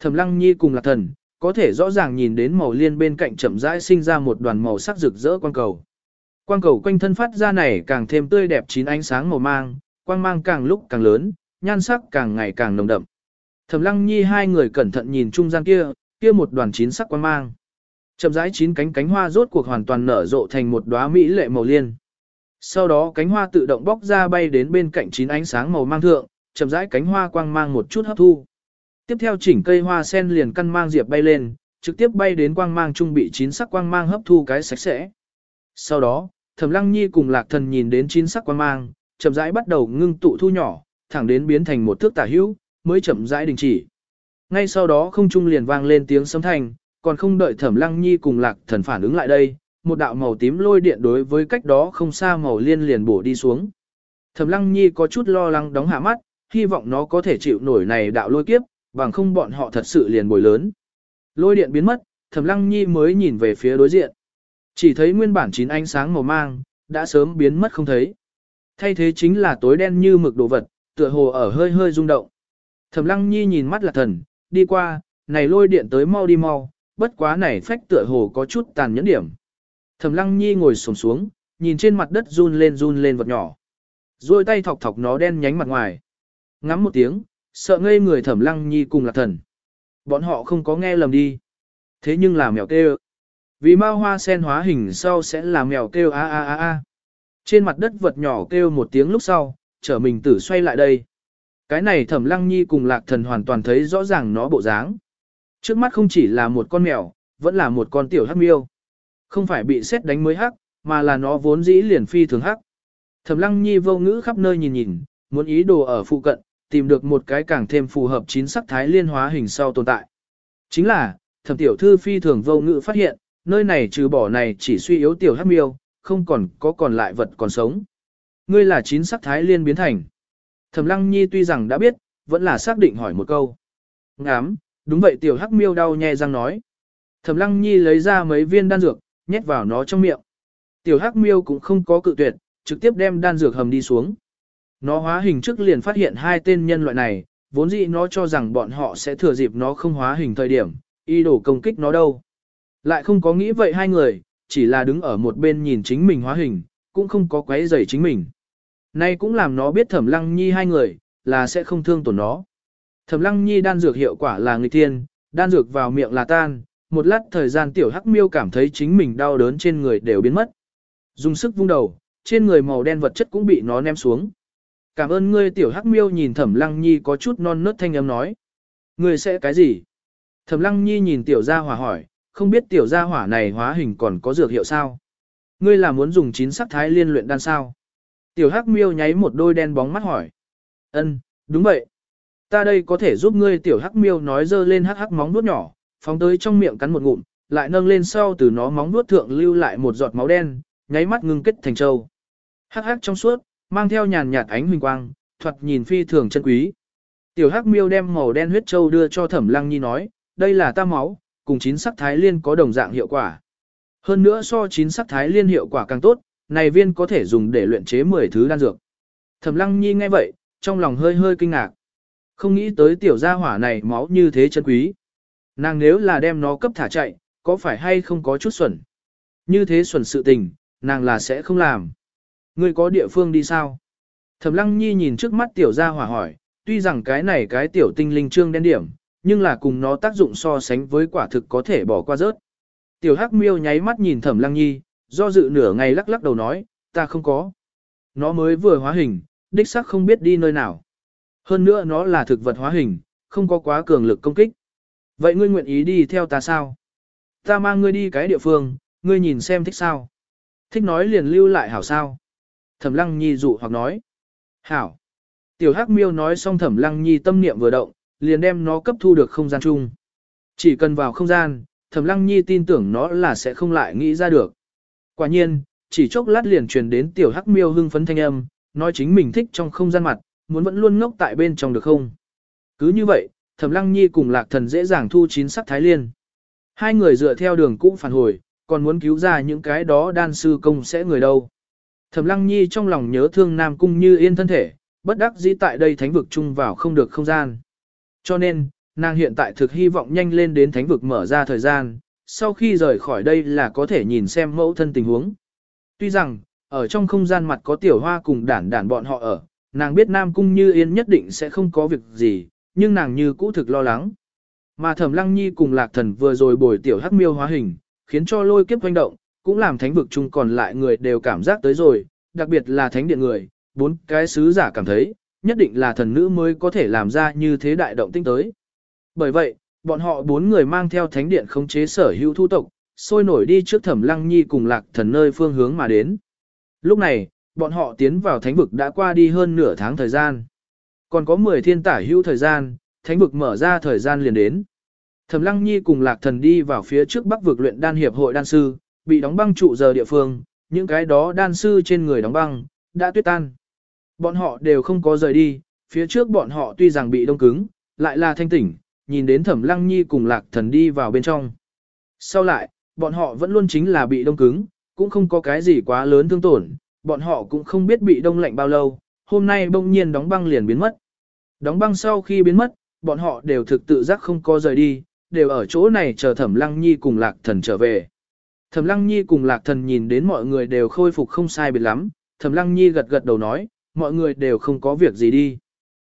Thẩm Lăng Nhi cùng Lạc Thần, có thể rõ ràng nhìn đến màu liên bên cạnh chậm rãi sinh ra một đoàn màu sắc rực rỡ quang cầu. Quang cầu quanh thân phát ra này càng thêm tươi đẹp chín ánh sáng màu mang, quang mang càng lúc càng lớn, nhan sắc càng ngày càng nồng đậm. Thẩm Lăng Nhi hai người cẩn thận nhìn trung gian kia, kia một đoàn chín sắc quang mang. Chậm rãi chín cánh cánh hoa rốt cuộc hoàn toàn nở rộ thành một đóa mỹ lệ màu liên. Sau đó cánh hoa tự động bóc ra bay đến bên cạnh chín ánh sáng màu mang thượng, chậm rãi cánh hoa quang mang một chút hấp thu. Tiếp theo chỉnh cây hoa sen liền căn mang diệp bay lên, trực tiếp bay đến quang mang trung bị chín sắc quang mang hấp thu cái sạch sẽ. Sau đó, Thẩm Lăng Nhi cùng Lạc Thần nhìn đến chín sắc quang mang, chậm rãi bắt đầu ngưng tụ thu nhỏ, thẳng đến biến thành một thước tả hữu, mới chậm rãi đình chỉ. Ngay sau đó không trung liền vang lên tiếng sấm thành, còn không đợi Thẩm Lăng Nhi cùng Lạc Thần phản ứng lại đây, một đạo màu tím lôi điện đối với cách đó không xa màu liên liền bổ đi xuống. Thẩm Lăng Nhi có chút lo lắng đóng hạ mắt, hy vọng nó có thể chịu nổi này đạo lôi kiếp, bằng không bọn họ thật sự liền bồi lớn. Lôi điện biến mất, Thẩm Lăng Nhi mới nhìn về phía đối diện. Chỉ thấy nguyên bản chín ánh sáng màu mang, đã sớm biến mất không thấy. Thay thế chính là tối đen như mực đồ vật, tựa hồ ở hơi hơi rung động. Thẩm Lăng Nhi nhìn mắt là thần, đi qua, này lôi điện tới mau đi mau, bất quá này phách tựa hồ có chút tàn nhẫn điểm. Thẩm Lăng Nhi ngồi xổm xuống, nhìn trên mặt đất run lên run lên vật nhỏ. Rồi tay thọc thọc nó đen nhánh mặt ngoài. Ngắm một tiếng, sợ ngây người Thẩm Lăng Nhi cùng Lạc Thần. Bọn họ không có nghe lầm đi. Thế nhưng là mèo kêu. Vì ma hoa sen hóa hình sau sẽ là mèo kêu a a a a. Trên mặt đất vật nhỏ kêu một tiếng lúc sau, trở mình tử xoay lại đây. Cái này Thẩm Lăng Nhi cùng Lạc Thần hoàn toàn thấy rõ ràng nó bộ dáng. Trước mắt không chỉ là một con mèo, vẫn là một con tiểu hắc miêu. Không phải bị xét đánh mới hắc, mà là nó vốn dĩ liền phi thường hắc. Thẩm Lăng Nhi vô ngữ khắp nơi nhìn nhìn, muốn ý đồ ở phụ cận, tìm được một cái càng thêm phù hợp chín sắc thái liên hóa hình sau tồn tại. Chính là, Thẩm tiểu thư phi thường vô ngữ phát hiện, nơi này trừ bỏ này chỉ suy yếu tiểu hắc miêu, không còn có còn lại vật còn sống. Ngươi là chín sắc thái liên biến thành. Thẩm Lăng Nhi tuy rằng đã biết, vẫn là xác định hỏi một câu. Ngám, đúng vậy tiểu hắc miêu đau nhè răng nói. Thẩm Lăng Nhi lấy ra mấy viên đan dược, nhét vào nó trong miệng. Tiểu hắc miêu cũng không có cự tuyệt, trực tiếp đem đan dược hầm đi xuống. Nó hóa hình trước liền phát hiện hai tên nhân loại này, vốn dĩ nó cho rằng bọn họ sẽ thừa dịp nó không hóa hình thời điểm, y đổ công kích nó đâu. Lại không có nghĩ vậy hai người, chỉ là đứng ở một bên nhìn chính mình hóa hình, cũng không có quấy rầy chính mình. Nay cũng làm nó biết thẩm lăng nhi hai người, là sẽ không thương tổn nó. Thẩm lăng nhi đan dược hiệu quả là người tiên, đan dược vào miệng là tan, một lát thời gian tiểu hắc miêu cảm thấy chính mình đau đớn trên người đều biến mất. Dùng sức vung đầu, trên người màu đen vật chất cũng bị nó ném xuống. Cảm ơn ngươi tiểu hắc miêu nhìn thẩm lăng nhi có chút non nớt thanh âm nói. Ngươi sẽ cái gì? Thẩm lăng nhi nhìn tiểu gia hỏa hỏi, không biết tiểu gia hỏa này hóa hình còn có dược hiệu sao? Ngươi là muốn dùng chín sắc thái liên luyện đan sao? Tiểu hắc miêu nháy một đôi đen bóng mắt hỏi. Ân, đúng vậy. Ta đây có thể giúp ngươi tiểu hắc miêu nói dơ lên hắc hắc móng vuốt nhỏ, phóng tới trong miệng cắn một ngụm, lại nâng lên sau từ nó móng vuốt thượng lưu lại một giọt máu đen, nháy mắt ngưng kết thành châu. Hắc hắc trong suốt, mang theo nhàn nhạt ánh huỳnh quang, thoạt nhìn phi thường chân quý. Tiểu hắc miêu đem màu đen huyết châu đưa cho Thẩm Lăng Nhi nói, đây là ta máu, cùng chín sắc thái liên có đồng dạng hiệu quả. Hơn nữa so chín sắc thái liên hiệu quả càng tốt, này viên có thể dùng để luyện chế 10 thứ đan dược. Thẩm Lăng Nhi nghe vậy, trong lòng hơi hơi kinh ngạc. Không nghĩ tới tiểu gia hỏa này máu như thế chân quý. Nàng nếu là đem nó cấp thả chạy, có phải hay không có chút xuẩn? Như thế xuẩn sự tình, nàng là sẽ không làm. Ngươi có địa phương đi sao? Thẩm Lăng Nhi nhìn trước mắt tiểu gia hỏa hỏi, tuy rằng cái này cái tiểu tinh linh trương đen điểm, nhưng là cùng nó tác dụng so sánh với quả thực có thể bỏ qua rớt. Tiểu Hắc Miêu nháy mắt nhìn Thẩm Lăng Nhi, do dự nửa ngày lắc lắc đầu nói, ta không có. Nó mới vừa hóa hình, đích xác không biết đi nơi nào. Hơn nữa nó là thực vật hóa hình, không có quá cường lực công kích. Vậy ngươi nguyện ý đi theo ta sao? Ta mang ngươi đi cái địa phương, ngươi nhìn xem thích sao? Thích nói liền lưu lại hảo sao? Thẩm Lăng Nhi dụ hoặc nói. Hảo. Tiểu Hắc Miêu nói xong Thẩm Lăng Nhi tâm niệm vừa động, liền đem nó cấp thu được không gian chung. Chỉ cần vào không gian, Thẩm Lăng Nhi tin tưởng nó là sẽ không lại nghĩ ra được. Quả nhiên, chỉ chốc lát liền truyền đến Tiểu Hắc Miêu hưng phấn thanh âm, nói chính mình thích trong không gian mặt, muốn vẫn luôn ngốc tại bên trong được không? Cứ như vậy, Thẩm Lăng Nhi cùng Lạc Thần dễ dàng thu chín sắc thái liên. Hai người dựa theo đường cũ phản hồi, còn muốn cứu ra những cái đó đan sư công sẽ người đâu. Thẩm Lăng Nhi trong lòng nhớ thương Nam Cung Như Yên thân thể, bất đắc dĩ tại đây thánh vực chung vào không được không gian. Cho nên, Nàng hiện tại thực hy vọng nhanh lên đến thánh vực mở ra thời gian, sau khi rời khỏi đây là có thể nhìn xem mẫu thân tình huống. Tuy rằng, ở trong không gian mặt có tiểu hoa cùng đản đản bọn họ ở, nàng biết Nam Cung Như Yên nhất định sẽ không có việc gì, nhưng nàng như cũ thực lo lắng. Mà Thẩm Lăng Nhi cùng Lạc Thần vừa rồi bồi tiểu hắc miêu hóa hình, khiến cho lôi kiếp hoành động, cũng làm thánh vực chung còn lại người đều cảm giác tới rồi, đặc biệt là thánh điện người, bốn cái sứ giả cảm thấy, nhất định là thần nữ mới có thể làm ra như thế đại động tinh tới. Bởi vậy, bọn họ bốn người mang theo thánh điện khống chế sở hữu thu tộc, sôi nổi đi trước thẩm lăng nhi cùng lạc thần nơi phương hướng mà đến. Lúc này, bọn họ tiến vào thánh vực đã qua đi hơn nửa tháng thời gian. Còn có 10 thiên tả hữu thời gian, thánh vực mở ra thời gian liền đến. Thẩm lăng nhi cùng lạc thần đi vào phía trước bắc vực luyện đan hiệp hội đan sư, bị đóng băng trụ giờ địa phương, những cái đó đan sư trên người đóng băng, đã tuyết tan. Bọn họ đều không có rời đi, phía trước bọn họ tuy rằng bị đông cứng, lại là thanh tỉnh, nhìn đến thẩm lăng nhi cùng lạc thần đi vào bên trong. Sau lại, bọn họ vẫn luôn chính là bị đông cứng, cũng không có cái gì quá lớn thương tổn, bọn họ cũng không biết bị đông lạnh bao lâu, hôm nay bỗng nhiên đóng băng liền biến mất. Đóng băng sau khi biến mất, bọn họ đều thực tự giác không có rời đi, đều ở chỗ này chờ thẩm lăng nhi cùng lạc thần trở về. Thẩm lăng nhi cùng lạc thần nhìn đến mọi người đều khôi phục không sai biệt lắm, thẩm lăng nhi gật gật đầu nói, mọi người đều không có việc gì đi.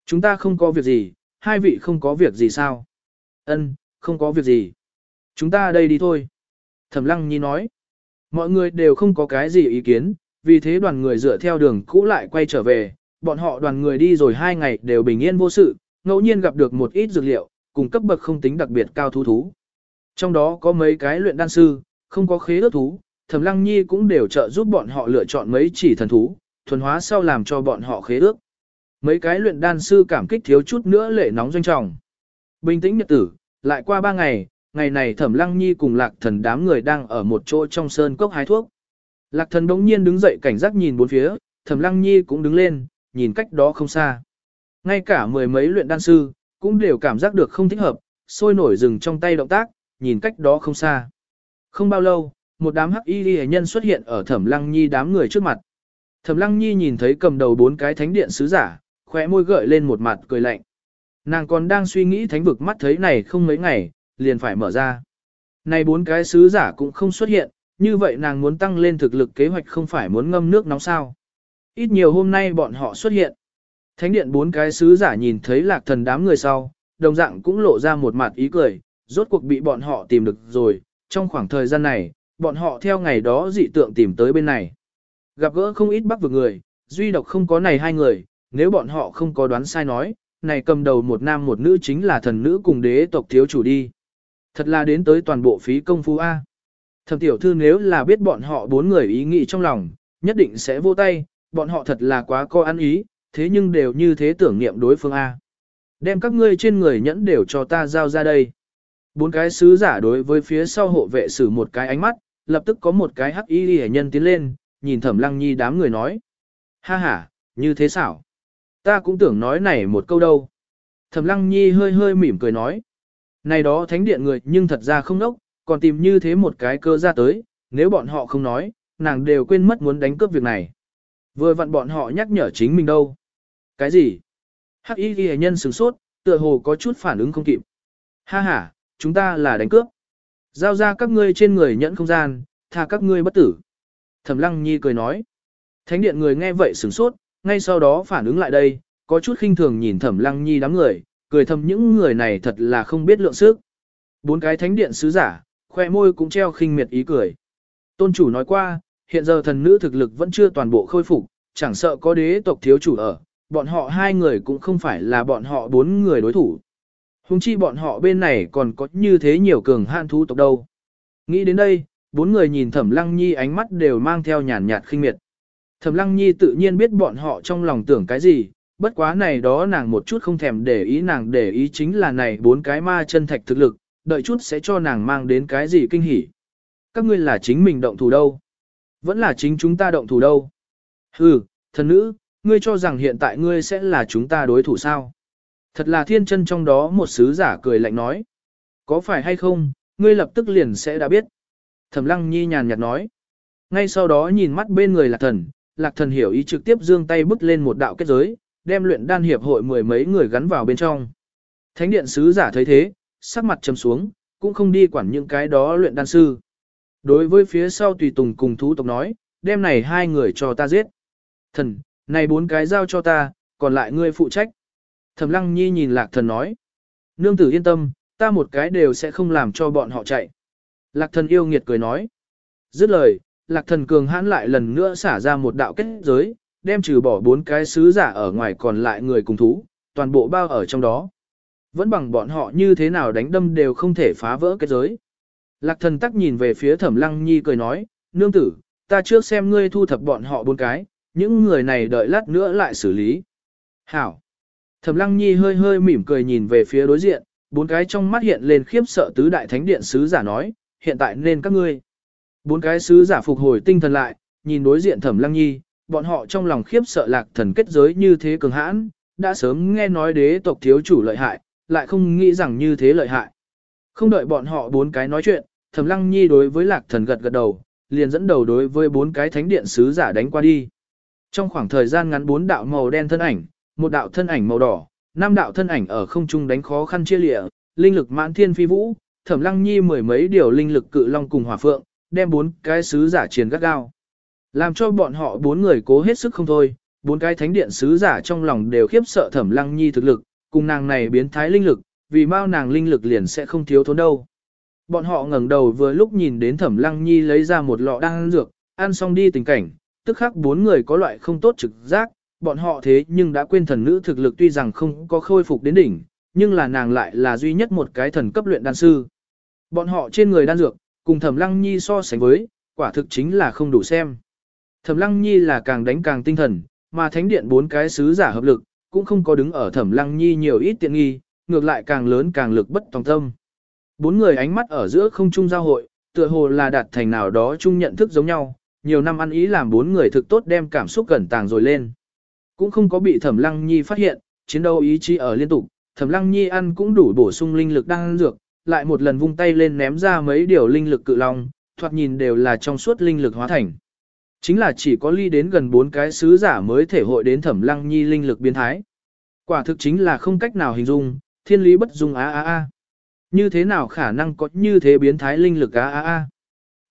Chúng ta không có việc gì, hai vị không có việc gì sao? Ân, không có việc gì. Chúng ta đây đi thôi. Thẩm Lăng Nhi nói. Mọi người đều không có cái gì ý kiến, vì thế đoàn người dựa theo đường cũ lại quay trở về. Bọn họ đoàn người đi rồi hai ngày đều bình yên vô sự, ngẫu nhiên gặp được một ít dược liệu, cùng cấp bậc không tính đặc biệt cao thú thú. Trong đó có mấy cái luyện đan sư, không có khế ước thú, Thẩm Lăng Nhi cũng đều trợ giúp bọn họ lựa chọn mấy chỉ thần thú, thuần hóa sau làm cho bọn họ khế ước. Mấy cái luyện đan sư cảm kích thiếu chút nữa lệ nóng doanh trọng. Bình tĩnh nhật tử, lại qua ba ngày, ngày này Thẩm Lăng Nhi cùng Lạc Thần đám người đang ở một chỗ trong sơn cốc hái thuốc. Lạc Thần đống nhiên đứng dậy cảnh giác nhìn bốn phía, Thẩm Lăng Nhi cũng đứng lên, nhìn cách đó không xa. Ngay cả mười mấy luyện đan sư, cũng đều cảm giác được không thích hợp, sôi nổi dừng trong tay động tác, nhìn cách đó không xa. Không bao lâu, một đám hắc y ghi nhân xuất hiện ở Thẩm Lăng Nhi đám người trước mặt. Thẩm Lăng Nhi nhìn thấy cầm đầu bốn cái thánh điện sứ giả, khóe môi gợi lên một mặt cười lạnh. Nàng còn đang suy nghĩ thánh vực mắt thấy này không mấy ngày, liền phải mở ra. Này bốn cái sứ giả cũng không xuất hiện, như vậy nàng muốn tăng lên thực lực kế hoạch không phải muốn ngâm nước nóng sao. Ít nhiều hôm nay bọn họ xuất hiện. Thánh điện bốn cái sứ giả nhìn thấy lạc thần đám người sau, đồng dạng cũng lộ ra một mặt ý cười, rốt cuộc bị bọn họ tìm được rồi, trong khoảng thời gian này, bọn họ theo ngày đó dị tượng tìm tới bên này. Gặp gỡ không ít bắc vực người, duy độc không có này hai người, nếu bọn họ không có đoán sai nói, này cầm đầu một nam một nữ chính là thần nữ cùng đế tộc thiếu chủ đi. Thật là đến tới toàn bộ phí công phu A. Thẩm tiểu thư nếu là biết bọn họ bốn người ý nghĩ trong lòng, nhất định sẽ vô tay, bọn họ thật là quá có ăn ý, thế nhưng đều như thế tưởng niệm đối phương A. Đem các ngươi trên người nhẫn đều cho ta giao ra đây. Bốn cái sứ giả đối với phía sau hộ vệ sử một cái ánh mắt, lập tức có một cái hắc y hệ nhân tiến lên, nhìn thẩm lăng nhi đám người nói. Ha ha, như thế xảo. Ta cũng tưởng nói này một câu đâu. Thẩm lăng nhi hơi hơi mỉm cười nói. Này đó thánh điện người nhưng thật ra không nốc, còn tìm như thế một cái cơ ra tới, nếu bọn họ không nói, nàng đều quên mất muốn đánh cướp việc này. Vừa vặn bọn họ nhắc nhở chính mình đâu. Cái gì? Hắc y ghi nhân sửng sốt, tựa hồ có chút phản ứng không kịp. Ha ha, chúng ta là đánh cướp. Giao ra các ngươi trên người nhẫn không gian, tha các ngươi bất tử. Thẩm lăng nhi cười nói. Thánh điện người nghe vậy sửng sốt, ngay sau đó phản ứng lại đây, có chút khinh thường nhìn thẩm lăng nhi đám người, cười thầm những người này thật là không biết lượng sức. Bốn cái thánh điện sứ giả, khoe môi cũng treo khinh miệt ý cười. Tôn chủ nói qua, hiện giờ thần nữ thực lực vẫn chưa toàn bộ khôi phục, chẳng sợ có đế tộc thiếu chủ ở, bọn họ hai người cũng không phải là bọn họ bốn người đối thủ. Hùng chi bọn họ bên này còn có như thế nhiều cường hạn thú tộc đâu. Nghĩ đến đây, bốn người nhìn thẩm lăng nhi ánh mắt đều mang theo nhàn nhạt khinh miệt. Thẩm lăng nhi tự nhiên biết bọn họ trong lòng tưởng cái gì, bất quá này đó nàng một chút không thèm để ý nàng để ý chính là này bốn cái ma chân thạch thực lực, đợi chút sẽ cho nàng mang đến cái gì kinh hỉ. Các ngươi là chính mình động thủ đâu? Vẫn là chính chúng ta động thủ đâu? Hừ, thần nữ, ngươi cho rằng hiện tại ngươi sẽ là chúng ta đối thủ sao? Thật là thiên chân trong đó một sứ giả cười lạnh nói. Có phải hay không, ngươi lập tức liền sẽ đã biết. Thẩm lăng nhi nhàn nhạt nói. Ngay sau đó nhìn mắt bên người lạc thần, lạc thần hiểu ý trực tiếp dương tay bước lên một đạo kết giới, đem luyện đan hiệp hội mười mấy người gắn vào bên trong. Thánh điện sứ giả thấy thế, sắc mặt trầm xuống, cũng không đi quản những cái đó luyện đan sư. Đối với phía sau tùy tùng cùng thú tộc nói, đem này hai người cho ta giết. Thần, này bốn cái giao cho ta, còn lại ngươi phụ trách. Thẩm lăng nhi nhìn lạc thần nói. Nương tử yên tâm, ta một cái đều sẽ không làm cho bọn họ chạy. Lạc thần yêu nghiệt cười nói. Dứt lời, lạc thần cường hãn lại lần nữa xả ra một đạo kết giới, đem trừ bỏ bốn cái sứ giả ở ngoài còn lại người cùng thú, toàn bộ bao ở trong đó. Vẫn bằng bọn họ như thế nào đánh đâm đều không thể phá vỡ kết giới. Lạc thần tắc nhìn về phía thẩm lăng nhi cười nói, nương tử, ta trước xem ngươi thu thập bọn họ bốn cái, những người này đợi lát nữa lại xử lý. Hảo. Thẩm lăng nhi hơi hơi mỉm cười nhìn về phía đối diện, bốn cái trong mắt hiện lên khiếp sợ tứ đại thánh điện sứ giả nói, hiện tại nên các ngươi. Bốn cái sứ giả phục hồi tinh thần lại, nhìn đối diện thẩm lăng nhi, bọn họ trong lòng khiếp sợ lạc thần kết giới như thế cường hãn, đã sớm nghe nói đế tộc thiếu chủ lợi hại, lại không nghĩ rằng như thế lợi hại. Không đợi bọn họ bốn cái nói chuyện, thẩm lăng nhi đối với lạc thần gật gật đầu, liền dẫn đầu đối với bốn cái thánh điện sứ giả đánh qua đi. Trong khoảng thời gian ngắn bốn đạo màu đen thân ảnh, một đạo thân ảnh màu đỏ, năm đạo thân ảnh ở không trung đánh khó khăn chia lịa, linh lực mãn thiên phi vũ, thẩm lăng nhi mười mấy điều linh lực cự long cùng hỏa phượng, đem bốn cái sứ giả chiến gắt gao. Làm cho bọn họ bốn người cố hết sức không thôi, bốn cái thánh điện sứ giả trong lòng đều khiếp sợ thẩm lăng nhi thực lực, cùng nàng này biến thái linh lực, vì mau nàng linh lực liền sẽ không thiếu thốn đâu. Bọn họ ngẩng đầu vừa lúc nhìn đến thẩm lăng nhi lấy ra một lọ đan dược, ăn xong đi tình cảnh, tức khắc bốn người có loại không tốt trực giác, bọn họ thế nhưng đã quên thần nữ thực lực tuy rằng không có khôi phục đến đỉnh, nhưng là nàng lại là duy nhất một cái thần cấp luyện đan sư. Bọn họ trên người đan dược, cùng thẩm lăng nhi so sánh với, quả thực chính là không đủ xem. Thẩm lăng nhi là càng đánh càng tinh thần, mà thánh điện bốn cái sứ giả hợp lực, cũng không có đứng ở thẩm lăng nhi nhiều ít tiện nghi, ngược lại càng lớn càng lực bất tòng tâm. Bốn người ánh mắt ở giữa không trung giao hội, tựa hồ là đạt thành nào đó chung nhận thức giống nhau, nhiều năm ăn ý làm bốn người thực tốt đem cảm xúc cẩn tàng rồi lên. Cũng không có bị Thẩm Lăng Nhi phát hiện, chiến đấu ý chí ở liên tục, Thẩm Lăng Nhi ăn cũng đủ bổ sung linh lực đang dược, lại một lần vung tay lên ném ra mấy điều linh lực cự long, thoạt nhìn đều là trong suốt linh lực hóa thành. Chính là chỉ có ly đến gần bốn cái sứ giả mới thể hội đến Thẩm Lăng Nhi linh lực biến thái. Quả thực chính là không cách nào hình dung, thiên lý bất dung a a a. Như thế nào khả năng có như thế biến thái linh lực a a a.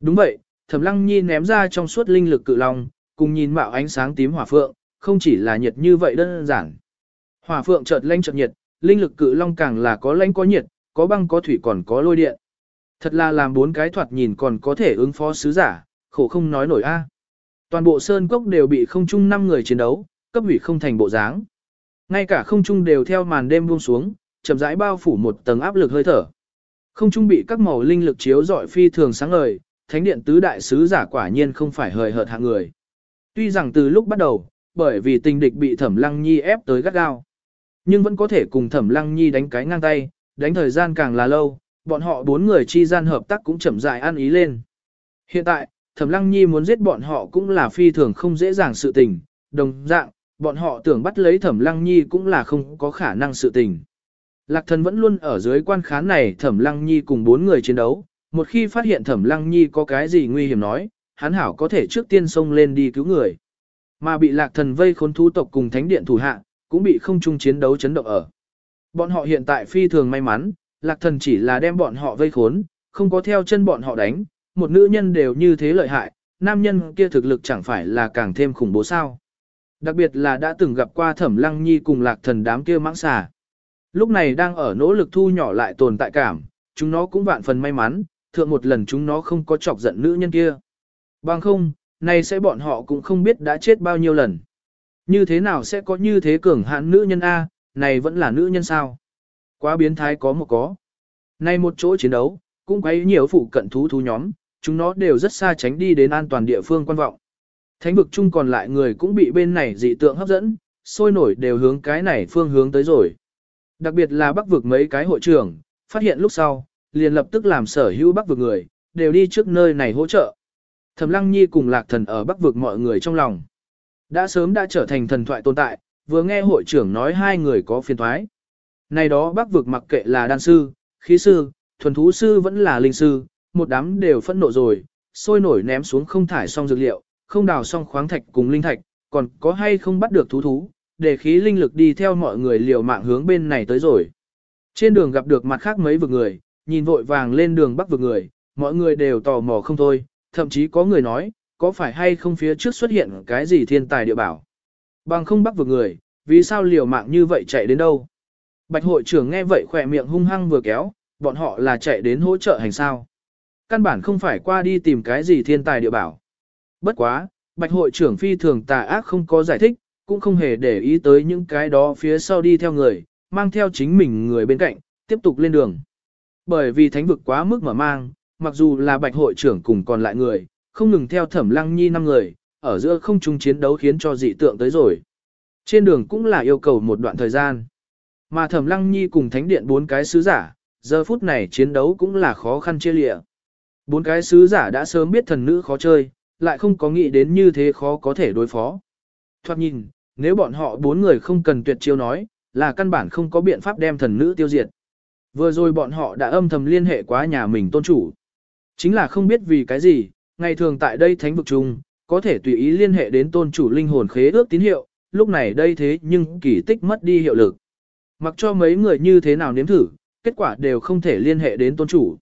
Đúng vậy, Thẩm Lăng Nhi ném ra trong suốt linh lực cự long, cùng nhìn mạo ánh sáng tím hỏa phượng, không chỉ là nhiệt như vậy đơn giản. Hỏa phượng chợt lanh chợt nhiệt, linh lực cự long càng là có lanh có nhiệt, có băng có thủy còn có lôi điện. Thật là làm bốn cái thoạt nhìn còn có thể ứng phó sứ giả, khổ không nói nổi a. Toàn bộ sơn cốc đều bị không chung năm người chiến đấu, cấp hủy không thành bộ dáng. Ngay cả không trung đều theo màn đêm buông xuống, chậm rãi bao phủ một tầng áp lực hơi thở. Không trung bị các màu linh lực chiếu rọi phi thường sáng ngời, thánh điện tứ đại sứ giả quả nhiên không phải hời hợt hạng người. Tuy rằng từ lúc bắt đầu, bởi vì tình địch bị Thẩm Lăng Nhi ép tới gắt gao, nhưng vẫn có thể cùng Thẩm Lăng Nhi đánh cái ngang tay, đánh thời gian càng là lâu, bọn họ bốn người chi gian hợp tác cũng chậm rãi ăn ý lên. Hiện tại, Thẩm Lăng Nhi muốn giết bọn họ cũng là phi thường không dễ dàng sự tình, đồng dạng, bọn họ tưởng bắt lấy Thẩm Lăng Nhi cũng là không có khả năng sự tình. Lạc thần vẫn luôn ở dưới quan khán này Thẩm Lăng Nhi cùng bốn người chiến đấu, một khi phát hiện Thẩm Lăng Nhi có cái gì nguy hiểm nói, hắn hảo có thể trước tiên xông lên đi cứu người. Mà bị lạc thần vây khốn thú tộc cùng thánh điện thủ hạ, cũng bị không chung chiến đấu chấn động ở. Bọn họ hiện tại phi thường may mắn, lạc thần chỉ là đem bọn họ vây khốn, không có theo chân bọn họ đánh, một nữ nhân đều như thế lợi hại, nam nhân kia thực lực chẳng phải là càng thêm khủng bố sao. Đặc biệt là đã từng gặp qua thẩm lăng nhi cùng lạc thần đám kia mãng xà. Lúc này đang ở nỗ lực thu nhỏ lại tồn tại cảm, chúng nó cũng vạn phần may mắn, thượng một lần chúng nó không có chọc giận nữ nhân kia. Bằng không, nay sẽ bọn họ cũng không biết đã chết bao nhiêu lần. Như thế nào sẽ có như thế cường hãn nữ nhân A, này vẫn là nữ nhân sao? Quá biến thái có một có. Nay một chỗ chiến đấu, cũng quấy nhiều phụ cận thú thú nhóm, chúng nó đều rất xa tránh đi đến an toàn địa phương quan vọng. Thánh vực chung còn lại người cũng bị bên này dị tượng hấp dẫn, sôi nổi đều hướng cái này phương hướng tới rồi. Đặc biệt là bắc vực mấy cái hội trưởng, phát hiện lúc sau, liền lập tức làm sở hữu bắc vực người, đều đi trước nơi này hỗ trợ. Thẩm Lăng Nhi cùng Lạc Thần ở Bắc vực mọi người trong lòng. Đã sớm đã trở thành thần thoại tồn tại, vừa nghe hội trưởng nói hai người có phiền thoái. Này đó Bắc vực mặc kệ là đan sư, khí sư, thuần thú sư vẫn là linh sư, một đám đều phẫn nộ rồi, sôi nổi ném xuống không thải xong dược liệu, không đào xong khoáng thạch cùng linh thạch, còn có hay không bắt được thú thú, để khí linh lực đi theo mọi người liều mạng hướng bên này tới rồi. Trên đường gặp được mặt khác mấy vực người, nhìn vội vàng lên đường bắc vực người, mọi người đều tò mò không thôi, thậm chí có người nói, có phải hay không phía trước xuất hiện cái gì thiên tài địa bảo. Bằng không bắt vực người, vì sao liều mạng như vậy chạy đến đâu. Bạch hội trưởng nghe vậy khỏe miệng hung hăng vừa kéo, bọn họ là chạy đến hỗ trợ hành sao. Căn bản không phải qua đi tìm cái gì thiên tài địa bảo. Bất quá, bạch hội trưởng phi thường tà ác không có giải thích, cũng không hề để ý tới những cái đó phía sau đi theo người, mang theo chính mình người bên cạnh, tiếp tục lên đường. Bởi vì thánh vực quá mức mở mang, mặc dù là bạch hội trưởng cùng còn lại người, không ngừng theo thẩm lăng nhi năm người, ở giữa không trung chiến đấu khiến cho dị tượng tới rồi. Trên đường cũng là yêu cầu một đoạn thời gian. Mà thẩm lăng nhi cùng thánh điện bốn cái sứ giả, giờ phút này chiến đấu cũng là khó khăn chia lịa. Bốn cái sứ giả đã sớm biết thần nữ khó chơi, lại không có nghĩ đến như thế khó có thể đối phó. Thoát nhìn, nếu bọn họ bốn người không cần tuyệt chiêu nói, là căn bản không có biện pháp đem thần nữ tiêu diệt. Vừa rồi bọn họ đã âm thầm liên hệ quá nhà mình tôn chủ. Chính là không biết vì cái gì, ngày thường tại đây thánh vực chung, có thể tùy ý liên hệ đến tôn chủ linh hồn khế ước tín hiệu, lúc này đây thế nhưng kỳ tích mất đi hiệu lực. Mặc cho mấy người như thế nào nếm thử, kết quả đều không thể liên hệ đến tôn chủ.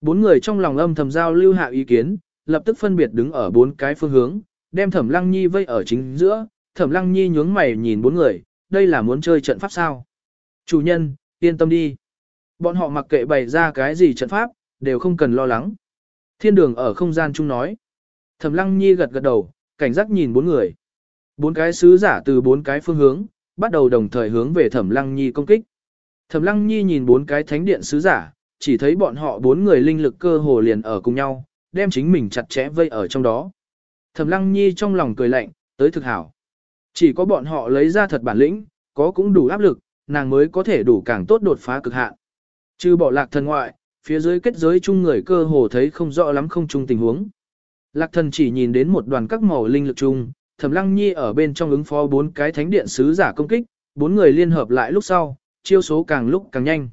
Bốn người trong lòng âm thầm giao lưu hạ ý kiến, lập tức phân biệt đứng ở bốn cái phương hướng, đem Thẩm Lăng Nhi vây ở chính giữa, Thẩm Lăng Nhi nhướng mày nhìn bốn người, đây là muốn chơi trận pháp sao? Chủ nhân, yên tâm đi. Bọn họ mặc kệ bày ra cái gì trận pháp, đều không cần lo lắng. Thiên đường ở không gian chung nói. Thẩm Lăng Nhi gật gật đầu, cảnh giác nhìn bốn người. Bốn cái sứ giả từ bốn cái phương hướng, bắt đầu đồng thời hướng về Thẩm Lăng Nhi công kích. Thẩm Lăng Nhi nhìn bốn cái thánh điện sứ giả, chỉ thấy bọn họ bốn người linh lực cơ hồ liền ở cùng nhau, đem chính mình chặt chẽ vây ở trong đó. Thẩm Lăng Nhi trong lòng cười lạnh, tới thực hảo. Chỉ có bọn họ lấy ra thật bản lĩnh, có cũng đủ áp lực, nàng mới có thể đủ càng tốt đột phá cực hạn. Trừ bỏ lạc thần ngoại, phía dưới kết giới chung người cơ hồ thấy không rõ lắm không chung tình huống. Lạc thần chỉ nhìn đến một đoàn các màu linh lực chung, Thẩm Lăng Nhi ở bên trong ứng phó bốn cái thánh điện sứ giả công kích, bốn người liên hợp lại lúc sau, chiêu số càng lúc càng nhanh.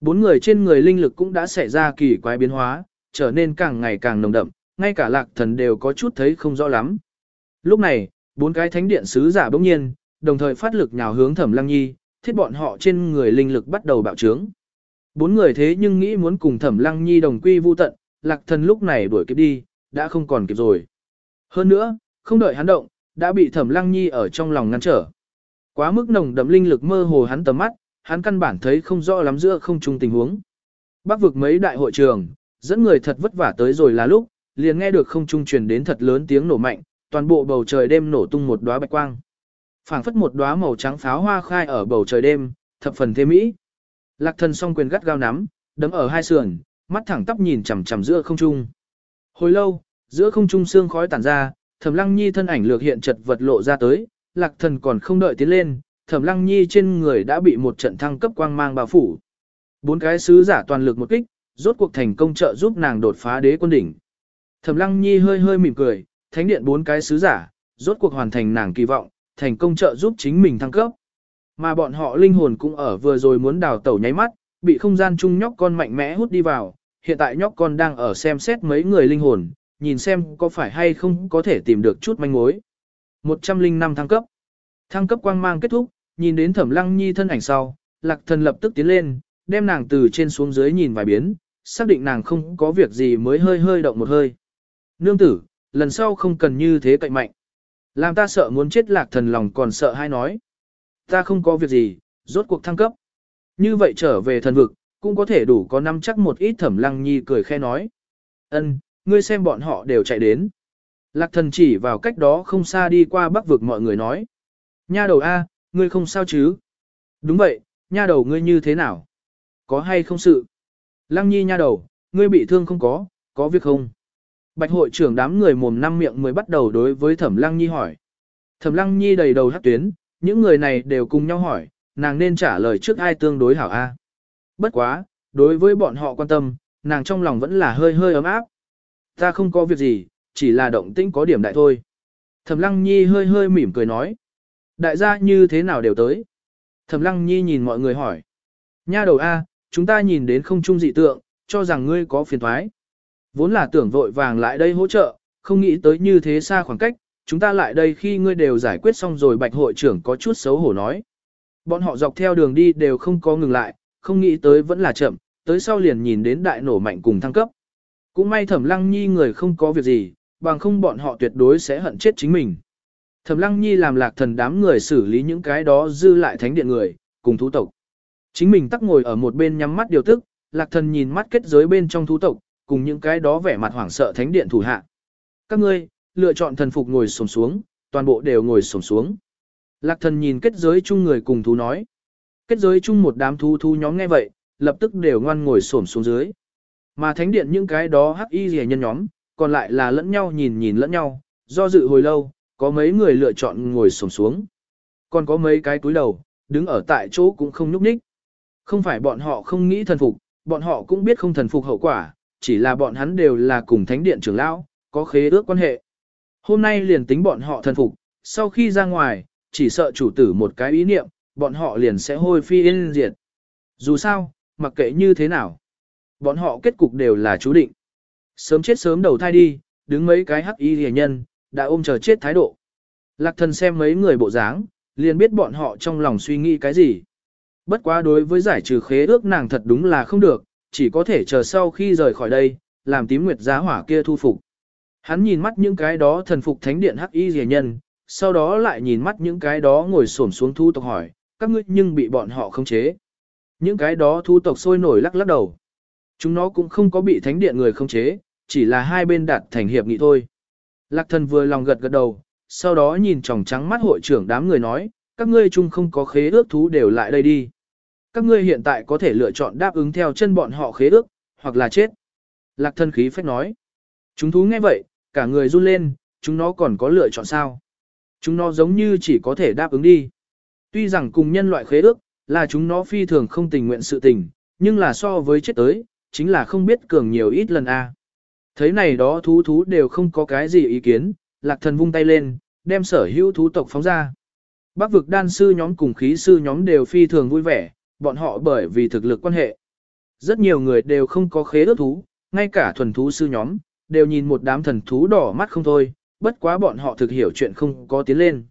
Bốn người trên người linh lực cũng đã xảy ra kỳ quái biến hóa, trở nên càng ngày càng nồng đậm, ngay cả lạc thần đều có chút thấy không rõ lắm. Lúc này, bốn cái thánh điện sứ giả bỗng nhiên, đồng thời phát lực nhào hướng Thẩm Lăng Nhi, thiết bọn họ trên người linh lực bắt đầu bạo trướng. Bốn người thế nhưng nghĩ muốn cùng Thẩm Lăng Nhi đồng quy vu tận, lạc thần lúc này đuổi kịp đi, đã không còn kịp rồi. Hơn nữa, không đợi hắn động, đã bị Thẩm Lăng Nhi ở trong lòng ngăn trở. Quá mức nồng đậm linh lực mơ hồ hắn tầm mắt, hắn căn bản thấy không rõ lắm giữa không trung tình huống. Bắc vực mấy đại hội trường, dẫn người thật vất vả tới rồi là lúc, liền nghe được không trung truyền đến thật lớn tiếng nổ mạnh, toàn bộ bầu trời đêm nổ tung một đóa bạch quang. Phảng phất một đóa màu trắng pháo hoa khai ở bầu trời đêm, thập phần thế mỹ. Lạc thần song quyền gắt gao nắm, đấm ở hai sườn, mắt thẳng tắp nhìn chằm chằm giữa không trung. Hồi lâu, giữa không trung xương khói tản ra, Thẩm Lăng Nhi thân ảnh lược hiện chật vật lộ ra tới, Lạc Thần còn không đợi tiến lên, Thẩm Lăng Nhi trên người đã bị một trận thăng cấp quang mang bao phủ. Bốn cái sứ giả toàn lực một kích, rốt cuộc thành công trợ giúp nàng đột phá đế quân đỉnh. Thẩm Lăng Nhi hơi hơi mỉm cười, thánh điện bốn cái sứ giả, rốt cuộc hoàn thành nàng kỳ vọng, thành công trợ giúp chính mình thăng cấp. Mà bọn họ linh hồn cũng ở vừa rồi muốn đào tẩu nháy mắt, bị không gian chung nhóc con mạnh mẽ hút đi vào, hiện tại nhóc con đang ở xem xét mấy người linh hồn, nhìn xem có phải hay không có thể tìm được chút manh mối. 105 thăng cấp. Thăng cấp quang mang kết thúc, nhìn đến Thẩm Lăng Nhi thân ảnh sau, Lạc Thần lập tức tiến lên, đem nàng từ trên xuống dưới nhìn vài biến, xác định nàng không có việc gì mới hơi hơi động một hơi. Nương tử, lần sau không cần như thế cậy mạnh. Làm ta sợ muốn chết lạc thần lòng còn sợ hay nói. Ta không có việc gì, rốt cuộc thăng cấp. Như vậy trở về thần vực, cũng có thể đủ có năm chắc một ít thẩm lăng nhi cười khe nói. ân ngươi xem bọn họ đều chạy đến. Lạc thần chỉ vào cách đó không xa đi qua bắc vực mọi người nói. Nha đầu A, ngươi không sao chứ? Đúng vậy, nha đầu ngươi như thế nào? Có hay không sự? Lăng nhi nha đầu, ngươi bị thương không có, có việc không? Bạch hội trưởng đám người mồm năm miệng mới bắt đầu đối với thẩm lăng nhi hỏi. Thẩm lăng nhi đầy đầu hát tuyến, những người này đều cùng nhau hỏi, nàng nên trả lời trước ai tương đối hảo A. Bất quá, đối với bọn họ quan tâm, nàng trong lòng vẫn là hơi hơi ấm áp. Ta không có việc gì, chỉ là động tĩnh có điểm đại thôi. Thẩm lăng nhi hơi hơi mỉm cười nói. Đại gia như thế nào đều tới. Thẩm lăng nhi nhìn mọi người hỏi. Nha đầu A, chúng ta nhìn đến không trung dị tượng, cho rằng ngươi có phiền thoái. Vốn là tưởng vội vàng lại đây hỗ trợ, không nghĩ tới như thế xa khoảng cách, chúng ta lại đây khi ngươi đều giải quyết xong rồi bạch hội trưởng có chút xấu hổ nói. Bọn họ dọc theo đường đi đều không có ngừng lại, không nghĩ tới vẫn là chậm, tới sau liền nhìn đến đại nổ mạnh cùng thăng cấp. Cũng may thẩm lăng nhi người không có việc gì, bằng không bọn họ tuyệt đối sẽ hận chết chính mình. Thẩm lăng nhi làm lạc thần đám người xử lý những cái đó dư lại thánh điện người, cùng thú tộc. Chính mình tắc ngồi ở một bên nhắm mắt điều tức, lạc thần nhìn mắt kết giới bên trong thú tộc, cùng những cái đó vẻ mặt hoảng sợ thánh điện thủ hạ. Các ngươi, lựa chọn thần phục ngồi xổm xuống, toàn bộ đều ngồi xổm xuống. Lạc thần nhìn kết giới chung người cùng thú nói. Kết giới chung một đám thú thú nhóm nghe vậy, lập tức đều ngoan ngồi xổm xuống dưới. Mà thánh điện những cái đó hắc y rẻ nhân nhóm, còn lại là lẫn nhau nhìn nhìn lẫn nhau, do dự hồi lâu, có mấy người lựa chọn ngồi xổm xuống. Còn có mấy cái túi đầu, đứng ở tại chỗ cũng không nhúc nhích. Không phải bọn họ không nghĩ thần phục, bọn họ cũng biết không thần phục hậu quả, chỉ là bọn hắn đều là cùng thánh điện trưởng lão, có khế ước quan hệ. Hôm nay liền tính bọn họ thần phục, sau khi ra ngoài, chỉ sợ chủ tử một cái ý niệm, bọn họ liền sẽ hôi phi yên diệt. Dù sao, mặc kệ như thế nào, bọn họ kết cục đều là chú định. Sớm chết sớm đầu thai đi, đứng mấy cái hắc y rìa nhân, đã ôm chờ chết thái độ. Lạc thần xem mấy người bộ dáng, liền biết bọn họ trong lòng suy nghĩ cái gì. Bất quá đối với giải trừ khế ước nàng thật đúng là không được, chỉ có thể chờ sau khi rời khỏi đây, làm tím nguyệt giá hỏa kia thu phục. Hắn nhìn mắt những cái đó thần phục thánh điện hắc y rìa nhân, sau đó lại nhìn mắt những cái đó ngồi xổm xuống thu tộc hỏi, các ngươi nhưng bị bọn họ khống chế. Những cái đó thu tộc sôi nổi lắc lắc đầu. Chúng nó cũng không có bị thánh điện người khống chế, chỉ là hai bên đạt thành hiệp nghị thôi. Lạc thần vừa lòng gật gật đầu, sau đó nhìn tròng trắng mắt hội trưởng đám người nói, các ngươi chung không có khế ước thú đều lại đây đi. Các ngươi hiện tại có thể lựa chọn đáp ứng theo chân bọn họ khế ước, hoặc là chết. Lạc thân khí phách nói. Chúng thú nghe vậy, cả người run lên, chúng nó còn có lựa chọn sao. Chúng nó giống như chỉ có thể đáp ứng đi. Tuy rằng cùng nhân loại khế ước, là chúng nó phi thường không tình nguyện sự tình, nhưng là so với chết tới, chính là không biết cường nhiều ít lần a. Thấy này đó thú thú đều không có cái gì ý kiến, lạc thần vung tay lên, đem sở hữu thú tộc phóng ra. Bác vực đan sư nhóm cùng khí sư nhóm đều phi thường vui vẻ, bọn họ bởi vì thực lực quan hệ. Rất nhiều người đều không có khế ước thú, ngay cả thuần thú sư nhóm, đều nhìn một đám thần thú đỏ mắt không thôi, bất quá bọn họ thực hiểu chuyện không có tiến lên.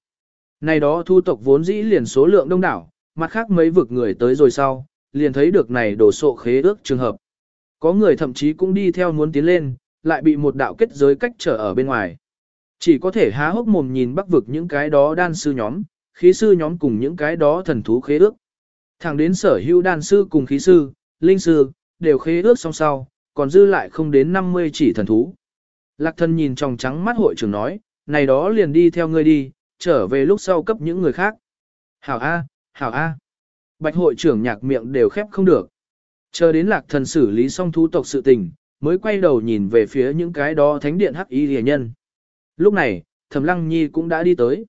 Này đó thu tộc vốn dĩ liền số lượng đông đảo, mặt khác mấy vực người tới rồi sau, liền thấy được này đổ sộ khế ước trường hợp. Có người thậm chí cũng đi theo muốn tiến lên, lại bị một đạo kết giới cách trở ở bên ngoài. Chỉ có thể há hốc mồm nhìn bắc vực những cái đó đan sư nhóm, khí sư nhóm cùng những cái đó thần thú khế ước. Thẳng đến sở hữu đan sư cùng khí sư, linh sư, đều khế ước song sau, còn dư lại không đến 50 chỉ thần thú. Lạc thân nhìn trong trắng mắt hội trưởng nói, này đó liền đi theo ngươi đi, trở về lúc sau cấp những người khác. Hảo A, hảo A. Bạch hội trưởng nhạc miệng đều khép không được. Chờ đến lạc thần xử lý xong thú tộc sự tình, mới quay đầu nhìn về phía những cái đó thánh điện hắc y rìa nhân. Lúc này, thẩm lăng nhi cũng đã đi tới.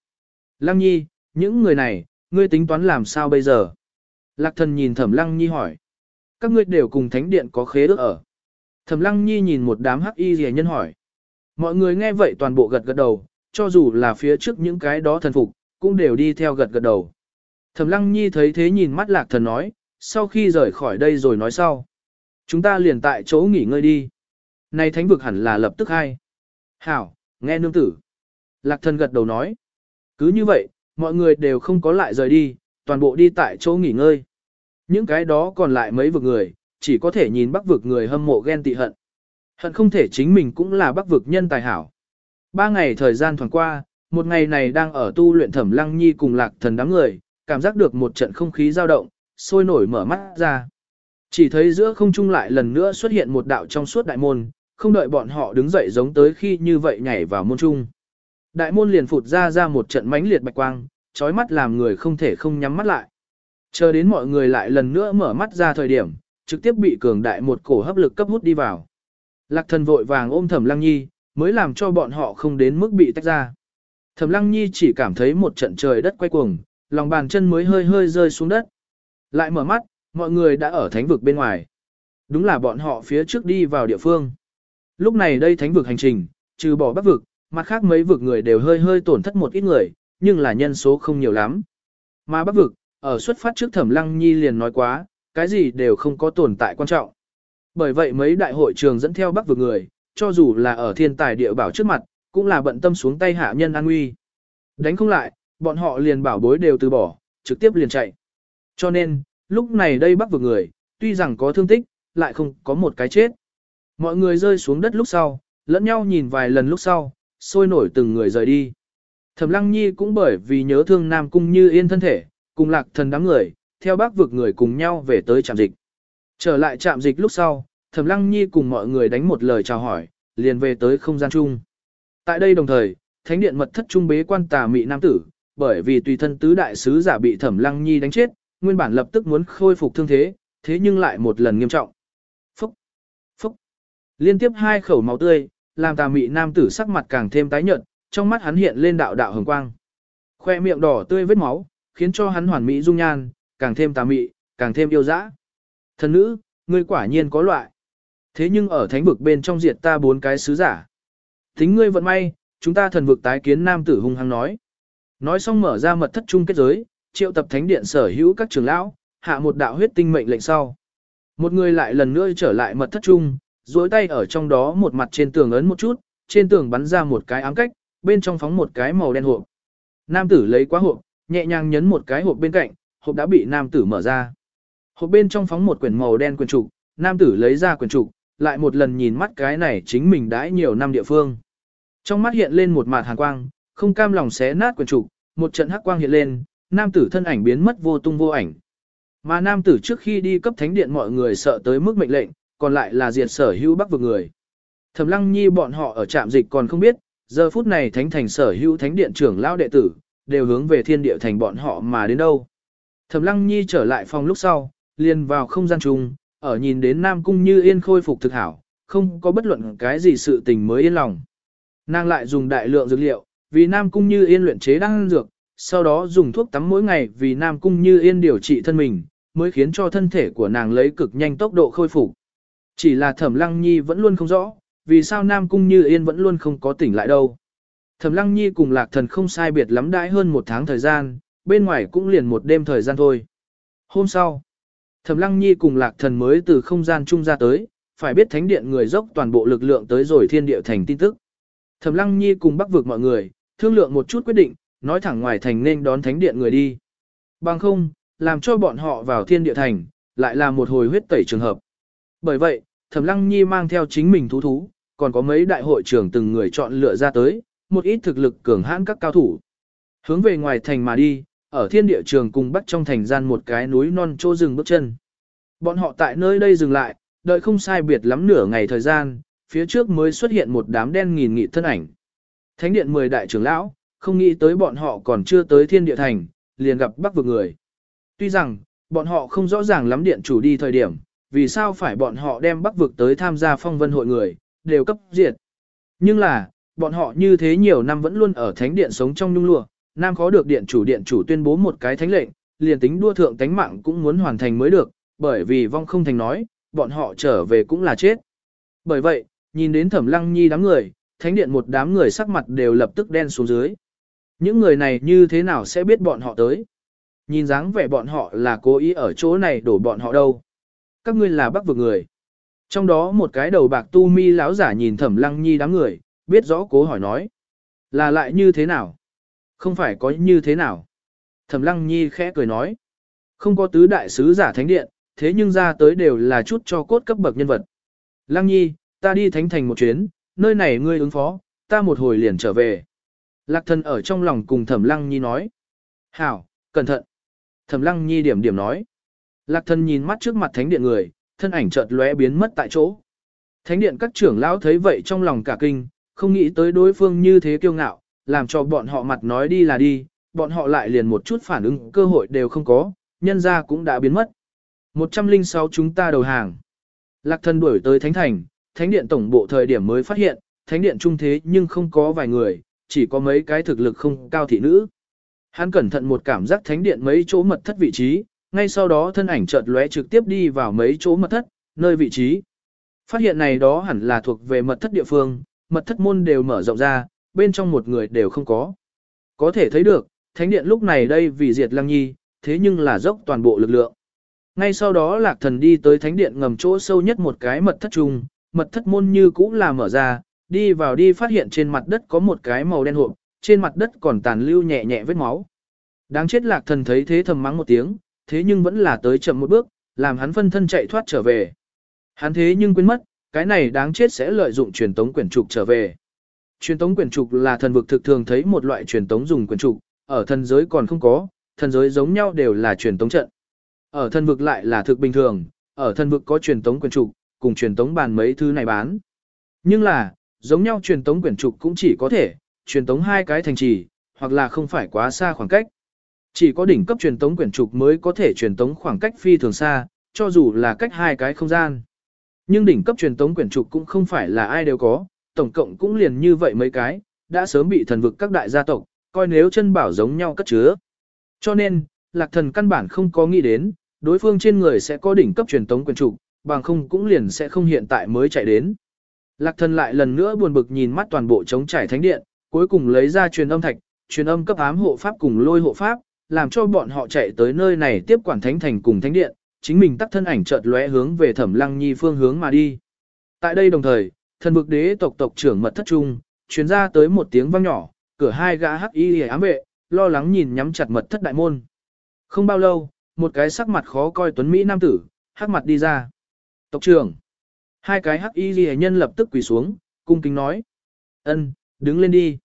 Lăng nhi, những người này, ngươi tính toán làm sao bây giờ? Lạc thần nhìn thẩm lăng nhi hỏi. Các ngươi đều cùng thánh điện có khế ước ở. Thẩm lăng nhi nhìn một đám hắc y rìa nhân hỏi. Mọi người nghe vậy toàn bộ gật gật đầu, cho dù là phía trước những cái đó thần phục, cũng đều đi theo gật gật đầu. Thẩm lăng nhi thấy thế nhìn mắt lạc thần nói, sau khi rời khỏi đây rồi nói sau. Chúng ta liền tại chỗ nghỉ ngơi đi. Này thánh vực hẳn là lập tức hay. Hảo, nghe nương tử. Lạc thần gật đầu nói. Cứ như vậy, mọi người đều không có lại rời đi, toàn bộ đi tại chỗ nghỉ ngơi. Những cái đó còn lại mấy vực người, chỉ có thể nhìn bắc vực người hâm mộ ghen tị hận. Hận không thể chính mình cũng là bắc vực nhân tài hảo. Ba ngày thời gian thoảng qua, một ngày này đang ở tu luyện thẩm lăng nhi cùng lạc thần đám người, cảm giác được một trận không khí dao động, sôi nổi mở mắt ra. Chỉ thấy giữa không trung lại lần nữa xuất hiện một đạo trong suốt đại môn, không đợi bọn họ đứng dậy giống tới khi như vậy nhảy vào môn trung. Đại môn liền phụt ra ra một trận mãnh liệt bạch quang, chói mắt làm người không thể không nhắm mắt lại. Chờ đến mọi người lại lần nữa mở mắt ra thời điểm, trực tiếp bị cường đại một cổ hấp lực cấp hút đi vào. Lạc thần vội vàng ôm thẩm lăng nhi, mới làm cho bọn họ không đến mức bị tách ra. Thẩm lăng nhi chỉ cảm thấy một trận trời đất quay cuồng, lòng bàn chân mới hơi hơi rơi xuống đất. Lại mở mắt, mọi người đã ở thánh vực bên ngoài. Đúng là bọn họ phía trước đi vào địa phương. Lúc này đây thánh vực hành trình, trừ bỏ bắc vực, mặt khác mấy vực người đều hơi hơi tổn thất một ít người, nhưng là nhân số không nhiều lắm. Mà bắc vực, ở xuất phát trước thẩm lăng nhi liền nói quá, cái gì đều không có tồn tại quan trọng. Bởi vậy mấy đại hội trường dẫn theo bắc vực người, cho dù là ở thiên tài địa bảo trước mặt, cũng là bận tâm xuống tay hạ nhân an nguy. Đánh không lại, bọn họ liền bảo bối đều từ bỏ, trực tiếp liền chạy. Cho nên, lúc này đây bắc vực người, tuy rằng có thương tích, lại không có một cái chết. Mọi người rơi xuống đất lúc sau, lẫn nhau nhìn vài lần lúc sau, sôi nổi từng người rời đi. Thẩm Lăng Nhi cũng bởi vì nhớ thương Nam Cung Như Yên thân thể, cùng lạc thần đám người, theo bác vực người cùng nhau về tới trạm dịch. Trở lại trạm dịch lúc sau, Thẩm Lăng Nhi cùng mọi người đánh một lời chào hỏi, liền về tới không gian chung. Tại đây đồng thời, thánh điện mật thất trung bế quan tà mị nam tử, bởi vì tùy thân tứ đại sứ giả bị Thẩm Lăng Nhi đánh chết, nguyên bản lập tức muốn khôi phục thương thế, thế nhưng lại một lần nghiêm trọng. Phúc! Phúc! Liên tiếp hai khẩu máu tươi, làm tà mị nam tử sắc mặt càng thêm tái nhợt, trong mắt hắn hiện lên đạo đạo hồng quang. Khoe miệng đỏ tươi vết máu, khiến cho hắn hoàn mỹ dung nhan, càng thêm tà mị, càng thêm yêu dã. Thần nữ, ngươi quả nhiên có loại. Thế nhưng ở thánh vực bên trong diệt ta bốn cái sứ giả. Tính ngươi vận may, chúng ta thần vực tái kiến nam tử hung hăng nói. Nói xong mở ra mật thất trung kết giới, triệu tập thánh điện sở hữu các trưởng lão, hạ một đạo huyết tinh mệnh lệnh sau. Một người lại lần nữa trở lại mật thất trung, duỗi tay ở trong đó một mặt trên tường ấn một chút, trên tường bắn ra một cái ám cách, bên trong phóng một cái màu đen hộp. Nam tử lấy quá hộp, nhẹ nhàng nhấn một cái hộp bên cạnh, hộp đã bị nam tử mở ra. Hộp bên trong phóng một quyển màu đen quyển trục, nam tử lấy ra quyển trục, lại một lần nhìn mắt cái này chính mình đãi nhiều năm địa phương. Trong mắt hiện lên một mạt hàn quang, không cam lòng xé nát quyển trục, một trận hắc quang hiện lên, nam tử thân ảnh biến mất vô tung vô ảnh. Mà nam tử trước khi đi cấp thánh điện mọi người sợ tới mức mệnh lệnh, còn lại là diệt sở hữu bắc vực người. Thẩm lăng nhi bọn họ ở trạm dịch còn không biết, giờ phút này thánh thành sở hữu thánh điện trưởng lão đệ tử, đều hướng về thiên địa thành bọn họ mà đến đâu. Thẩm lăng nhi trở lại phòng lúc sau, liền vào không gian chung, ở nhìn đến Nam Cung như yên khôi phục thực hảo, không có bất luận cái gì sự tình mới yên lòng. Nàng lại dùng đại lượng dược liệu, vì Nam Cung như yên luyện chế đan dược, sau đó dùng thuốc tắm mỗi ngày vì Nam Cung như yên điều trị thân mình, mới khiến cho thân thể của nàng lấy cực nhanh tốc độ khôi phục. Chỉ là Thẩm Lăng Nhi vẫn luôn không rõ, vì sao Nam Cung Như Yên vẫn luôn không có tỉnh lại đâu. Thẩm Lăng Nhi cùng Lạc Thần không sai biệt lắm đãi hơn một tháng thời gian, bên ngoài cũng liền một đêm thời gian thôi. Hôm sau, Thẩm Lăng Nhi cùng Lạc Thần mới từ không gian trung ra tới, phải biết thánh điện người dốc toàn bộ lực lượng tới rồi thiên địa thành tin tức. Thẩm Lăng Nhi cùng bắc vực mọi người, thương lượng một chút quyết định, nói thẳng ngoài thành nên đón thánh điện người đi. Bằng không, làm cho bọn họ vào thiên địa thành, lại là một hồi huyết tẩy trường hợp. Bởi vậy, Thẩm Lăng Nhi mang theo chính mình thú thú, còn có mấy đại hội trưởng từng người chọn lựa ra tới, một ít thực lực cường hãn các cao thủ. Hướng về ngoài thành mà đi, ở thiên địa trường cùng bắt trong thành gian một cái núi non chỗ dừng bước chân. Bọn họ tại nơi đây dừng lại, đợi không sai biệt lắm nửa ngày thời gian, phía trước mới xuất hiện một đám đen nghìn nghị thân ảnh. Thánh điện 10 đại trưởng lão, không nghĩ tới bọn họ còn chưa tới thiên địa thành, liền gặp bắc vực người. Tuy rằng, bọn họ không rõ ràng lắm điện chủ đi thời điểm, vì sao phải bọn họ đem bắc vực tới tham gia phong vân hội người, đều cấp diệt. Nhưng là, bọn họ như thế nhiều năm vẫn luôn ở thánh điện sống trong nhung lụa, nam khó được điện chủ điện chủ tuyên bố một cái thánh lệnh, liền tính đua thượng tánh mạng cũng muốn hoàn thành mới được, bởi vì vong không thành nói, bọn họ trở về cũng là chết. Bởi vậy, nhìn đến thẩm lăng nhi đám người, thánh điện một đám người sắc mặt đều lập tức đen xuống dưới. Những người này như thế nào sẽ biết bọn họ tới? Nhìn dáng vẻ bọn họ là cố ý ở chỗ này đổ bọn họ đâu. Các ngươi là bắc vực người. Trong đó một cái đầu bạc tu mi lão giả nhìn thẩm lăng nhi đám người, biết rõ cố hỏi nói. Là lại như thế nào? Không phải có như thế nào? Thẩm lăng nhi khẽ cười nói. Không có tứ đại sứ giả thánh điện, thế nhưng ra tới đều là chút cho cốt cấp bậc nhân vật. Lăng nhi, ta đi thánh thành một chuyến, nơi này ngươi ứng phó, ta một hồi liền trở về. Lạc thần ở trong lòng cùng thẩm lăng nhi nói. Hảo, cẩn thận. Thẩm lăng nhi điểm điểm nói. Lạc thần nhìn mắt trước mặt thánh điện người, thân ảnh chợt lóe biến mất tại chỗ. Thánh điện các trưởng lão thấy vậy trong lòng cả kinh, không nghĩ tới đối phương như thế kiêu ngạo, làm cho bọn họ mặt nói đi là đi, bọn họ lại liền một chút phản ứng cơ hội đều không có, nhân ra cũng đã biến mất. 106 chúng ta đầu hàng. Lạc thân đuổi tới Thánh Thành, Thánh Điện Tổng bộ thời điểm mới phát hiện, Thánh Điện trung thế nhưng không có vài người, chỉ có mấy cái thực lực không cao thị nữ. Hắn cẩn thận một cảm giác Thánh Điện mấy chỗ mật thất vị trí, ngay sau đó thân ảnh chợt lóe trực tiếp đi vào mấy chỗ mật thất, nơi vị trí. Phát hiện này đó hẳn là thuộc về mật thất địa phương, mật thất môn đều mở rộng ra, bên trong một người đều không có. Có thể thấy được, thánh điện lúc này đây vì diệt lăng nhi, thế nhưng là dốc toàn bộ lực lượng. Ngay sau đó lạc thần đi tới thánh điện ngầm chỗ sâu nhất một cái mật thất trung, mật thất môn như cũ là mở ra, đi vào đi phát hiện trên mặt đất có một cái màu đen hộp, trên mặt đất còn tàn lưu nhẹ nhẹ vết máu. Đáng chết lạc thần thấy thế thầm mắng một tiếng, thế nhưng vẫn là tới chậm một bước, làm hắn phân thân chạy thoát trở về. Hắn thế nhưng quên mất, cái này đáng chết sẽ lợi dụng truyền tống quyển trục trở về. Truyền tống quyển trục là thần vực thực thường thấy một loại truyền tống dùng quyển trục, ở thần giới còn không có, thần giới giống nhau đều là truyền tống trận. Ở thần vực lại là thực bình thường, ở thần vực có truyền tống quyển trục, cùng truyền tống bàn mấy thứ này bán. Nhưng là, giống nhau truyền tống quyển trục cũng chỉ có thể, truyền tống hai cái thành trì, hoặc là không phải quá xa khoảng cách. Chỉ có đỉnh cấp truyền tống quyển trục mới có thể truyền tống khoảng cách phi thường xa, cho dù là cách hai cái không gian. Nhưng đỉnh cấp truyền tống quyển trục cũng không phải là ai đều có, tổng cộng cũng liền như vậy mấy cái, đã sớm bị thần vực các đại gia tộc, coi nếu chân bảo giống nhau cất chứa. Cho nên, lạc thần căn bản không có nghĩ đến, đối phương trên người sẽ có đỉnh cấp truyền tống quyền trục, bằng không cũng liền sẽ không hiện tại mới chạy đến. Lạc thần lại lần nữa buồn bực nhìn mắt toàn bộ chống trải thánh điện, cuối cùng lấy ra truyền âm thạch, truyền âm cấp ám hộ pháp cùng lôi hộ pháp, làm cho bọn họ chạy tới nơi này tiếp quản thánh thành cùng thánh điện, chính mình tắt thân ảnh chợt lóe hướng về thẩm lăng nhi phương hướng mà đi. Tại đây đồng thời, thần bực đế tộc tộc trưởng mật thất trung, chuyến ra tới một tiếng vang nhỏ, cửa hai gã hắc y ám vệ, lo lắng nhìn nhắm chặt mật thất đại môn. Không bao lâu, một cái sắc mặt khó coi tuấn Mỹ nam tử, hắc mặt đi ra. Tộc trưởng. Hai cái hắc y hề nhân lập tức quỳ xuống, cung kính nói. ân đứng lên đi.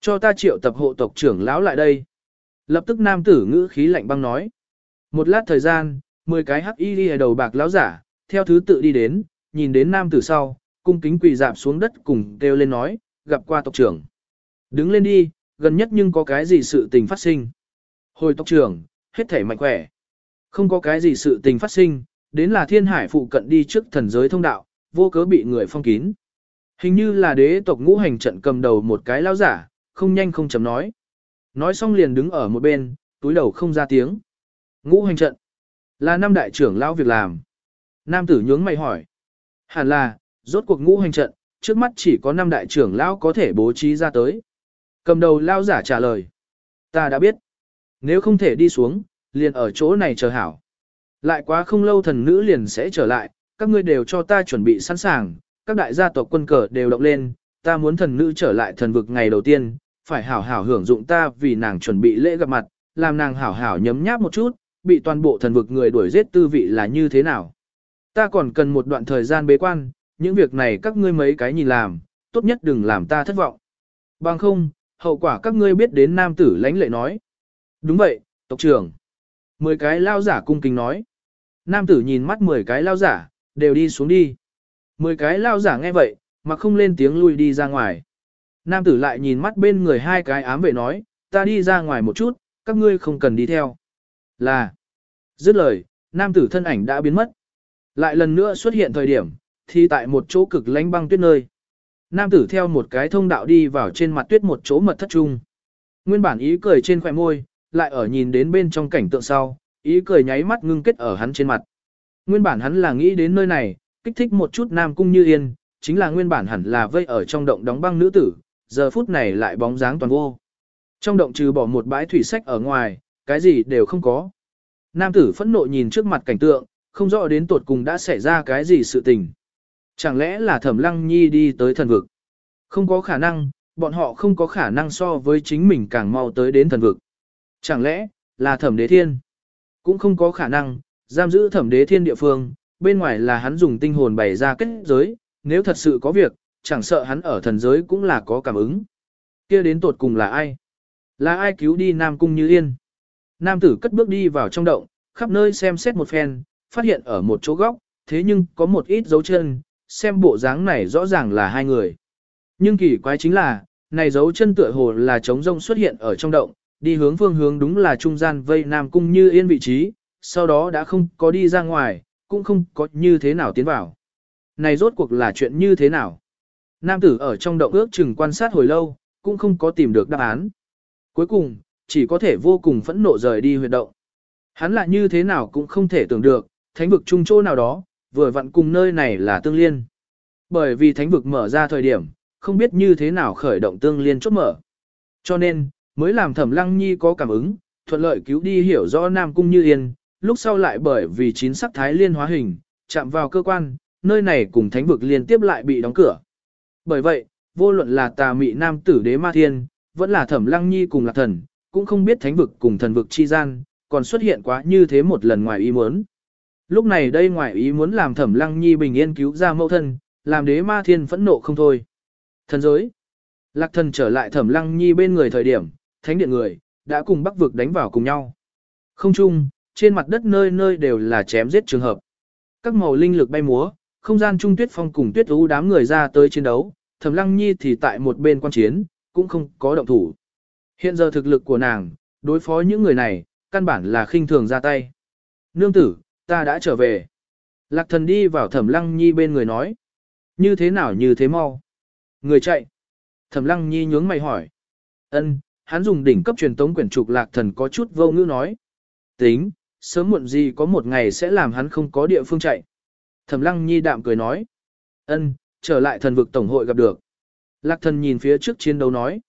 Cho ta triệu tập hộ tộc trưởng lão lại đây. Lập tức nam tử ngữ khí lạnh băng nói. Một lát thời gian, 10 cái hắc y ghi đầu bạc lão giả, theo thứ tự đi đến, nhìn đến nam tử sau, cung kính quỳ dạp xuống đất cùng kêu lên nói, gặp qua tộc trưởng. Đứng lên đi, gần nhất nhưng có cái gì sự tình phát sinh. Hồi tộc trưởng, hết thể mạnh khỏe. Không có cái gì sự tình phát sinh, đến là thiên hải phụ cận đi trước thần giới thông đạo, vô cớ bị người phong kín. Hình như là đế tộc ngũ hành trận cầm đầu một cái lao giả, không nhanh không chấm nói. Nói xong liền đứng ở một bên, túi đầu không ra tiếng. Ngũ hành trận, là năm đại trưởng lao việc làm. Nam tử nhướng mày hỏi. Hẳn là, rốt cuộc ngũ hành trận, trước mắt chỉ có năm đại trưởng lão có thể bố trí ra tới. Cầm đầu lão giả trả lời. Ta đã biết. Nếu không thể đi xuống, liền ở chỗ này chờ hảo. Lại quá không lâu thần nữ liền sẽ trở lại, các ngươi đều cho ta chuẩn bị sẵn sàng, các đại gia tộc quân cờ đều động lên, ta muốn thần nữ trở lại thần vực ngày đầu tiên, phải hảo hảo hưởng dụng ta vì nàng chuẩn bị lễ gặp mặt, làm nàng hảo hảo nhấm nháp một chút, bị toàn bộ thần vực người đuổi giết tư vị là như thế nào. Ta còn cần một đoạn thời gian bế quan, những việc này các ngươi mấy cái nhìn làm, tốt nhất đừng làm ta thất vọng. Bằng không, hậu quả các ngươi biết đến nam tử lãnh lệ nói. Đúng vậy, tộc trưởng. Mười cái lao giả cung kính nói. Nam tử nhìn mắt mười cái lao giả, đều đi xuống đi. Mười cái lao giả nghe vậy, mà không lên tiếng lui đi ra ngoài. Nam tử lại nhìn mắt bên người hai cái ám vệ nói, ta đi ra ngoài một chút, các ngươi không cần đi theo. Là. Dứt lời, nam tử thân ảnh đã biến mất. Lại lần nữa xuất hiện thời điểm, thì tại một chỗ cực lánh băng tuyết nơi. Nam tử theo một cái thông đạo đi vào trên mặt tuyết một chỗ mật thất trung. Nguyên bản ý cười trên khỏe môi, lại ở nhìn đến bên trong cảnh tượng sau, ý cười nháy mắt ngưng kết ở hắn trên mặt. Nguyên bản hắn là nghĩ đến nơi này, kích thích một chút nam cung như yên, chính là nguyên bản hẳn là vây ở trong động đóng băng nữ tử, giờ phút này lại bóng dáng toàn vô. Trong động trừ bỏ một bãi thủy sách ở ngoài, cái gì đều không có. Nam tử phẫn nộ nhìn trước mặt cảnh tượng, không rõ đến tột cùng đã xảy ra cái gì sự tình. Chẳng lẽ là thẩm lăng nhi đi tới thần vực? Không có khả năng, bọn họ không có khả năng so với chính mình càng mau tới đến thần vực. Chẳng lẽ, là thẩm đế thiên? Cũng không có khả năng, giam giữ thẩm đế thiên địa phương, bên ngoài là hắn dùng tinh hồn bày ra kết giới, nếu thật sự có việc, chẳng sợ hắn ở thần giới cũng là có cảm ứng. kia đến tột cùng là ai? Là ai cứu đi Nam Cung Như Yên? Nam tử cất bước đi vào trong động, khắp nơi xem xét một phen, phát hiện ở một chỗ góc, thế nhưng có một ít dấu chân, xem bộ dáng này rõ ràng là hai người. Nhưng kỳ quái chính là, này dấu chân tựa hồ là trống rông xuất hiện ở trong động, đi hướng phương hướng đúng là trung gian vây Nam Cung Như Yên vị trí, sau đó đã không có đi ra ngoài, cũng không có như thế nào tiến vào. Này rốt cuộc là chuyện như thế nào? Nam tử ở trong động ước chừng quan sát hồi lâu, cũng không có tìm được đáp án. Cuối cùng, chỉ có thể vô cùng phẫn nộ rời đi huyệt động. Hắn lại như thế nào cũng không thể tưởng được, thánh vực trung chỗ nào đó, vừa vặn cùng nơi này là tương liên. Bởi vì thánh vực mở ra thời điểm, không biết như thế nào khởi động tương liên chốt mở. Cho nên, mới làm thẩm lăng nhi có cảm ứng, thuận lợi cứu đi hiểu rõ Nam Cung Như Yên, lúc sau lại bởi vì chín sắc thái liên hóa hình, chạm vào cơ quan, nơi này cùng thánh vực liên tiếp lại bị đóng cửa. Bởi vậy, vô luận là tà mị nam tử đế ma thiên, vẫn là thẩm lăng nhi cùng lạc thần, cũng không biết thánh vực cùng thần vực chi gian, còn xuất hiện quá như thế một lần ngoài ý muốn. Lúc này đây ngoại ý muốn làm thẩm lăng nhi bình yên cứu ra mẫu thân, làm đế ma thiên phẫn nộ không thôi. Thần giới. Lạc thần trở lại thẩm lăng nhi bên người thời điểm, thánh điện người, đã cùng bắc vực đánh vào cùng nhau. Không chung, trên mặt đất nơi nơi đều là chém giết trường hợp. Các màu linh lực bay múa, không gian trung tuyết phong cùng tuyết ú đám người ra tới chiến đấu, thẩm lăng nhi thì tại một bên quan chiến, cũng không có động thủ. Hiện giờ thực lực của nàng, đối phó những người này, căn bản là khinh thường ra tay. Nương tử, ta đã trở về. Lạc thần đi vào thẩm lăng nhi bên người nói. Như thế nào như thế mau? Người chạy. Thẩm lăng nhi nhướng mày hỏi. ân hắn dùng đỉnh cấp truyền tống quyển trục lạc thần có chút vô ngữ nói. Tính, sớm muộn gì có một ngày sẽ làm hắn không có địa phương chạy. Thẩm lăng nhi đạm cười nói. ân trở lại thần vực tổng hội gặp được. Lạc thần nhìn phía trước chiến đấu nói.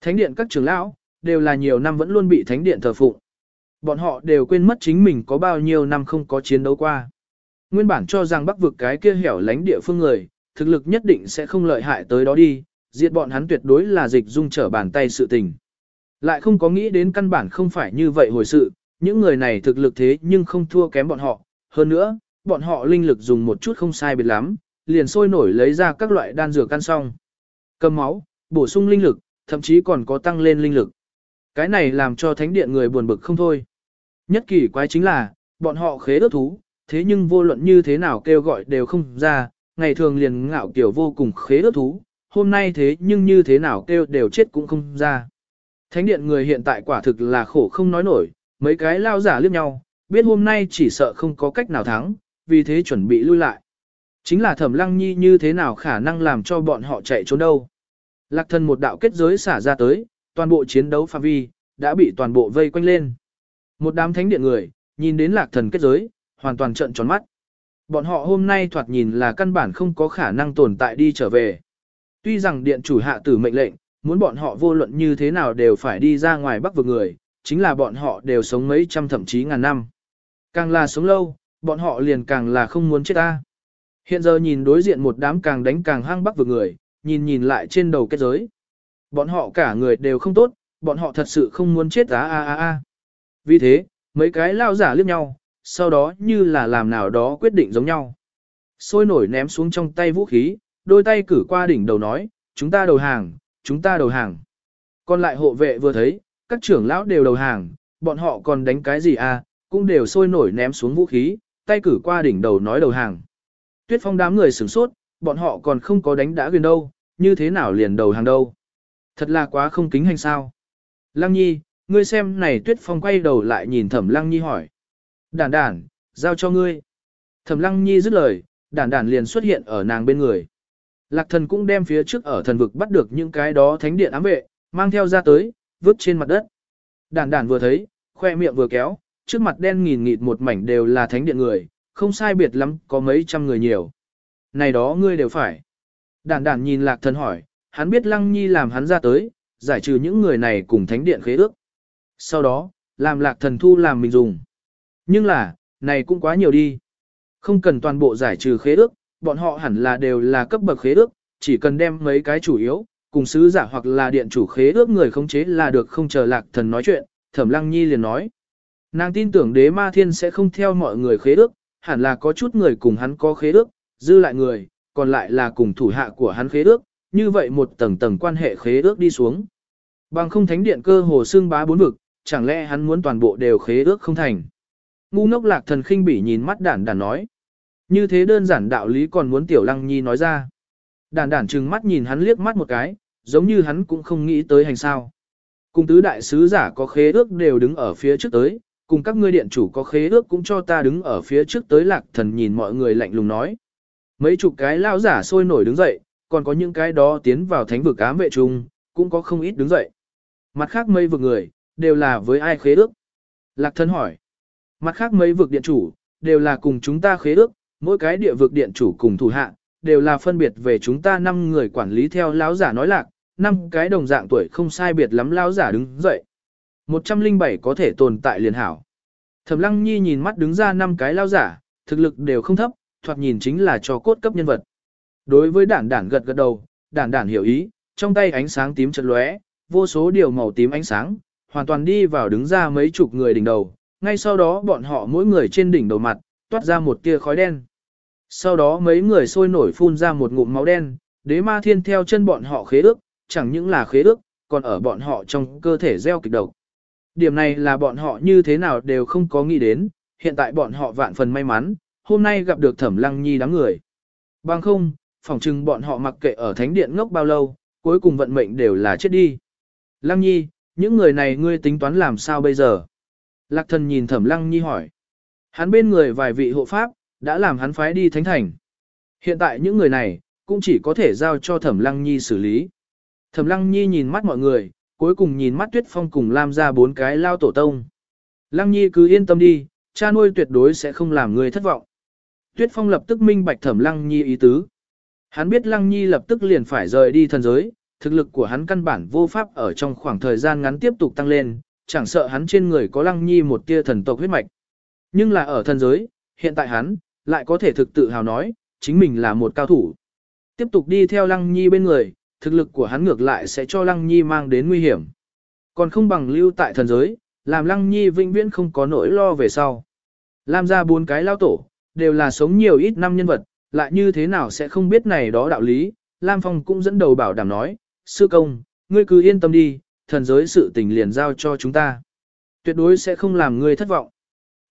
Thánh điện các trưởng lão, đều là nhiều năm vẫn luôn bị thánh điện thờ phụng. Bọn họ đều quên mất chính mình có bao nhiêu năm không có chiến đấu qua. Nguyên bản cho rằng bắc vực cái kia hẻo lánh địa phương người, thực lực nhất định sẽ không lợi hại tới đó đi, diệt bọn hắn tuyệt đối là dịch dung trở bàn tay sự tình. Lại không có nghĩ đến căn bản không phải như vậy hồi sự, những người này thực lực thế nhưng không thua kém bọn họ, hơn nữa, bọn họ linh lực dùng một chút không sai biệt lắm, liền sôi nổi lấy ra các loại đan dược căn xong. Cầm máu, bổ sung linh lực, thậm chí còn có tăng lên linh lực. Cái này làm cho thánh điện người buồn bực không thôi. Nhất kỳ quái chính là, bọn họ khế ước thú, thế nhưng vô luận như thế nào kêu gọi đều không ra, ngày thường liền ngạo kiểu vô cùng khế ước thú, hôm nay thế nhưng như thế nào kêu đều chết cũng không ra. Thánh điện người hiện tại quả thực là khổ không nói nổi, mấy cái lao giả liếc nhau, biết hôm nay chỉ sợ không có cách nào thắng, vì thế chuẩn bị lui lại. Chính là thẩm lăng nhi như thế nào khả năng làm cho bọn họ chạy trốn đâu. Lạc thần một đạo kết giới xả ra tới, toàn bộ chiến đấu phạm vi, đã bị toàn bộ vây quanh lên. Một đám thánh điện người, nhìn đến lạc thần kết giới, hoàn toàn trợn tròn mắt. Bọn họ hôm nay thoạt nhìn là căn bản không có khả năng tồn tại đi trở về. Tuy rằng điện chủ hạ tử mệnh lệnh, muốn bọn họ vô luận như thế nào đều phải đi ra ngoài bắc vực người, chính là bọn họ đều sống mấy trăm thậm chí ngàn năm. Càng là sống lâu, bọn họ liền càng là không muốn chết ta. Hiện giờ nhìn đối diện một đám càng đánh càng hăng bắc vực người, nhìn nhìn lại trên đầu kết giới. Bọn họ cả người đều không tốt, bọn họ thật sự không muốn chết á a a a. Vì thế, mấy cái lao giả liếc nhau, sau đó như là làm nào đó quyết định giống nhau. Sôi nổi ném xuống trong tay vũ khí, đôi tay cử qua đỉnh đầu nói, chúng ta đầu hàng, chúng ta đầu hàng. Còn lại hộ vệ vừa thấy, các trưởng lão đều đầu hàng, bọn họ còn đánh cái gì à, cũng đều sôi nổi ném xuống vũ khí, tay cử qua đỉnh đầu nói đầu hàng. Tuyết phong đám người sửng sốt, bọn họ còn không có đánh đã quyền đâu, như thế nào liền đầu hàng đâu. Thật là quá không kính hành sao. Lăng nhi, ngươi xem này tuyết phong quay đầu lại nhìn thẩm lăng nhi hỏi. Đản đản, giao cho ngươi. Thẩm lăng nhi dứt lời, đản đản liền xuất hiện ở nàng bên người. Lạc thần cũng đem phía trước ở thần vực bắt được những cái đó thánh điện ám vệ, mang theo ra tới, vứt trên mặt đất. Đản đản vừa thấy, khoe miệng vừa kéo, trước mặt đen nghìn nghịt một mảnh đều là thánh điện người, không sai biệt lắm, có mấy trăm người nhiều. Này đó ngươi đều phải. Đản đản nhìn lạc thần hỏi, hắn biết lăng nhi làm hắn ra tới, giải trừ những người này cùng thánh điện khế ước. Sau đó, làm lạc thần thu làm mình dùng. Nhưng là, này cũng quá nhiều đi. Không cần toàn bộ giải trừ khế ước, bọn họ hẳn là đều là cấp bậc khế ước, chỉ cần đem mấy cái chủ yếu, cùng sứ giả hoặc là điện chủ khế ước người khống chế là được không chờ lạc thần nói chuyện, thẩm lăng nhi liền nói. Nàng tin tưởng đế ma thiên sẽ không theo mọi người khế ước, hẳn là có chút người cùng hắn có khế ước, dư lại người, còn lại là cùng thủ hạ của hắn khế ước, như vậy một tầng tầng quan hệ khế ước đi xuống. Bằng không thánh điện cơ hồ xương bá bốn vực, chẳng lẽ hắn muốn toàn bộ đều khế ước không thành. Ngu ngốc lạc thần khinh bỉ nhìn mắt đản đản nói. Như thế đơn giản đạo lý còn muốn tiểu lăng nhi nói ra. Đản đản trừng mắt nhìn hắn liếc mắt một cái, giống như hắn cũng không nghĩ tới hành sao. Cùng tứ đại sứ giả có khế ước đều đứng ở phía trước tới, cùng các ngươi điện chủ có khế ước cũng cho ta đứng ở phía trước tới lạc thần nhìn mọi người lạnh lùng nói. Mấy chục cái lao giả sôi nổi đứng dậy, còn có những cái đó tiến vào thánh vực ám vệ chung, cũng có không ít đứng dậy. Mặt khác mây vực người, đều là với ai khế ước? Lạc thân hỏi. Mặt khác mấy vực điện chủ, đều là cùng chúng ta khế ước, mỗi cái địa vực điện chủ cùng thủ hạ, đều là phân biệt về chúng ta năm người quản lý theo lão giả nói lạc, năm cái đồng dạng tuổi không sai biệt lắm lão giả đứng dậy. 107 có thể tồn tại liền hảo. Thẩm Lăng Nhi nhìn mắt đứng ra năm cái lão giả, thực lực đều không thấp, thoạt nhìn chính là cho cốt cấp nhân vật. Đối với đản đản gật gật đầu, đản đản hiểu ý, trong tay ánh sáng tím chợt lóe, vô số điều màu tím ánh sáng, hoàn toàn đi vào đứng ra mấy chục người đỉnh đầu, ngay sau đó bọn họ mỗi người trên đỉnh đầu mặt, toát ra một tia khói đen. Sau đó mấy người sôi nổi phun ra một ngụm máu đen, đế ma thiên theo chân bọn họ khế ước, chẳng những là khế ước, còn ở bọn họ trong cơ thể gieo kịch độc. Điểm này là bọn họ như thế nào đều không có nghĩ đến, hiện tại bọn họ vạn phần may mắn, hôm nay gặp được thẩm lăng nhi đám người. Bằng không, phỏng chừng bọn họ mặc kệ ở thánh điện ngốc bao lâu, cuối cùng vận mệnh đều là chết đi. Lăng nhi, những người này ngươi tính toán làm sao bây giờ? Lạc thần nhìn thẩm lăng nhi hỏi. Hắn bên người vài vị hộ pháp, đã làm hắn phái đi thánh thành. Hiện tại những người này, cũng chỉ có thể giao cho thẩm lăng nhi xử lý. Thẩm lăng nhi nhìn mắt mọi người, cuối cùng nhìn mắt tuyết phong cùng làm ra bốn cái lao tổ tông. Lăng nhi cứ yên tâm đi, cha nuôi tuyệt đối sẽ không làm người thất vọng. Tuyết phong lập tức minh bạch thẩm lăng nhi ý tứ. Hắn biết lăng nhi lập tức liền phải rời đi thần giới, thực lực của hắn căn bản vô pháp ở trong khoảng thời gian ngắn tiếp tục tăng lên, chẳng sợ hắn trên người có lăng nhi một tia thần tộc huyết mạch. Nhưng là ở thần giới, hiện tại hắn, lại có thể thực tự hào nói, chính mình là một cao thủ. Tiếp tục đi theo lăng nhi bên người, thực lực của hắn ngược lại sẽ cho lăng nhi mang đến nguy hiểm. Còn không bằng lưu tại thần giới, làm lăng nhi vĩnh viễn không có nỗi lo về sau. Làm ra bốn cái lao tổ, đều là sống nhiều ít năm nhân vật, lại như thế nào sẽ không biết này đó đạo lý. Lam Phong cũng dẫn đầu bảo đảm nói, sư công, ngươi cứ yên tâm đi, thần giới sự tình liền giao cho chúng ta. Tuyệt đối sẽ không làm ngươi thất vọng.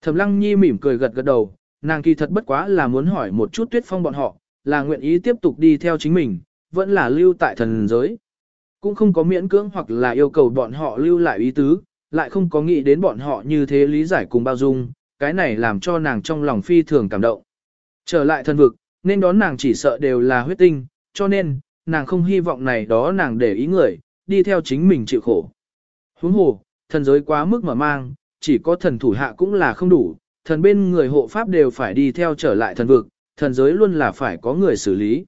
Thẩm Lăng Nhi mỉm cười gật gật đầu, nàng kỳ thật bất quá là muốn hỏi một chút Tuyết Phong bọn họ, là nguyện ý tiếp tục đi theo chính mình, vẫn là lưu tại thần giới. Cũng không có miễn cưỡng hoặc là yêu cầu bọn họ lưu lại ý tứ, lại không có nghĩ đến bọn họ như thế lý giải cùng bao dung, cái này làm cho nàng trong lòng phi thường cảm động. Trở lại thần vực, nên đón nàng chỉ sợ đều là huyết tinh, cho nên, nàng không hy vọng này đó nàng để ý người, đi theo chính mình chịu khổ. Huống hồ, thần giới quá mức mở mang, chỉ có thần thủ hạ cũng là không đủ, thần bên người hộ pháp đều phải đi theo trở lại thần vực, thần giới luôn là phải có người xử lý.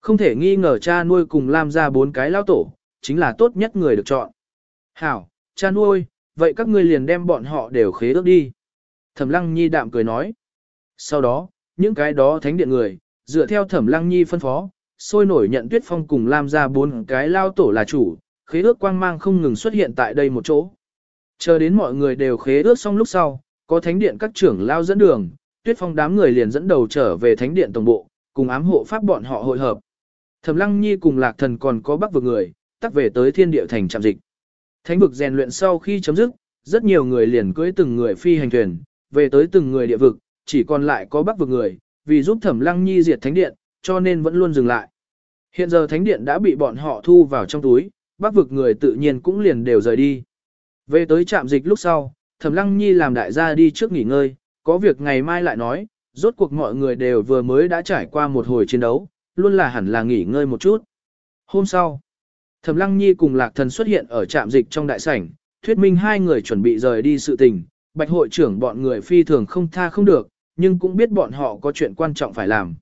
Không thể nghi ngờ cha nuôi cùng Lam ra bốn cái lao tổ, chính là tốt nhất người được chọn. Hảo, cha nuôi, vậy các ngươi liền đem bọn họ đều khế ước đi. Thẩm Lăng Nhi đạm cười nói. Sau đó, những cái đó thánh điện người, dựa theo Thẩm Lăng Nhi phân phó, sôi nổi nhận Tuyết Phong cùng Lam ra bốn cái lao tổ là chủ, khế ước quang mang không ngừng xuất hiện tại đây một chỗ. Chờ đến mọi người đều khế ước xong lúc sau, có thánh điện các trưởng lao dẫn đường, Tuyết Phong đám người liền dẫn đầu trở về thánh điện tổng bộ, cùng ám hộ pháp bọn họ hội hợp. Thẩm Lăng Nhi cùng Lạc Thần còn có bắc vực người, tắc về tới thiên địa thành trạm dịch. Thánh vực rèn luyện sau khi chấm dứt, rất nhiều người liền cưỡi từng người phi hành thuyền, về tới từng người địa vực, chỉ còn lại có bắc vực người, vì giúp Thẩm Lăng Nhi diệt thánh điện, cho nên vẫn luôn dừng lại. Hiện giờ thánh điện đã bị bọn họ thu vào trong túi, bắc vực người tự nhiên cũng liền đều rời đi. Về tới trạm dịch lúc sau, Thẩm Lăng Nhi làm đại gia đi trước nghỉ ngơi, có việc ngày mai lại nói, rốt cuộc mọi người đều vừa mới đã trải qua một hồi chiến đấu, luôn là hẳn là nghỉ ngơi một chút. Hôm sau, Thẩm Lăng Nhi cùng Lạc Thần xuất hiện ở trạm dịch trong đại sảnh, thuyết minh hai người chuẩn bị rời đi sự tình, bạch hội trưởng bọn người phi thường không tha không được, nhưng cũng biết bọn họ có chuyện quan trọng phải làm.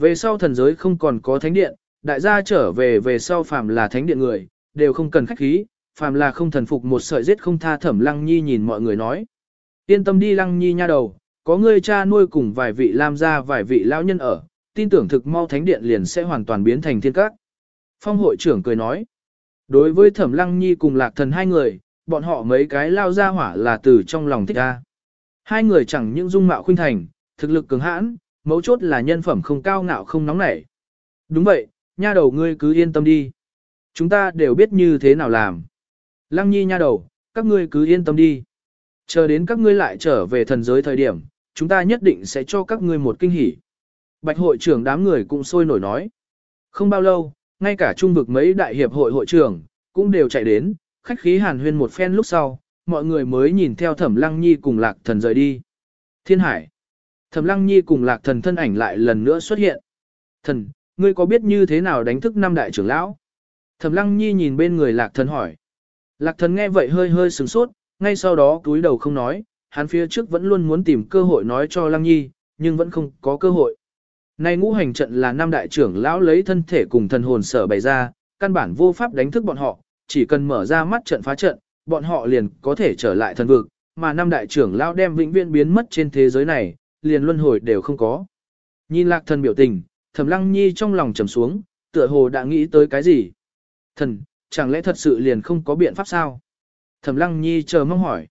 Về sau thần giới không còn có thánh điện, đại gia trở về về sau phàm là thánh điện người, đều không cần khách khí, phàm là không thần phục một sợi giết không tha thẩm lăng nhi nhìn mọi người nói. Yên tâm đi lăng nhi nha đầu, có người cha nuôi cùng vài vị lam gia vài vị lão nhân ở, tin tưởng thực mau thánh điện liền sẽ hoàn toàn biến thành thiên các. Phong hội trưởng cười nói, đối với thẩm lăng nhi cùng lạc thần hai người, bọn họ mấy cái lao ra hỏa là từ trong lòng thích ra. Hai người chẳng những dung mạo khuynh thành, thực lực cứng hãn, mấu chốt là nhân phẩm không cao ngạo không nóng nảy. Đúng vậy, nha đầu ngươi cứ yên tâm đi. Chúng ta đều biết như thế nào làm. Lăng nhi nha đầu, các ngươi cứ yên tâm đi. Chờ đến các ngươi lại trở về thần giới thời điểm, chúng ta nhất định sẽ cho các ngươi một kinh hỉ. Bạch hội trưởng đám người cũng sôi nổi nói. Không bao lâu, ngay cả trung vực mấy đại hiệp hội hội trưởng, cũng đều chạy đến, khách khí hàn huyên một phen lúc sau, mọi người mới nhìn theo thẩm lăng nhi cùng lạc thần rời đi. Thiên hải. Thẩm lăng nhi cùng lạc thần thân ảnh lại lần nữa xuất hiện. Thần, ngươi có biết như thế nào đánh thức năm đại trưởng lão? Thẩm lăng nhi nhìn bên người lạc thần hỏi. Lạc thần nghe vậy hơi hơi sửng sốt, ngay sau đó túi đầu không nói, hắn phía trước vẫn luôn muốn tìm cơ hội nói cho lăng nhi, nhưng vẫn không có cơ hội. Nay ngũ hành trận là năm đại trưởng lão lấy thân thể cùng thần hồn sở bày ra, căn bản vô pháp đánh thức bọn họ, chỉ cần mở ra mắt trận phá trận, bọn họ liền có thể trở lại thần vực, mà năm đại trưởng lão đem vĩnh viễn biến mất trên thế giới này, liền luân hồi đều không có. Nhìn lạc thần biểu tình, thẩm lăng nhi trong lòng trầm xuống, tựa hồ đã nghĩ tới cái gì. Thần, chẳng lẽ thật sự liền không có biện pháp sao? Thẩm lăng nhi chờ mong hỏi.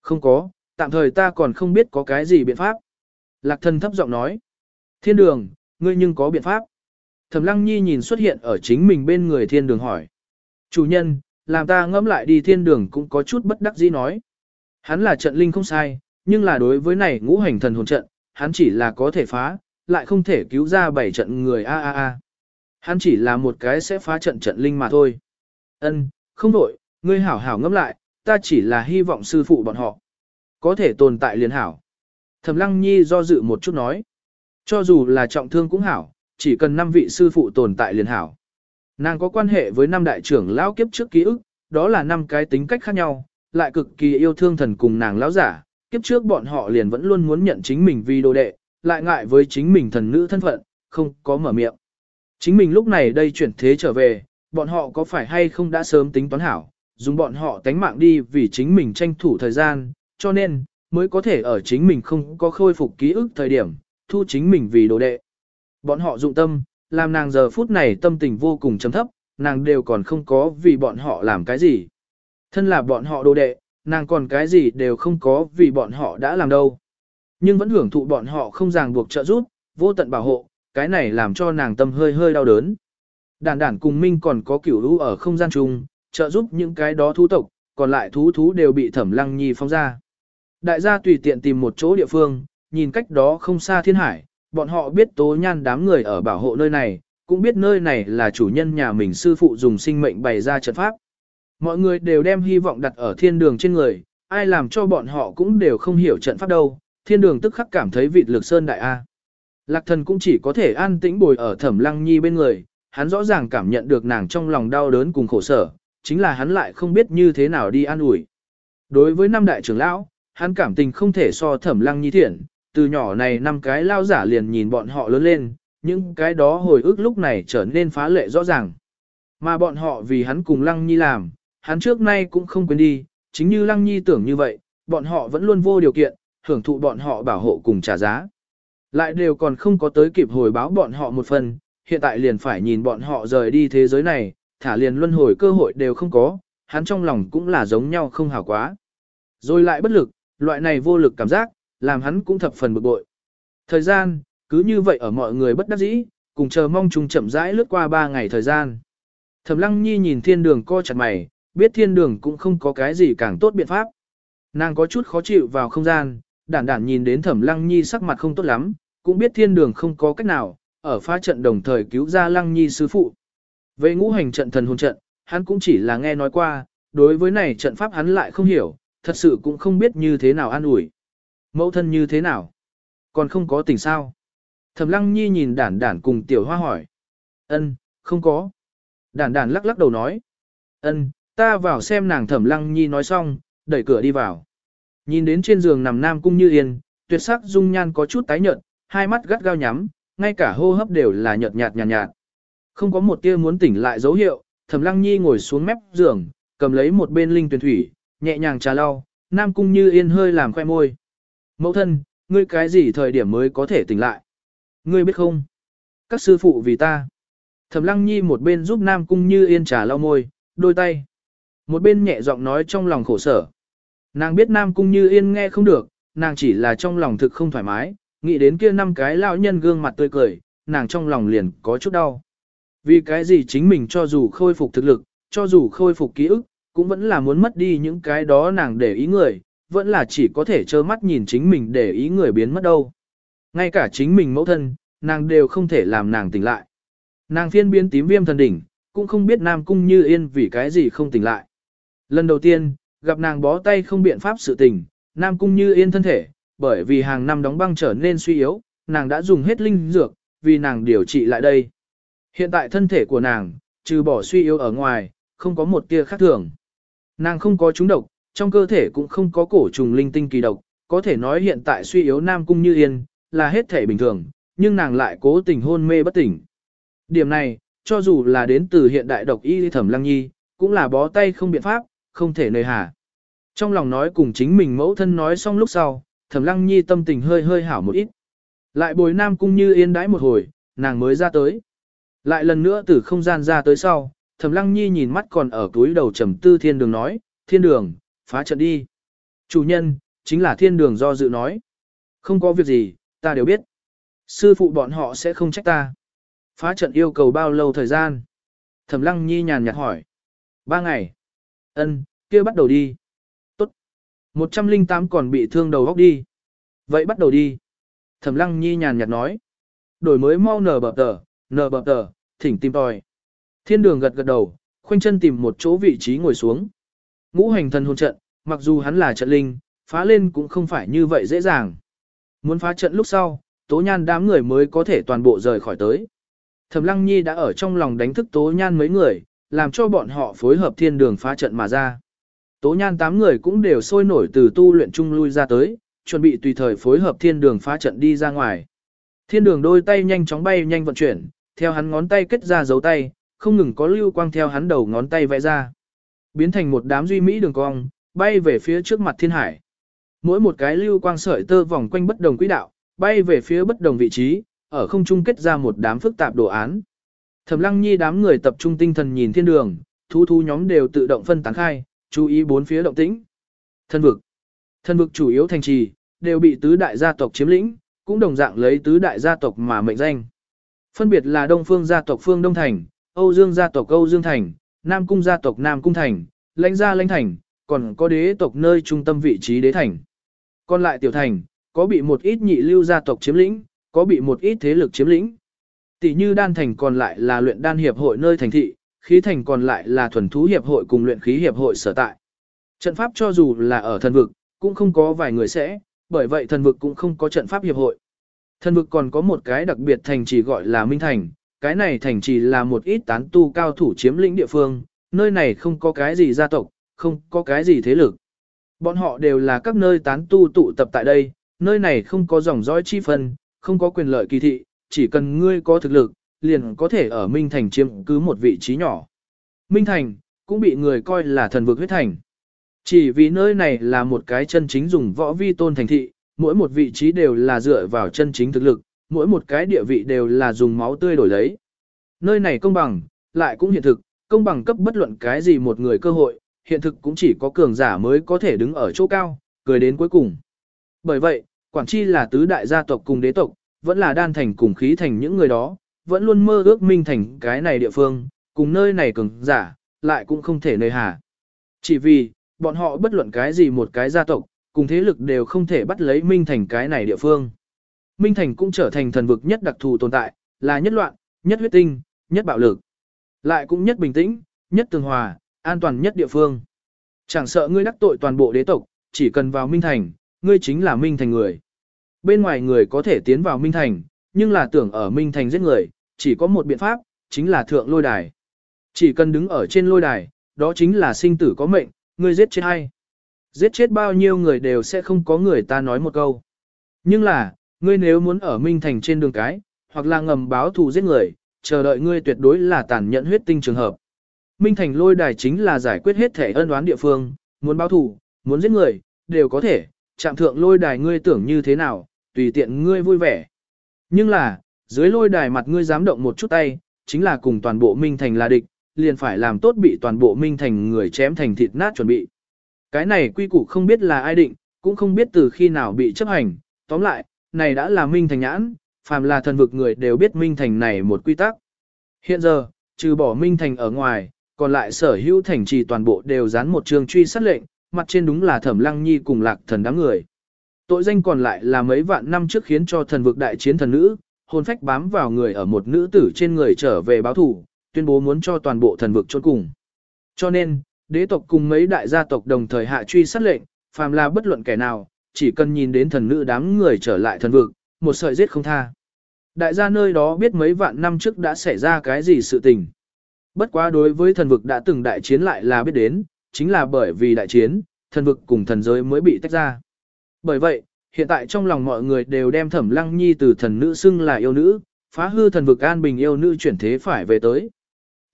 Không có, tạm thời ta còn không biết có cái gì biện pháp. Lạc thần thấp giọng nói. Thiên đường, ngươi nhưng có biện pháp. Thẩm lăng nhi nhìn xuất hiện ở chính mình bên người thiên đường hỏi. Chủ nhân, làm ta ngẫm lại đi thiên đường cũng có chút bất đắc dĩ nói. Hắn là trận linh không sai, nhưng là đối với này ngũ hành thần hồn trận, hắn chỉ là có thể phá, lại không thể cứu ra bảy trận người a a a. Hắn chỉ là một cái sẽ phá trận trận linh mà thôi. Ân, không đổi, ngươi hảo hảo ngẫm lại, ta chỉ là hy vọng sư phụ bọn họ. Có thể tồn tại liền hảo. Thẩm lăng nhi do dự một chút nói. Cho dù là trọng thương cũng hảo, chỉ cần năm vị sư phụ tồn tại liền hảo. Nàng có quan hệ với năm đại trưởng lão kiếp trước ký ức, đó là năm cái tính cách khác nhau, lại cực kỳ yêu thương thần cùng nàng lão giả, kiếp trước bọn họ liền vẫn luôn muốn nhận chính mình vì đồ đệ, lại ngại với chính mình thần nữ thân phận, không có mở miệng. Chính mình lúc này đây chuyển thế trở về, bọn họ có phải hay không đã sớm tính toán hảo, dùng bọn họ tánh mạng đi vì chính mình tranh thủ thời gian, cho nên, mới có thể ở chính mình không có khôi phục ký ức thời điểm, thu chính mình vì đồ đệ. Bọn họ dụng tâm, làm nàng giờ phút này tâm tình vô cùng chấm thấp, nàng đều còn không có vì bọn họ làm cái gì. Thân là bọn họ đồ đệ, nàng còn cái gì đều không có vì bọn họ đã làm đâu. Nhưng vẫn hưởng thụ bọn họ không ràng buộc trợ giúp, vô tận bảo hộ, cái này làm cho nàng tâm hơi hơi đau đớn. Đản đản cùng Minh còn có kiểu lũ ở không gian chung, trợ giúp những cái đó thú tộc, còn lại thú thú đều bị thẩm lăng nhi phong ra. Đại gia tùy tiện tìm một chỗ địa phương, nhìn cách đó không xa thiên hải, bọn họ biết tố nhan đám người ở bảo hộ nơi này, cũng biết nơi này là chủ nhân nhà mình sư phụ dùng sinh mệnh bày ra trận pháp. Mọi người đều đem hy vọng đặt ở thiên đường trên người, ai làm cho bọn họ cũng đều không hiểu trận pháp đâu, thiên đường tức khắc cảm thấy vị lực sơn đại A. Lạc thần cũng chỉ có thể an tĩnh bồi ở thẩm lăng nhi bên người, hắn rõ ràng cảm nhận được nàng trong lòng đau đớn cùng khổ sở, chính là hắn lại không biết như thế nào đi an ủi. Đối với năm đại trưởng lão, hắn cảm tình không thể so thẩm lăng nhi thiện, từ nhỏ này năm cái lao giả liền nhìn bọn họ lớn lên, những cái đó hồi ức lúc này trở nên phá lệ rõ ràng. Mà bọn họ vì hắn cùng lăng nhi làm, hắn trước nay cũng không quên đi, chính như lăng nhi tưởng như vậy, bọn họ vẫn luôn vô điều kiện, hưởng thụ bọn họ bảo hộ cùng trả giá. Lại đều còn không có tới kịp hồi báo bọn họ một phần, hiện tại liền phải nhìn bọn họ rời đi thế giới này, thả liền luân hồi cơ hội đều không có, hắn trong lòng cũng là giống nhau không hảo quá. Rồi lại bất lực, loại này vô lực cảm giác, làm hắn cũng thập phần bực bội. Thời gian, cứ như vậy ở mọi người bất đắc dĩ, cùng chờ mong chung chậm rãi lướt qua ba ngày thời gian. Thẩm lăng nhi nhìn thiên đường co chặt mày, biết thiên đường cũng không có cái gì càng tốt biện pháp. Nàng có chút khó chịu vào không gian, đản đản nhìn đến thẩm lăng nhi sắc mặt không tốt lắm, cũng biết thiên đường không có cách nào, ở phá trận đồng thời cứu ra lăng nhi sư phụ. Về ngũ hành trận thần hồn trận, hắn cũng chỉ là nghe nói qua, đối với này trận pháp hắn lại không hiểu, thật sự cũng không biết như thế nào an ủi. Mẫu thân như thế nào? Còn không có tình sao? Thẩm lăng nhi nhìn đản đản cùng tiểu hoa hỏi. Ân, không có. Đản đản lắc lắc đầu nói. Ân, ta vào xem nàng thẩm lăng nhi nói xong, đẩy cửa đi vào. Nhìn đến trên giường nằm nam cung như yên, tuyệt sắc dung nhan có chút tái nhợt, hai mắt gắt gao nhắm, ngay cả hô hấp đều là nhợt nhạt nhạt nhạt. Không có một tia muốn tỉnh lại dấu hiệu, Thẩm Lăng Nhi ngồi xuống mép giường, cầm lấy một bên linh tuyển thủy, nhẹ nhàng trà lau, Nam Cung Như Yên hơi làm khoe môi. Mẫu thân, ngươi cái gì thời điểm mới có thể tỉnh lại? Ngươi biết không? Các sư phụ vì ta. Thẩm Lăng Nhi một bên giúp Nam Cung Như Yên trà lau môi, đôi tay. Một bên nhẹ giọng nói trong lòng khổ sở. Nàng biết Nam Cung Như Yên nghe không được, nàng chỉ là trong lòng thực không thoải mái, nghĩ đến kia năm cái lão nhân gương mặt tươi cười, nàng trong lòng liền có chút đau. Vì cái gì chính mình cho dù khôi phục thực lực, cho dù khôi phục ký ức, cũng vẫn là muốn mất đi những cái đó nàng để ý người, vẫn là chỉ có thể trơ mắt nhìn chính mình để ý người biến mất đâu. Ngay cả chính mình mẫu thân, nàng đều không thể làm nàng tỉnh lại. Nàng phiên biến tím viêm thần đỉnh, cũng không biết Nam Cung Như Yên vì cái gì không tỉnh lại. Lần đầu tiên, gặp nàng bó tay không biện pháp sự tình, Nam Cung Như Yên thân thể, bởi vì hàng năm đóng băng trở nên suy yếu, nàng đã dùng hết linh dược, vì nàng điều trị lại đây. Hiện tại thân thể của nàng, trừ bỏ suy yếu ở ngoài, không có một tia khác thường. Nàng không có trúng độc, trong cơ thể cũng không có cổ trùng linh tinh kỳ độc, có thể nói hiện tại suy yếu Nam Cung Như Yên, là hết thể bình thường, nhưng nàng lại cố tình hôn mê bất tỉnh. Điểm này, cho dù là đến từ hiện đại độc y thẩm lăng nhi, cũng là bó tay không biện pháp, không thể nơi hà. Trong lòng nói cùng chính mình mẫu thân nói xong lúc sau, thẩm lăng nhi tâm tình hơi hơi hảo một ít. Lại bồi Nam Cung Như Yên đãi một hồi, nàng mới ra tới. Lại lần nữa từ không gian ra tới sau, Thẩm Lăng Nhi nhìn mắt còn ở túi đầu trầm tư thiên đường nói, thiên đường, phá trận đi. Chủ nhân, chính là thiên đường do dự nói. Không có việc gì, ta đều biết. Sư phụ bọn họ sẽ không trách ta. Phá trận yêu cầu bao lâu thời gian? Thẩm Lăng Nhi nhàn nhạt hỏi. Ba ngày. Ân, kia bắt đầu đi. Tốt. 108 còn bị thương đầu góc đi. Vậy bắt đầu đi. Thẩm Lăng Nhi nhàn nhạt nói. Đổi mới mau nở bập tờ, nở bập tờ, thỉnh tìm tòi. Thiên đường gật gật đầu, khoanh chân tìm một chỗ vị trí ngồi xuống. Ngũ hành thần hồn trận, mặc dù hắn là trận linh, phá lên cũng không phải như vậy dễ dàng. Muốn phá trận lúc sau, tố nhan đám người mới có thể toàn bộ rời khỏi tới. Thẩm Lăng Nhi đã ở trong lòng đánh thức tố nhan mấy người, làm cho bọn họ phối hợp thiên đường phá trận mà ra. Tố nhan tám người cũng đều sôi nổi từ tu luyện chung lui ra tới, chuẩn bị tùy thời phối hợp thiên đường phá trận đi ra ngoài. Thiên đường đôi tay nhanh chóng bay nhanh vận chuyển, theo hắn ngón tay kết ra dấu tay, không ngừng có lưu quang theo hắn đầu ngón tay vẽ ra. Biến thành một đám duy mỹ đường cong, bay về phía trước mặt thiên hải. Mỗi một cái lưu quang sợi tơ vòng quanh bất đồng quỹ đạo, bay về phía bất đồng vị trí, ở không trung kết ra một đám phức tạp đồ án. Thẩm Lăng Nhi đám người tập trung tinh thần nhìn thiên đường, thú thú nhóm đều tự động phân tán khai, chú ý bốn phía động tĩnh. Thân vực. Thân vực chủ yếu thành trì, đều bị tứ đại gia tộc chiếm lĩnh, cũng đồng dạng lấy tứ đại gia tộc mà mệnh danh. Phân biệt là Đông Phương gia tộc Phương Đông Thành, Âu Dương gia tộc Âu Dương Thành, Nam Cung gia tộc Nam Cung Thành, Lãnh gia Lãnh Thành, còn có đế tộc nơi trung tâm vị trí đế thành. Còn lại tiểu thành, có bị một ít nhị lưu gia tộc chiếm lĩnh, có bị một ít thế lực chiếm lĩnh. Tỷ như đan thành còn lại là luyện đan hiệp hội nơi thành thị, khí thành còn lại là thuần thú hiệp hội cùng luyện khí hiệp hội sở tại. Trận pháp cho dù là ở thần vực, cũng không có vài người sẽ, bởi vậy thần vực cũng không có trận pháp hiệp hội. Thần vực còn có một cái đặc biệt thành trì gọi là Minh Thành, cái này thành trì là một ít tán tu cao thủ chiếm lĩnh địa phương, nơi này không có cái gì gia tộc, không có cái gì thế lực. Bọn họ đều là các nơi tán tu tụ tập tại đây, nơi này không có dòng dõi chi phân, không có quyền lợi kỳ thị, chỉ cần ngươi có thực lực, liền có thể ở Minh Thành chiếm cứ một vị trí nhỏ. Minh Thành, cũng bị người coi là thần vực huyết thành. Chỉ vì nơi này là một cái chân chính dùng võ vi tôn thành thị, mỗi một vị trí đều là dựa vào chân chính thực lực, mỗi một cái địa vị đều là dùng máu tươi đổi lấy. Nơi này công bằng, lại cũng hiện thực, công bằng cấp bất luận cái gì một người cơ hội, hiện thực cũng chỉ có cường giả mới có thể đứng ở chỗ cao, cười đến cuối cùng. Bởi vậy, Quảng Chi là tứ đại gia tộc cùng đế tộc, vẫn là đan thành cùng khí thành những người đó, vẫn luôn mơ ước minh thành cái này địa phương, cùng nơi này cường giả, lại cũng không thể nơi hà. Chỉ vì, bọn họ bất luận cái gì một cái gia tộc, cùng thế lực đều không thể bắt lấy minh thành cái này địa phương. Minh thành cũng trở thành thần vực nhất đặc thù tồn tại, là nhất loạn, nhất huyết tinh, nhất bạo lực. Lại cũng nhất bình tĩnh, nhất tường hòa, an toàn nhất địa phương. Chẳng sợ ngươi đắc tội toàn bộ đế tộc, chỉ cần vào Minh Thành, ngươi chính là Minh Thành người. Bên ngoài người có thể tiến vào Minh Thành, nhưng là tưởng ở Minh Thành giết người, chỉ có một biện pháp, chính là thượng lôi đài. Chỉ cần đứng ở trên lôi đài, đó chính là sinh tử có mệnh, người giết chết hay. Giết chết bao nhiêu người đều sẽ không có người ta nói một câu. Nhưng là, ngươi nếu muốn ở Minh Thành trên đường cái, hoặc là ngầm báo thù giết người, chờ đợi ngươi tuyệt đối là tàn nhẫn huyết tinh trường hợp. Minh Thành lôi đài chính là giải quyết hết thể ân oán địa phương, muốn báo thù, muốn giết người, đều có thể, chạm thượng lôi đài ngươi tưởng như thế nào, tùy tiện ngươi vui vẻ. Nhưng là, dưới lôi đài mặt ngươi dám động một chút tay, chính là cùng toàn bộ Minh Thành là địch, liền phải làm tốt bị toàn bộ Minh Thành người chém thành thịt nát chuẩn bị. Cái này quy củ không biết là ai định, cũng không biết từ khi nào bị chấp hành, tóm lại, này đã là Minh Thành nhãn, phàm là thần vực người đều biết Minh Thành này một quy tắc. Hiện giờ, trừ bỏ Minh Thành ở ngoài, còn lại sở hữu thành trì toàn bộ đều dán một trường truy sát lệnh, mặt trên đúng là Thẩm Lăng Nhi cùng Lạc Thần đám người. Tội danh còn lại là mấy vạn năm trước khiến cho thần vực đại chiến thần nữ, hồn phách bám vào người ở một nữ tử trên người trở về báo thủ, tuyên bố muốn cho toàn bộ thần vực chôn cùng. Cho nên, đế tộc cùng mấy đại gia tộc đồng thời hạ truy sát lệnh, phàm là bất luận kẻ nào, chỉ cần nhìn đến thần nữ đám người trở lại thần vực, một sợi giết không tha. Đại gia nơi đó biết mấy vạn năm trước đã xảy ra cái gì sự tình. Bất quá đối với thần vực đã từng đại chiến lại là biết đến, chính là bởi vì đại chiến, thần vực cùng thần giới mới bị tách ra. Bởi vậy, hiện tại trong lòng mọi người đều đem thẩm lăng nhi từ thần nữ xưng là yêu nữ, phá hư thần vực an bình yêu nữ chuyển thế phải về tới.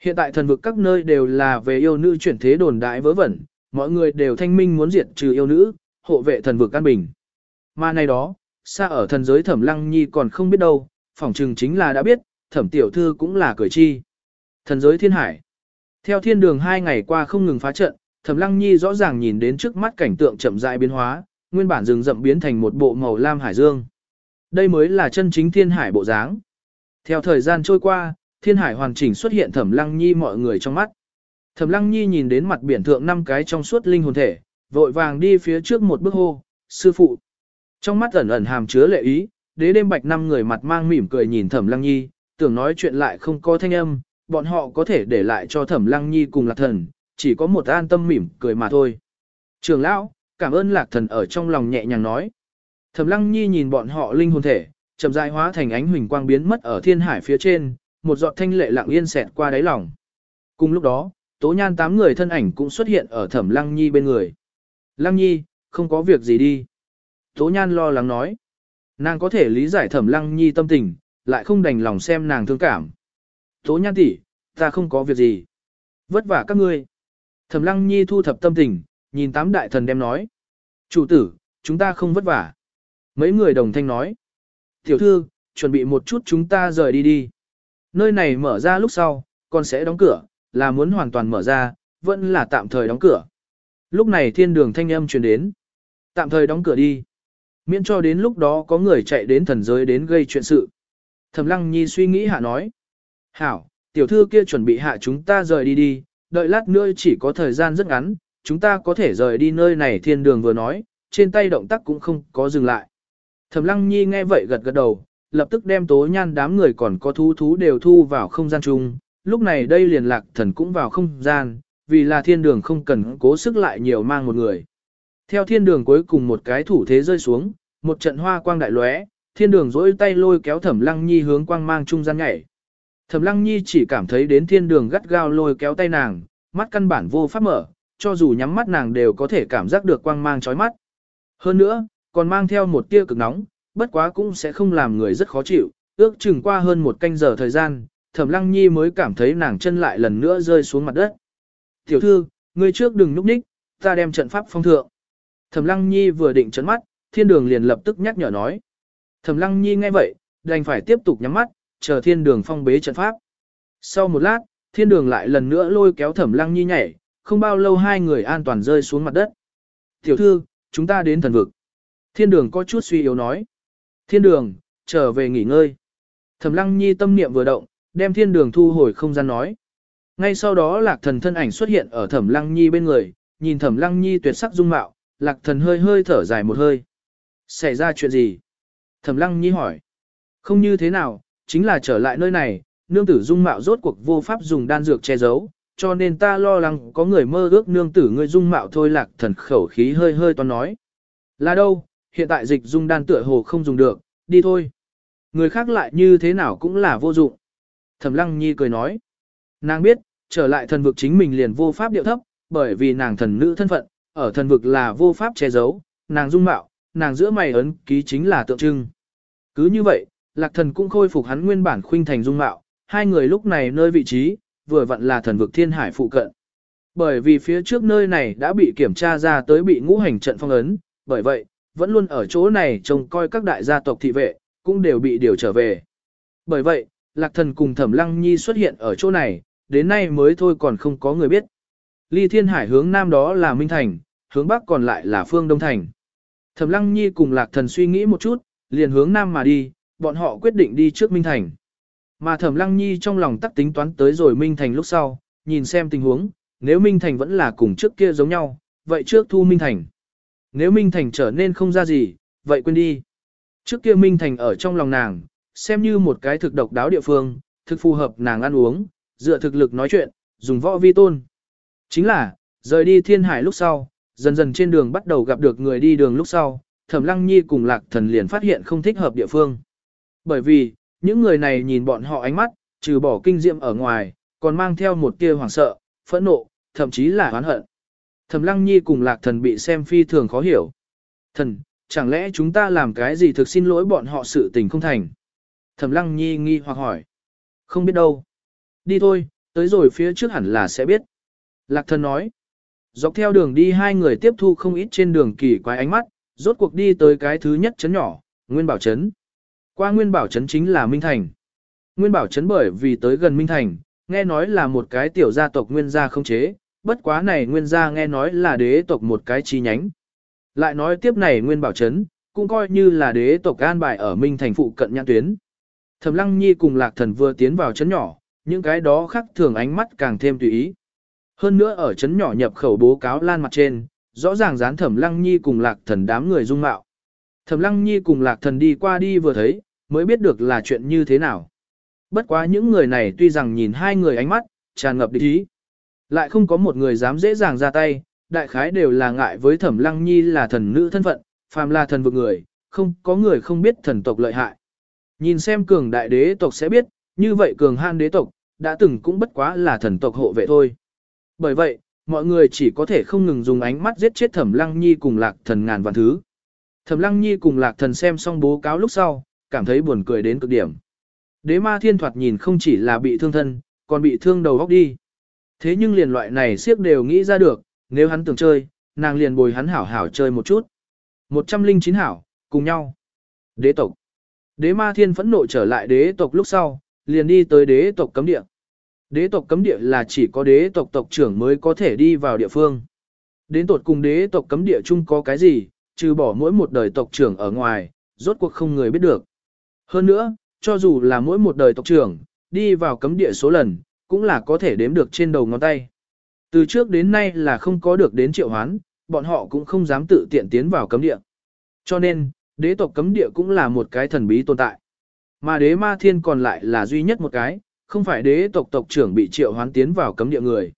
Hiện tại thần vực các nơi đều là về yêu nữ chuyển thế đồn đại vớ vẩn, mọi người đều thanh minh muốn diệt trừ yêu nữ, hộ vệ thần vực an bình. Mà này đó, xa ở thần giới thẩm lăng nhi còn không biết đâu, phỏng chừng chính là đã biết, thẩm tiểu thư cũng là cười chi. Thần giới thiên hải. Theo thiên đường hai ngày qua không ngừng phá trận, thẩm lăng nhi rõ ràng nhìn đến trước mắt cảnh tượng chậm rãi biến hóa, nguyên bản rừng rậm biến thành một bộ màu lam hải dương. Đây mới là chân chính thiên hải bộ dáng. Theo thời gian trôi qua, thiên hải hoàn chỉnh xuất hiện thẩm lăng nhi mọi người trong mắt. Thẩm lăng nhi nhìn đến mặt biển thượng năm cái trong suốt linh hồn thể, vội vàng đi phía trước một bước hô, sư phụ. Trong mắt ẩn ẩn hàm chứa lệ ý, đế đêm bạch năm người mặt mang mỉm cười nhìn thẩm lăng nhi, tưởng nói chuyện lại không có thanh âm, bọn họ có thể để lại cho thẩm lăng nhi cùng lạc thần, chỉ có một an tâm mỉm cười mà thôi. Trường lão, cảm ơn lạc thần ở trong lòng nhẹ nhàng nói. Thẩm lăng nhi nhìn bọn họ linh hồn thể, chậm rãi hóa thành ánh huỳnh quang biến mất ở thiên hải phía trên, một giọt thanh lệ lặng yên xẹt qua đáy lòng. Cùng lúc đó, tố nhan tám người thân ảnh cũng xuất hiện ở thẩm lăng nhi bên người. Lăng nhi, không có việc gì đi. Tố nhan lo lắng nói. Nàng có thể lý giải thẩm lăng nhi tâm tình, lại không đành lòng xem nàng thương cảm. Tố nhan tỷ, ta không có việc gì. Vất vả các ngươi. Thẩm lăng nhi thu thập tâm tình, nhìn tám đại thần đem nói. Chủ tử, chúng ta không vất vả. Mấy người đồng thanh nói. Tiểu thư, chuẩn bị một chút chúng ta rời đi đi. Nơi này mở ra lúc sau, còn sẽ đóng cửa, là muốn hoàn toàn mở ra, vẫn là tạm thời đóng cửa. Lúc này thiên đường thanh âm truyền đến. Tạm thời đóng cửa đi. Miễn cho đến lúc đó có người chạy đến thần giới đến gây chuyện sự. Thẩm lăng nhi suy nghĩ hạ nói. Hảo, tiểu thư kia chuẩn bị hạ chúng ta rời đi đi, đợi lát nữa chỉ có thời gian rất ngắn, chúng ta có thể rời đi nơi này thiên đường vừa nói, trên tay động tác cũng không có dừng lại. Thẩm lăng nhi nghe vậy gật gật đầu, lập tức đem tố nhan đám người còn có thú thú đều thu vào không gian chung, lúc này đây liền lạc thần cũng vào không gian, vì là thiên đường không cần cố sức lại nhiều mang một người. Theo thiên đường cuối cùng một cái thủ thế rơi xuống, một trận hoa quang đại lóe, thiên đường dỗi tay lôi kéo thẩm lăng nhi hướng quang mang trung gian nhảy. Thẩm lăng nhi chỉ cảm thấy đến thiên đường gắt gao lôi kéo tay nàng, mắt căn bản vô pháp mở, cho dù nhắm mắt nàng đều có thể cảm giác được quang mang chói mắt. Hơn nữa, còn mang theo một tia cực nóng, bất quá cũng sẽ không làm người rất khó chịu, ước chừng qua hơn một canh giờ thời gian, thẩm lăng nhi mới cảm thấy nàng chân lại lần nữa rơi xuống mặt đất. Tiểu thư, ngươi trước đừng núp ních, ta đem trận pháp phong thượng. Thẩm lăng nhi vừa định chấn mắt, thiên đường liền lập tức nhắc nhở nói. Thẩm lăng nhi nghe vậy, đành phải tiếp tục nhắm mắt, chờ thiên đường phong bế trận pháp. Sau một lát, thiên đường lại lần nữa lôi kéo thẩm lăng nhi nhảy, không bao lâu hai người an toàn rơi xuống mặt đất. Tiểu thư, chúng ta đến thần vực. Thiên đường có chút suy yếu nói. Thiên đường, trở về nghỉ ngơi. Thẩm lăng nhi tâm niệm vừa động, đem thiên đường thu hồi không gian nói. Ngay sau đó lạc thần thân ảnh xuất hiện ở thẩm lăng nhi bên người, nhìn thẩm lăng nhi tuyệt sắc dung mạo, lạc thần hơi hơi thở dài một hơi. Xảy ra chuyện gì? Thẩm lăng nhi hỏi. Không như thế nào, chính là trở lại nơi này, nương tử dung mạo rốt cuộc vô pháp dùng đan dược che giấu, cho nên ta lo lắng có người mơ ước nương tử ngươi dung mạo thôi lạc thần khẩu khí hơi hơi toan nói. Là đâu, hiện tại dịch dung đan tựa hồ không dùng được, đi thôi. Người khác lại như thế nào cũng là vô dụng. Thẩm lăng nhi cười nói. Nàng biết, trở lại thần vực chính mình liền vô pháp điệu thấp, bởi vì nàng thần nữ thân phận, ở thần vực là vô pháp che giấu, nàng dung mạo, nàng giữa mày ấn ký chính là tượng trưng. Cứ như vậy, lạc thần cũng khôi phục hắn nguyên bản khuynh thành dung mạo, hai người lúc này nơi vị trí, vừa vặn là thần vực thiên hải phụ cận. Bởi vì phía trước nơi này đã bị kiểm tra ra tới bị ngũ hành trận phong ấn, bởi vậy, vẫn luôn ở chỗ này trông coi các đại gia tộc thị vệ, cũng đều bị điều trở về. Bởi vậy, Lạc Thần cùng Thẩm Lăng Nhi xuất hiện ở chỗ này, đến nay mới thôi còn không có người biết. Ly Thiên Hải hướng nam đó là Minh Thành, hướng bắc còn lại là Phương Đông Thành. Thẩm Lăng Nhi cùng Lạc Thần suy nghĩ một chút, liền hướng nam mà đi, bọn họ quyết định đi trước Minh Thành. Mà Thẩm Lăng Nhi trong lòng tắc tính toán tới rồi Minh Thành lúc sau, nhìn xem tình huống, nếu Minh Thành vẫn là cùng trước kia giống nhau, vậy trước thu Minh Thành. Nếu Minh Thành trở nên không ra gì, vậy quên đi. Trước kia Minh Thành ở trong lòng nàng, xem như một cái thực độc đáo địa phương, thực phù hợp nàng ăn uống, dựa thực lực nói chuyện, dùng võ vi tôn. Chính là, rời đi thiên hải lúc sau, dần dần trên đường bắt đầu gặp được người đi đường lúc sau, Thẩm Lăng Nhi cùng Lạc Thần liền phát hiện không thích hợp địa phương. Bởi vì, những người này nhìn bọn họ ánh mắt, trừ bỏ kinh diệm ở ngoài, còn mang theo một tia hoảng sợ, phẫn nộ, thậm chí là oán hận. Thẩm Lăng Nhi cùng Lạc Thần bị xem phi thường khó hiểu. Thần, chẳng lẽ chúng ta làm cái gì thực xin lỗi bọn họ sự tình không thành? Thẩm Lăng Nhi nghi hoặc hỏi. Không biết đâu. Đi thôi, tới rồi phía trước hẳn là sẽ biết. Lạc Thần nói. Dọc theo đường đi hai người tiếp thu không ít trên đường kỳ quái ánh mắt, rốt cuộc đi tới cái thứ nhất chấn nhỏ, Nguyên Bảo Trấn. Qua Nguyên Bảo Trấn chính là Minh Thành. Nguyên Bảo Trấn bởi vì tới gần Minh Thành, nghe nói là một cái tiểu gia tộc Nguyên gia không chế, bất quá này Nguyên gia nghe nói là đế tộc một cái chi nhánh. Lại nói tiếp này Nguyên Bảo Trấn, cũng coi như là đế tộc an bài ở Minh thành phụ cận nhãn tuyến. Thẩm Lăng Nhi cùng Lạc Thần vừa tiến vào chấn nhỏ, những cái đó khác thường ánh mắt càng thêm tùy ý. Hơn nữa ở chấn nhỏ nhập khẩu bố cáo lan mặt trên, rõ ràng dán Thẩm Lăng Nhi cùng Lạc Thần đám người dung mạo. Thẩm Lăng Nhi cùng Lạc Thần đi qua đi vừa thấy, mới biết được là chuyện như thế nào. Bất quá những người này tuy rằng nhìn hai người ánh mắt, tràn ngập địch ý. Lại không có một người dám dễ dàng ra tay, đại khái đều là ngại với Thẩm Lăng Nhi là thần nữ thân phận, phàm là thần vực người, không có người không biết thần tộc lợi hại. Nhìn xem cường đại đế tộc sẽ biết, như vậy cường han đế tộc, đã từng cũng bất quá là thần tộc hộ vệ thôi. Bởi vậy, mọi người chỉ có thể không ngừng dùng ánh mắt giết chết Thẩm Lăng Nhi cùng Lạc Thần ngàn vạn thứ. Thẩm Lăng Nhi cùng Lạc Thần xem xong bố cáo lúc sau, cảm thấy buồn cười đến cực điểm. Đế ma thiên thoạt nhìn không chỉ là bị thương thân, còn bị thương đầu góc đi. Thế nhưng liền loại này siếp đều nghĩ ra được, nếu hắn tưởng chơi, nàng liền bồi hắn hảo hảo chơi một chút. 109 hảo, cùng nhau. Đế tộc. Đế ma thiên phẫn nộ trở lại đế tộc lúc sau, liền đi tới đế tộc cấm địa. Đế tộc cấm địa là chỉ có đế tộc tộc trưởng mới có thể đi vào địa phương. Đến tột cùng đế tộc cấm địa chung có cái gì, trừ bỏ mỗi một đời tộc trưởng ở ngoài, rốt cuộc không người biết được. Hơn nữa, cho dù là mỗi một đời tộc trưởng, đi vào cấm địa số lần, cũng là có thể đếm được trên đầu ngón tay. Từ trước đến nay là không có được đến triệu hoán, bọn họ cũng không dám tự tiện tiến vào cấm địa. Cho nên, đế tộc cấm địa cũng là một cái thần bí tồn tại. Mà đế ma thiên còn lại là duy nhất một cái, không phải đế tộc tộc trưởng bị triệu hoán tiến vào cấm địa người.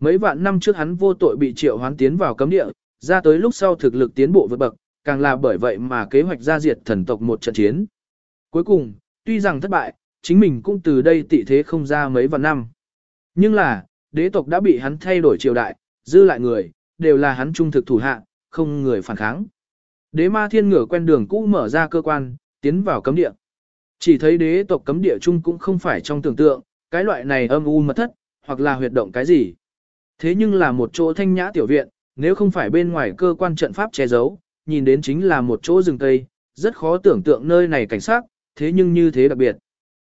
Mấy vạn năm trước hắn vô tội bị triệu hoán tiến vào cấm địa, ra tới lúc sau thực lực tiến bộ vượt bậc, càng là bởi vậy mà kế hoạch ra diệt thần tộc một trận chiến. Cuối cùng, tuy rằng thất bại, chính mình cũng từ đây tị thế không ra mấy vạn năm. Nhưng là, đế tộc đã bị hắn thay đổi triều đại, dư lại người, đều là hắn trung thực thủ hạ, không người phản kháng. Đế ma thiên ngửa quen đường cũ mở ra cơ quan, tiến vào cấm địa. Chỉ thấy đế tộc cấm địa chung cũng không phải trong tưởng tượng, cái loại này âm u mật thất, hoặc là huyệt động cái gì. Thế nhưng là một chỗ thanh nhã tiểu viện, nếu không phải bên ngoài cơ quan trận pháp che giấu, nhìn đến chính là một chỗ rừng tây, rất khó tưởng tượng nơi này cảnh sát, thế nhưng như thế đặc biệt.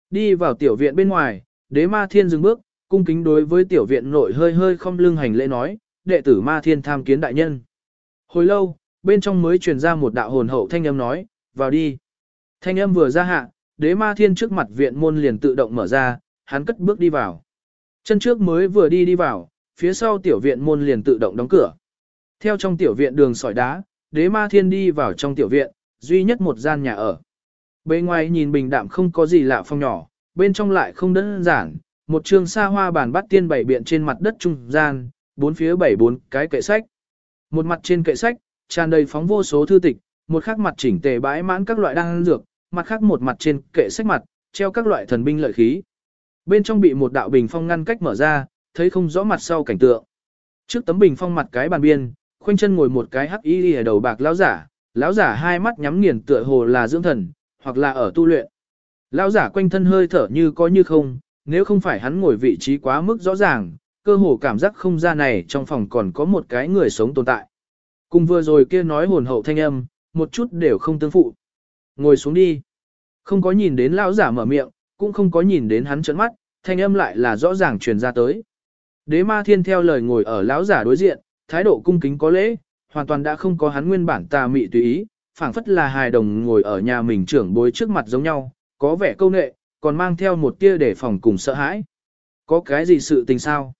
Đi vào tiểu viện bên ngoài, đế ma thiên dừng bước, cung kính đối với tiểu viện nội hơi hơi không lưng hành lễ nói, đệ tử ma thiên tham kiến đại nhân. Hồi lâu, bên trong mới truyền ra một đạo hồn hậu thanh âm nói, vào đi. Thanh âm vừa ra hạ, đế ma thiên trước mặt viện môn liền tự động mở ra, hắn cất bước đi vào. Chân trước mới vừa đi đi vào, phía sau tiểu viện môn liền tự động đóng cửa. Theo trong tiểu viện đường sỏi đá, đế ma thiên đi vào trong tiểu viện, duy nhất một gian nhà ở. Bên ngoài nhìn bình đạm không có gì lạ phong nhỏ, bên trong lại không đơn giản, một trường xa hoa bàn bắt tiên bảy biện trên mặt đất trung gian, bốn phía bảy bốn cái kệ sách. Một mặt trên kệ sách, tràn đầy phóng vô số thư tịch, một khác mặt chỉnh tề bãi mãn các loại đan dược, mặt khác một mặt trên kệ sách mặt, treo các loại thần binh lợi khí. Bên trong bị một đạo bình phong ngăn cách mở ra, thấy không rõ mặt sau cảnh tượng. Trước tấm bình phong mặt cái bàn biên, khoanh chân ngồi một cái hắc y ở đầu bạc lão giả, lão giả hai mắt nhắm nghiền tựa hồ là dưỡng thần, hoặc là ở tu luyện. Lão giả quanh thân hơi thở như có như không, nếu không phải hắn ngồi vị trí quá mức rõ ràng, cơ hồ cảm giác không ra này trong phòng còn có một cái người sống tồn tại. Cùng vừa rồi kia nói hồn hậu thanh âm, một chút đều không tương phụ. Ngồi xuống đi. Không có nhìn đến lão giả mở miệng, cũng không có nhìn đến hắn trợn mắt, thanh âm lại là rõ ràng truyền ra tới. Đế ma thiên theo lời ngồi ở lão giả đối diện, thái độ cung kính có lễ, hoàn toàn đã không có hắn nguyên bản tà mị tùy ý, phảng phất là hài đồng ngồi ở nhà mình trưởng bối trước mặt giống nhau, có vẻ câu nệ, còn mang theo một tia để phòng cùng sợ hãi. Có cái gì sự tình sao?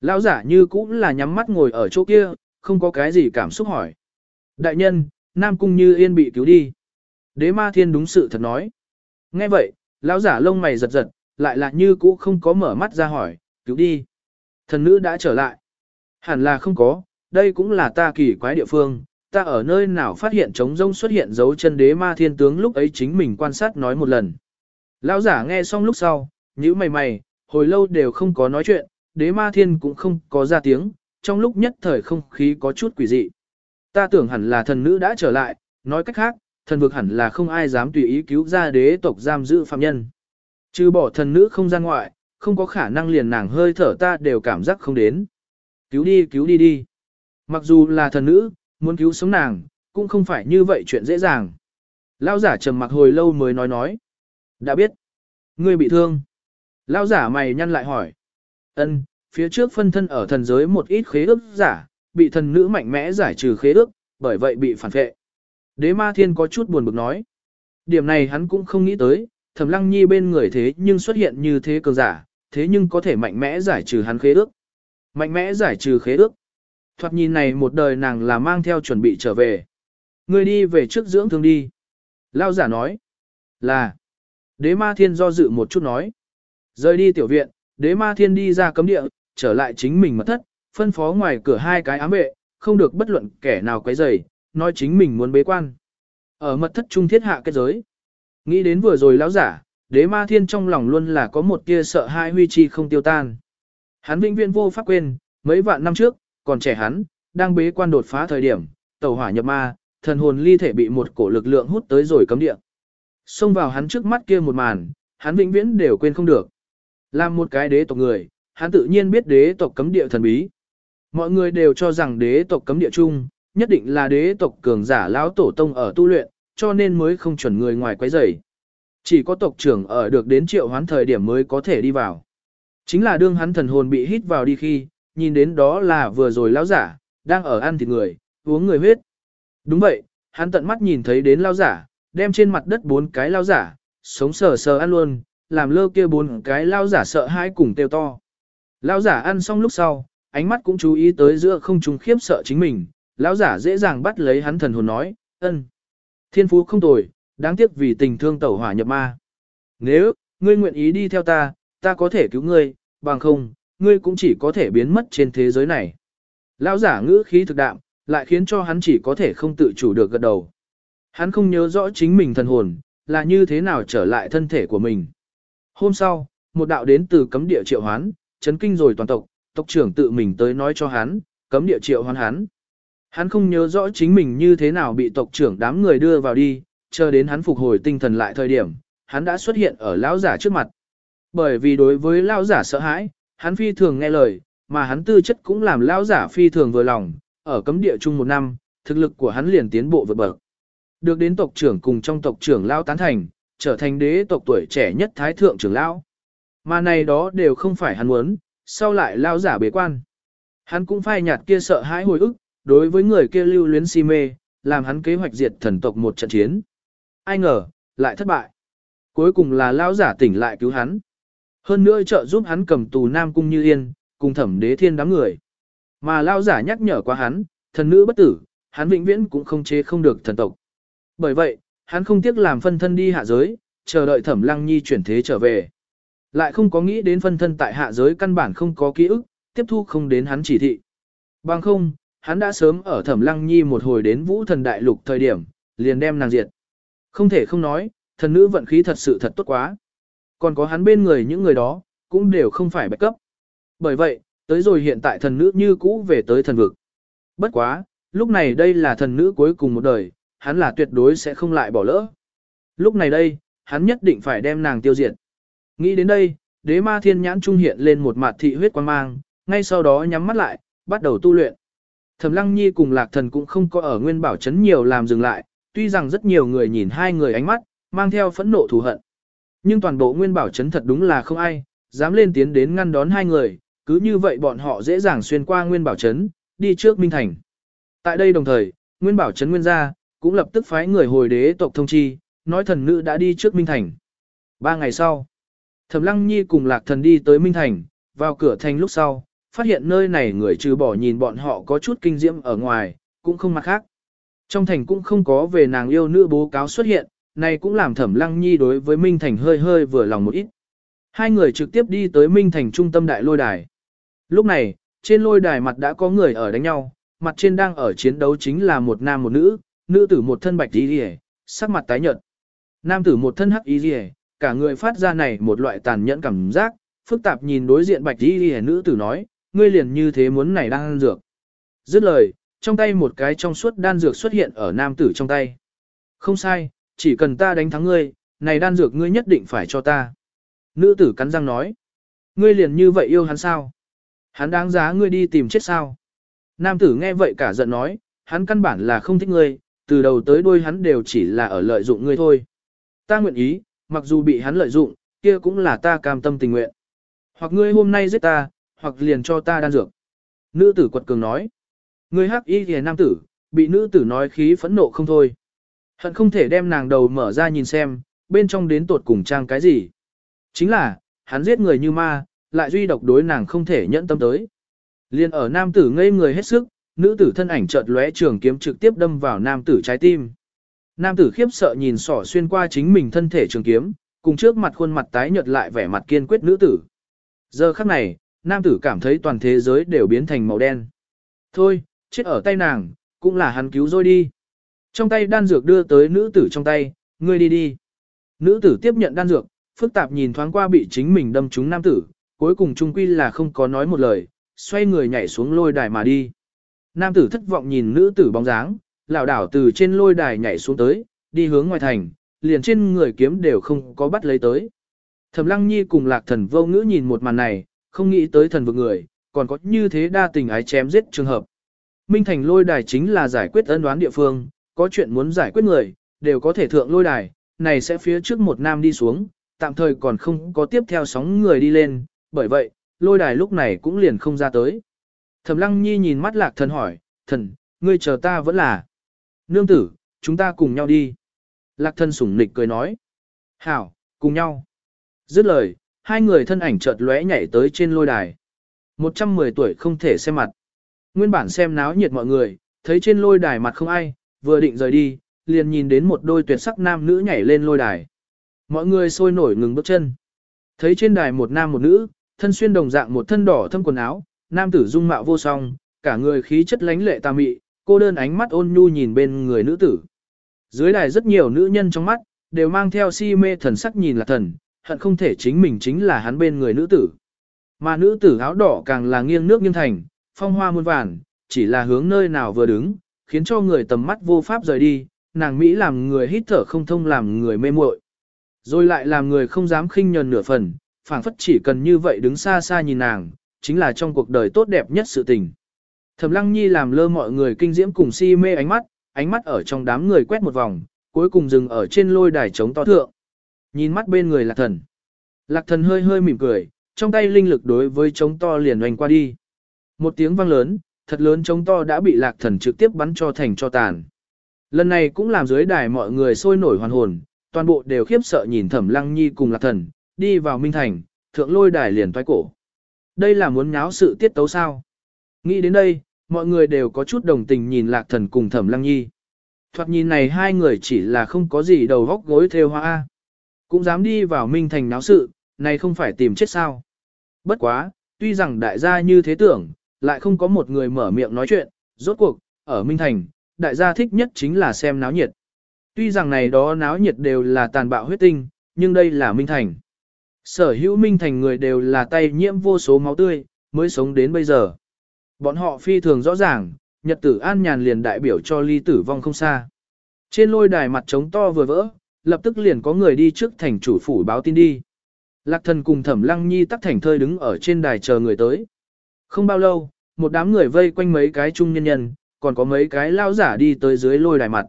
Lão giả như cũng là nhắm mắt ngồi ở chỗ kia, không có cái gì cảm xúc hỏi. Đại nhân, Nam Cung Như Yên bị cứu đi. Đế ma thiên đúng sự thật nói. Nghe vậy, lão giả lông mày giật giật, lại là như cũ không có mở mắt ra hỏi, cứu đi. Thần nữ đã trở lại. Hẳn là không có, đây cũng là ta kỳ quái địa phương, ta ở nơi nào phát hiện trống rông xuất hiện dấu chân đế ma thiên tướng lúc ấy chính mình quan sát nói một lần. Lão giả nghe xong lúc sau, nhíu mày mày, hồi lâu đều không có nói chuyện, đế ma thiên cũng không có ra tiếng, trong lúc nhất thời không khí có chút quỷ dị. Ta tưởng hẳn là thần nữ đã trở lại, nói cách khác, thần vực hẳn là không ai dám tùy ý cứu ra đế tộc giam giữ phạm nhân. Trừ bỏ thần nữ không ra ngoại, không có khả năng liền nàng hơi thở ta đều cảm giác không đến. Cứu đi cứu đi đi. Mặc dù là thần nữ, muốn cứu sống nàng, cũng không phải như vậy chuyện dễ dàng. Lao giả trầm mặc hồi lâu mới nói nói. Đã biết. Ngươi bị thương. Lao giả mày nhăn lại hỏi. Ân, phía trước phân thân ở thần giới một ít khế ước giả, bị thần nữ mạnh mẽ giải trừ khế ước, bởi vậy bị phản vệ. Đế ma thiên có chút buồn bực nói. Điểm này hắn cũng không nghĩ tới, thẩm lăng nhi bên người thế nhưng xuất hiện như thế cường giả, thế nhưng có thể mạnh mẽ giải trừ hắn khế ước. Mạnh mẽ giải trừ khế ước. Thoạt nhìn này một đời nàng là mang theo chuẩn bị trở về. Người đi về trước dưỡng thương đi. Lao giả nói. Là. Đế ma thiên do dự một chút nói. Rời đi tiểu viện, đế ma thiên đi ra cấm địa, trở lại chính mình mật thất, phân phó ngoài cửa hai cái ám vệ, không được bất luận kẻ nào quấy rầy, nói chính mình muốn bế quan. Ở mật thất trung thiết hạ kết giới. Nghĩ đến vừa rồi lão giả, đế ma thiên trong lòng luôn là có một tia sợ hai huy chi không tiêu tan. Hắn vĩnh viên vô pháp quên, mấy vạn năm trước, còn trẻ hắn, đang bế quan đột phá thời điểm, tàu hỏa nhập ma, thần hồn ly thể bị một cổ lực lượng hút tới rồi cấm địa. Xông vào hắn trước mắt kia một màn, hắn vĩnh viễn đều quên không được. Làm một cái đế tộc người, hắn tự nhiên biết đế tộc cấm địa thần bí. Mọi người đều cho rằng đế tộc cấm địa chung, nhất định là đế tộc cường giả lão tổ tông ở tu luyện, cho nên mới không chuẩn người ngoài quấy rầy. Chỉ có tộc trưởng ở được đến triệu hoán thời điểm mới có thể đi vào. Chính là đương hắn thần hồn bị hít vào đi khi, nhìn đến đó là vừa rồi lão giả, đang ở ăn thịt người, uống người huyết. Đúng vậy, hắn tận mắt nhìn thấy đến lão giả, đem trên mặt đất bốn cái lão giả, sống sờ sờ ăn luôn, làm lơ kia bốn cái lão giả sợ hãi cùng tiêu to. Lão giả ăn xong lúc sau, ánh mắt cũng chú ý tới giữa không trung khiếp sợ chính mình, lão giả dễ dàng bắt lấy hắn thần hồn nói, ân. Thiên phú không tồi, đáng tiếc vì tình thương tẩu hỏa nhập ma. Nếu, ngươi nguyện ý đi theo ta, ta có thể cứu ngươi, bằng không, ngươi cũng chỉ có thể biến mất trên thế giới này. Lão giả ngữ khí thực đạm, lại khiến cho hắn chỉ có thể không tự chủ được gật đầu. Hắn không nhớ rõ chính mình thần hồn, là như thế nào trở lại thân thể của mình. Hôm sau, một đạo đến từ cấm địa triệu hoán, chấn kinh rồi toàn tộc, tộc trưởng tự mình tới nói cho hắn, cấm địa triệu hoán hắn. Hắn không nhớ rõ chính mình như thế nào bị tộc trưởng đám người đưa vào đi, chờ đến hắn phục hồi tinh thần lại thời điểm, hắn đã xuất hiện ở lão giả trước mặt. Bởi vì đối với lão giả sợ hãi, hắn phi thường nghe lời, mà hắn tư chất cũng làm lão giả phi thường vừa lòng, ở cấm địa chung một năm, thực lực của hắn liền tiến bộ vượt bậc. Được đến tộc trưởng cùng trong tộc trưởng lão tán thành, trở thành đế tộc tuổi trẻ nhất thái thượng trưởng lão. Mà này đó đều không phải hắn muốn, sau lại lão giả bế quan. Hắn cũng phai nhạt kia sợ hãi hồi ức, đối với người kia lưu luyến si mê, làm hắn kế hoạch diệt thần tộc một trận chiến. Ai ngờ, lại thất bại. Cuối cùng là lão giả tỉnh lại cứu hắn. Hơn nữa trợ giúp hắn cầm tù Nam Cung Như Yên, cùng thẩm đế thiên đám người. Mà lao giả nhắc nhở qua hắn, thần nữ bất tử, hắn vĩnh viễn cũng không chế không được thần tộc. Bởi vậy, hắn không tiếc làm phân thân đi hạ giới, chờ đợi thẩm lăng nhi chuyển thế trở về. Lại không có nghĩ đến phân thân tại hạ giới căn bản không có ký ức, tiếp thu không đến hắn chỉ thị. Bằng không, hắn đã sớm ở thẩm lăng nhi một hồi đến vũ thần đại lục thời điểm, liền đem nàng diệt. Không thể không nói, thần nữ vận khí thật sự thật tốt quá. Còn có hắn bên người những người đó, cũng đều không phải bạch cấp. Bởi vậy, tới rồi hiện tại thần nữ như cũ về tới thần vực. Bất quá, lúc này đây là thần nữ cuối cùng một đời, hắn là tuyệt đối sẽ không lại bỏ lỡ. Lúc này đây, hắn nhất định phải đem nàng tiêu diệt. Nghĩ đến đây, đế ma thiên nhãn trung hiện lên một mặt thị huyết quang mang, ngay sau đó nhắm mắt lại, bắt đầu tu luyện. Thẩm Lăng Nhi cùng Lạc Thần cũng không có ở Nguyên Bảo Trấn nhiều làm dừng lại, tuy rằng rất nhiều người nhìn hai người ánh mắt, mang theo phẫn nộ thù hận. Nhưng toàn bộ Nguyên Bảo Trấn thật đúng là không ai, dám lên tiến đến ngăn đón hai người, cứ như vậy bọn họ dễ dàng xuyên qua Nguyên Bảo Trấn, đi trước Minh Thành. Tại đây đồng thời, Nguyên Bảo Trấn Nguyên gia cũng lập tức phái người hồi đế tộc thông chi, nói thần nữ đã đi trước Minh Thành. Ba ngày sau, Thẩm Lăng Nhi cùng Lạc Thần đi tới Minh Thành, vào cửa thành lúc sau, phát hiện nơi này người trừ bỏ nhìn bọn họ có chút kinh diễm ở ngoài, cũng không mặt khác. Trong thành cũng không có về nàng yêu nữ bố cáo xuất hiện, này cũng làm Thẩm Lăng Nhi đối với Minh Thành hơi hơi vừa lòng một ít. Hai người trực tiếp đi tới Minh Thành trung tâm đại lôi đài. Lúc này, trên lôi đài mặt đã có người ở đánh nhau, mặt trên đang ở chiến đấu chính là một nam một nữ, nữ tử một thân bạch y liễu, sắc mặt tái nhợt. Nam tử một thân hắc y liễu, cả người phát ra này một loại tàn nhẫn cảm giác, phức tạp nhìn đối diện bạch y liễu nữ tử nói, ngươi liền như thế muốn này đang ăn dược. Dứt lời, trong tay một cái trong suốt đan dược xuất hiện ở nam tử trong tay. Không sai, chỉ cần ta đánh thắng ngươi, này đan dược ngươi nhất định phải cho ta. Nữ tử cắn răng nói. Ngươi liền như vậy yêu hắn sao? Hắn đáng giá ngươi đi tìm chết sao? Nam tử nghe vậy cả giận nói, hắn căn bản là không thích ngươi, từ đầu tới đuôi hắn đều chỉ là ở lợi dụng ngươi thôi. Ta nguyện ý, mặc dù bị hắn lợi dụng, kia cũng là ta cam tâm tình nguyện. Hoặc ngươi hôm nay giết ta, hoặc liền cho ta đan dược. Nữ tử quật cường nói. Ngươi hắc y thì nam tử, bị nữ tử nói khí phẫn nộ không thôi. Hận không thể đem nàng đầu mở ra nhìn xem, bên trong đến tột cùng trang cái gì. Chính là, hắn giết người như ma, lại duy độc đối nàng không thể nhẫn tâm tới. Liên ở nam tử ngây người hết sức, nữ tử thân ảnh chợt lóe trường kiếm trực tiếp đâm vào nam tử trái tim. Nam tử khiếp sợ nhìn sỏ xuyên qua chính mình thân thể trường kiếm, cùng trước mặt khuôn mặt tái nhợt lại vẻ mặt kiên quyết nữ tử. Giờ khắc này, nam tử cảm thấy toàn thế giới đều biến thành màu đen. Thôi, chết ở tay nàng, cũng là hắn cứu rồi đi. Trong tay đan dược đưa tới nữ tử trong tay, ngươi đi đi. Nữ tử tiếp nhận đan dược, phức tạp nhìn thoáng qua bị chính mình đâm trúng nam tử, cuối cùng trung quy là không có nói một lời, xoay người nhảy xuống lôi đài mà đi. Nam tử thất vọng nhìn nữ tử bóng dáng, lảo đảo từ trên lôi đài nhảy xuống tới, đi hướng ngoài thành, liền trên người kiếm đều không có bắt lấy tới. Thẩm Lăng Nhi cùng Lạc Thần vô ngữ nhìn một màn này, không nghĩ tới thần vực người, còn có như thế đa tình ái chém giết trường hợp. Minh Thành lôi đài chính là giải quyết ân đoán địa phương, có chuyện muốn giải quyết người, đều có thể thượng lôi đài, này sẽ phía trước một nam đi xuống, tạm thời còn không có tiếp theo sóng người đi lên, bởi vậy, lôi đài lúc này cũng liền không ra tới. Thẩm Lăng Nhi nhìn mắt Lạc Thần hỏi, thần, ngươi chờ ta vẫn là. Nương tử, chúng ta cùng nhau đi. Lạc Thần sủng nịch cười nói. Hảo, cùng nhau. Dứt lời, hai người thân ảnh chợt lóe nhảy tới trên lôi đài. 110 tuổi không thể xem mặt. Nguyên bản xem náo nhiệt mọi người, thấy trên lôi đài mặt không ai, vừa định rời đi, liền nhìn đến một đôi tuyệt sắc nam nữ nhảy lên lôi đài. Mọi người sôi nổi ngừng bước chân. Thấy trên đài một nam một nữ, thân xuyên đồng dạng một thân đỏ thâm quần áo, nam tử dung mạo vô song, cả người khí chất lánh lệ tà mị, cô đơn ánh mắt ôn nhu nhìn bên người nữ tử. Dưới đài rất nhiều nữ nhân trong mắt, đều mang theo si mê thần sắc nhìn là thần, hận không thể chính mình chính là hắn bên người nữ tử. Mà nữ tử áo đỏ càng là nghiêng nước nghiêng thành, phong hoa muôn vàn, chỉ là hướng nơi nào vừa đứng, khiến cho người tầm mắt vô pháp rời đi, nàng Mỹ làm người hít thở không thông làm người mê muội, rồi lại làm người không dám khinh nhờn nửa phần, phảng phất chỉ cần như vậy đứng xa xa nhìn nàng, chính là trong cuộc đời tốt đẹp nhất sự tình. Thẩm Lăng Nhi làm lơ mọi người kinh diễm cùng si mê ánh mắt, ánh mắt ở trong đám người quét một vòng, cuối cùng dừng ở trên lôi đài trống to thượng. Nhìn mắt bên người Lạc Thần. Lạc Thần hơi hơi mỉm cười, trong tay linh lực đối với trống to liền oanh qua đi. Một tiếng vang lớn, thật lớn trống to đã bị Lạc Thần trực tiếp bắn cho thành cho tàn. Lần này cũng làm dưới đài mọi người sôi nổi hoàn hồn, toàn bộ đều khiếp sợ nhìn Thẩm Lăng Nhi cùng Lạc Thần, đi vào Minh Thành, thượng lôi đài liền toái cổ. Đây là muốn nháo sự tiết tấu sao? Nghĩ đến đây, mọi người đều có chút đồng tình nhìn Lạc Thần cùng Thẩm Lăng Nhi. Thoạt nhìn này hai người chỉ là không có gì đầu góc gối theo hoa. Cũng dám đi vào Minh Thành náo sự, này không phải tìm chết sao. Bất quá, tuy rằng đại gia như thế tưởng, lại không có một người mở miệng nói chuyện, rốt cuộc, ở Minh Thành, đại gia thích nhất chính là xem náo nhiệt. Tuy rằng này đó náo nhiệt đều là tàn bạo huyết tinh, nhưng đây là Minh Thành. Sở hữu Minh Thành người đều là tay nhiễm vô số máu tươi, mới sống đến bây giờ. Bọn họ phi thường rõ ràng, nhật tử an nhàn liền đại biểu cho ly tử vong không xa. Trên lôi đài mặt trống to vừa vỡ, lập tức liền có người đi trước thành chủ phủ báo tin đi. Lạc thần cùng thẩm lăng nhi tắc thành thơi đứng ở trên đài chờ người tới. Không bao lâu, một đám người vây quanh mấy cái trung nhân nhân, còn có mấy cái lao giả đi tới dưới lôi đài mặt.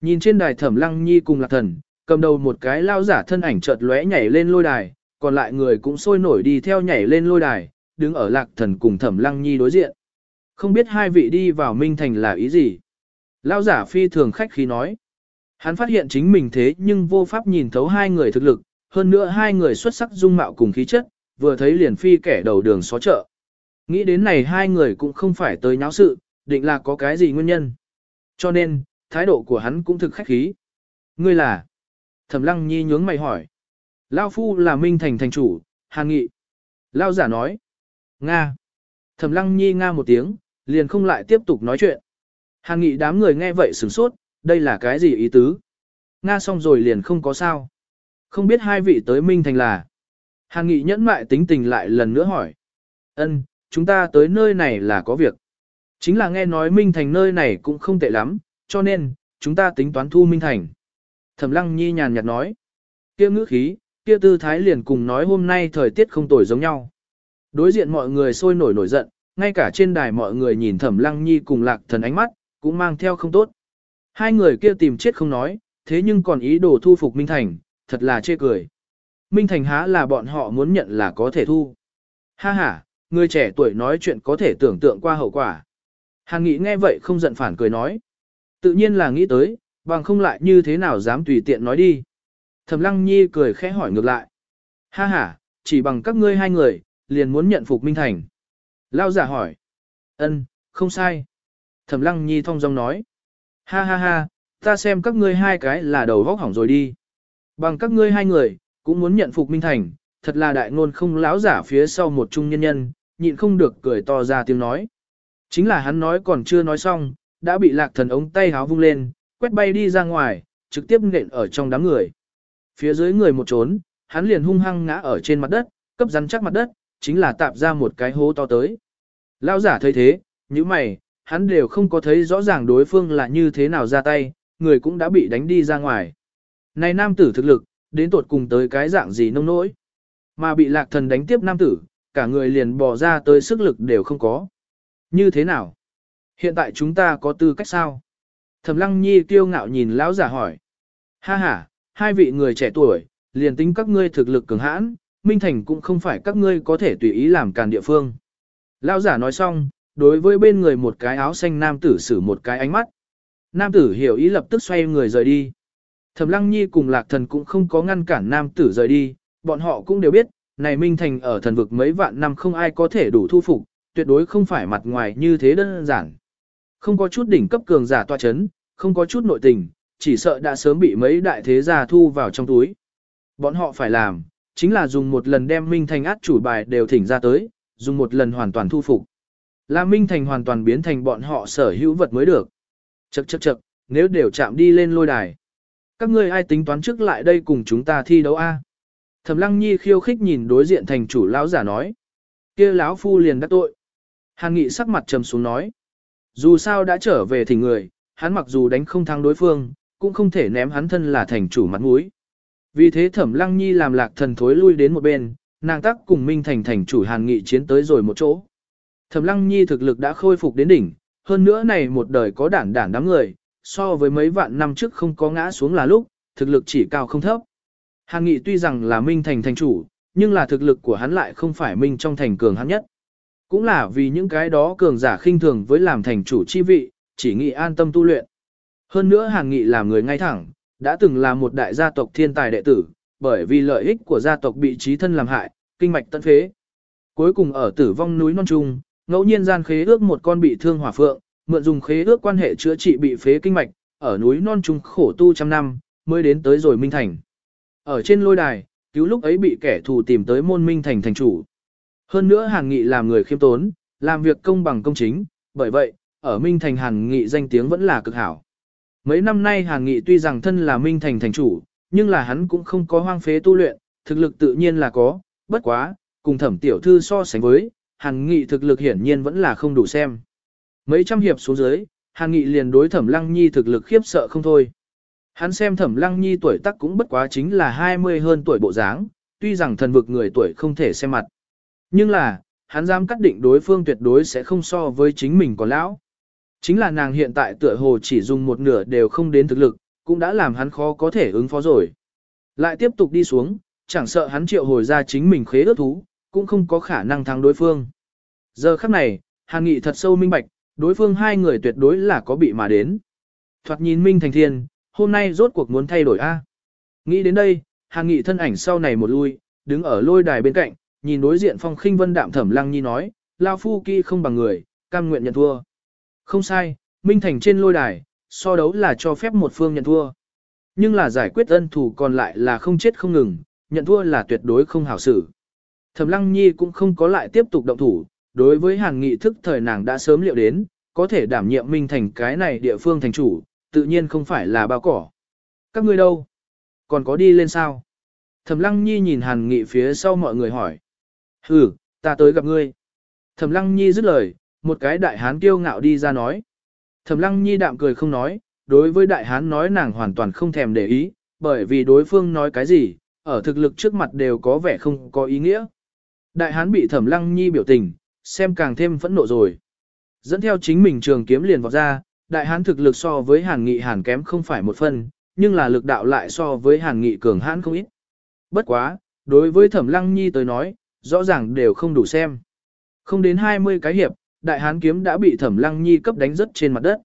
Nhìn trên đài thẩm lăng nhi cùng lạc thần, cầm đầu một cái lao giả thân ảnh chợt lóe nhảy lên lôi đài, còn lại người cũng sôi nổi đi theo nhảy lên lôi đài, đứng ở lạc thần cùng thẩm lăng nhi đối diện. Không biết hai vị đi vào Minh Thành là ý gì? Lao giả phi thường khách khí nói. Hắn phát hiện chính mình thế nhưng vô pháp nhìn thấu hai người thực lực, hơn nữa hai người xuất sắc dung mạo cùng khí chất, vừa thấy liền phi kẻ đầu đường xó chợ. Nghĩ đến này hai người cũng không phải tới nháo sự, định là có cái gì nguyên nhân. Cho nên, thái độ của hắn cũng thực khách khí. Ngươi là? Thẩm Lăng Nhi nhướng mày hỏi. Lao Phu là Minh Thành thành chủ, Hàn Nghị. Lao giả nói. Nga. Thẩm Lăng Nhi nga một tiếng, liền không lại tiếp tục nói chuyện. Hàn Nghị đám người nghe vậy sửng sốt, đây là cái gì ý tứ? Nga xong rồi liền không có sao. Không biết hai vị tới Minh Thành là. Hàn Nghị nhẫn mại tính tình lại lần nữa hỏi. Ân, chúng ta tới nơi này là có việc. Chính là nghe nói Minh Thành nơi này cũng không tệ lắm, cho nên, chúng ta tính toán thu Minh Thành. Thẩm Lăng Nhi nhàn nhạt nói. Kia ngữ khí, kia tư thái liền cùng nói hôm nay thời tiết không tồi giống nhau. Đối diện mọi người sôi nổi nổi giận, ngay cả trên đài mọi người nhìn Thẩm Lăng Nhi cùng Lạc Thần ánh mắt, cũng mang theo không tốt. Hai người kia tìm chết không nói, thế nhưng còn ý đồ thu phục Minh Thành, thật là chê cười. Minh Thành há là bọn họ muốn nhận là có thể thu. Ha ha, người trẻ tuổi nói chuyện có thể tưởng tượng qua hậu quả. Hàn Nghị nghe vậy không giận phản cười nói. Tự nhiên là nghĩ tới, Bằng không lại như thế nào dám tùy tiện nói đi. Thẩm Lăng Nhi cười khẽ hỏi ngược lại. Ha ha, chỉ bằng các ngươi hai người, liền muốn nhận phục Minh Thành. Lao giả hỏi. Ân, không sai. Thẩm Lăng Nhi thong dong nói. Ha ha ha, ta xem các ngươi hai cái là đầu vóc hỏng rồi đi. Bằng các ngươi hai người, cũng muốn nhận phục Minh Thành, thật là đại ngôn không láo giả phía sau một trung nhân nhân, nhịn không được cười to ra tiếng nói. Chính là hắn nói còn chưa nói xong, đã bị lạc thần ống tay háo vung lên, quét bay đi ra ngoài, trực tiếp nện ở trong đám người. Phía dưới người một trốn, hắn liền hung hăng ngã ở trên mặt đất, cấp rắn chắc mặt đất, chính là tạp ra một cái hố to tới. Lao giả thấy thế, như mày, hắn đều không có thấy rõ ràng đối phương là như thế nào ra tay, người cũng đã bị đánh đi ra ngoài. Này nam tử thực lực, đến tột cùng tới cái dạng gì nông nỗi. Mà bị lạc thần đánh tiếp nam tử, cả người liền bỏ ra tới sức lực đều không có. Như thế nào? Hiện tại chúng ta có tư cách sao? Thẩm lăng nhi kiêu ngạo nhìn lão giả hỏi. Ha ha, hai vị người trẻ tuổi, liền tính các ngươi thực lực cường hãn, Minh Thành cũng không phải các ngươi có thể tùy ý làm càn địa phương. Lão giả nói xong, đối với bên người một cái áo xanh nam tử sử một cái ánh mắt. Nam tử hiểu ý lập tức xoay người rời đi. Thẩm Lăng Nhi cùng Lạc Thần cũng không có ngăn cản nam tử rời đi, bọn họ cũng đều biết, này Minh Thành ở thần vực mấy vạn năm không ai có thể đủ thu phục, tuyệt đối không phải mặt ngoài như thế đơn giản. Không có chút đỉnh cấp cường giả tọa chấn, không có chút nội tình, chỉ sợ đã sớm bị mấy đại thế gia thu vào trong túi. Bọn họ phải làm, chính là dùng một lần đem Minh Thành át chủ bài đều thỉnh ra tới, dùng một lần hoàn toàn thu phục. Là Minh Thành hoàn toàn biến thành bọn họ sở hữu vật mới được. Chậc chậc chậc, nếu đều chạm đi lên lôi đài. Các ngươi ai tính toán trước lại đây cùng chúng ta thi đấu a? Thẩm Lăng Nhi khiêu khích nhìn đối diện thành chủ lão giả nói. Kia lão phu liền đắc tội. Hàn Nghị sắc mặt trầm xuống nói. Dù sao đã trở về thì người, hắn mặc dù đánh không thắng đối phương, cũng không thể ném hắn thân là thành chủ mặt mũi. Vì thế Thẩm Lăng Nhi làm lạc thần thối lui đến một bên, nàng tác cùng Minh Thành thành chủ Hàn Nghị chiến tới rồi một chỗ. Thẩm Lăng Nhi thực lực đã khôi phục đến đỉnh, hơn nữa này một đời có đản đản đám người, so với mấy vạn năm trước không có ngã xuống là lúc, thực lực chỉ cao không thấp. Hàn Nghị tuy rằng là Minh Thành thành chủ, nhưng là thực lực của hắn lại không phải Minh trong thành cường hắn nhất. Cũng là vì những cái đó cường giả khinh thường với làm thành chủ chi vị, chỉ nghị an tâm tu luyện. Hơn nữa Hàn Nghị là người ngay thẳng, đã từng là một đại gia tộc thiên tài đệ tử, bởi vì lợi ích của gia tộc bị trí thân làm hại, kinh mạch tận phế. Cuối cùng ở tử vong núi non trung, ngẫu nhiên gian khế ước một con bị thương hỏa phượng, mượn dùng khế ước quan hệ chữa trị bị phế kinh mạch, ở núi non trung khổ tu trăm năm, mới đến tới rồi Minh Thành. Ở trên lôi đài, cứu lúc ấy bị kẻ thù tìm tới môn Minh Thành thành chủ. Hơn nữa Hàn Nghị làm người khiêm tốn, làm việc công bằng công chính, bởi vậy, ở Minh Thành Hàn Nghị danh tiếng vẫn là cực hảo. Mấy năm nay Hàn Nghị tuy rằng thân là Minh Thành thành chủ, nhưng là hắn cũng không có hoang phế tu luyện, thực lực tự nhiên là có, bất quá, cùng thẩm tiểu thư so sánh với, Hàn Nghị thực lực hiển nhiên vẫn là không đủ xem. Mấy trăm hiệp xuống dưới, Hàn Nghị liền đối Thẩm Lăng Nhi thực lực khiếp sợ không thôi. Hắn xem Thẩm Lăng Nhi tuổi tác cũng bất quá chính là 20 hơn tuổi bộ dáng, tuy rằng thần vực người tuổi không thể xem mặt. Nhưng là, hắn dám cắt định đối phương tuyệt đối sẽ không so với chính mình còn lão. Chính là nàng hiện tại tựa hồ chỉ dùng một nửa đều không đến thực lực, cũng đã làm hắn khó có thể ứng phó rồi. Lại tiếp tục đi xuống, chẳng sợ hắn triệu hồi ra chính mình khế ước thú, cũng không có khả năng thắng đối phương. Giờ khắc này, Hàn Nghị thật sâu minh bạch, đối phương hai người tuyệt đối là có bị mà đến. Thoạt nhìn Minh Thành Thiên, hôm nay rốt cuộc muốn thay đổi A. Nghĩ đến đây, Hàn Nghị thân ảnh sau này một lui, đứng ở lôi đài bên cạnh, nhìn đối diện phong khinh vân đạm thẩm lăng nhi nói, Lao Phu Kỳ không bằng người, cam nguyện nhận thua. Không sai, Minh Thành trên lôi đài, so đấu là cho phép một phương nhận thua. Nhưng là giải quyết ân thủ còn lại là không chết không ngừng, nhận thua là tuyệt đối không hảo xử. Thẩm Lăng Nhi cũng không có lại tiếp tục động thủ, đối với Hàn Nghị thức thời nàng đã sớm liệu đến, có thể đảm nhiệm Minh Thành cái này địa phương thành chủ, tự nhiên không phải là bao cỏ. Các ngươi đâu? Còn có đi lên sao? Thẩm Lăng Nhi nhìn Hàn Nghị phía sau mọi người hỏi. Ừ, ta tới gặp ngươi. Thẩm Lăng Nhi dứt lời, một cái đại hán kiêu ngạo đi ra nói. Thẩm Lăng Nhi đạm cười không nói, đối với đại hán nói nàng hoàn toàn không thèm để ý, bởi vì đối phương nói cái gì, ở thực lực trước mặt đều có vẻ không có ý nghĩa. Đại hán bị Thẩm Lăng Nhi biểu tình, xem càng thêm phẫn nộ rồi. Dẫn theo chính mình trường kiếm liền vọt ra, đại hán thực lực so với hàn nghị hàn kém không phải một phần, nhưng là lực đạo lại so với hàn nghị cường hãn không ít. Bất quá, đối với thẩm lăng nhi tới nói, rõ ràng đều không đủ xem. Không đến 20 cái hiệp, đại hán kiếm đã bị thẩm lăng nhi cấp đánh rất trên mặt đất.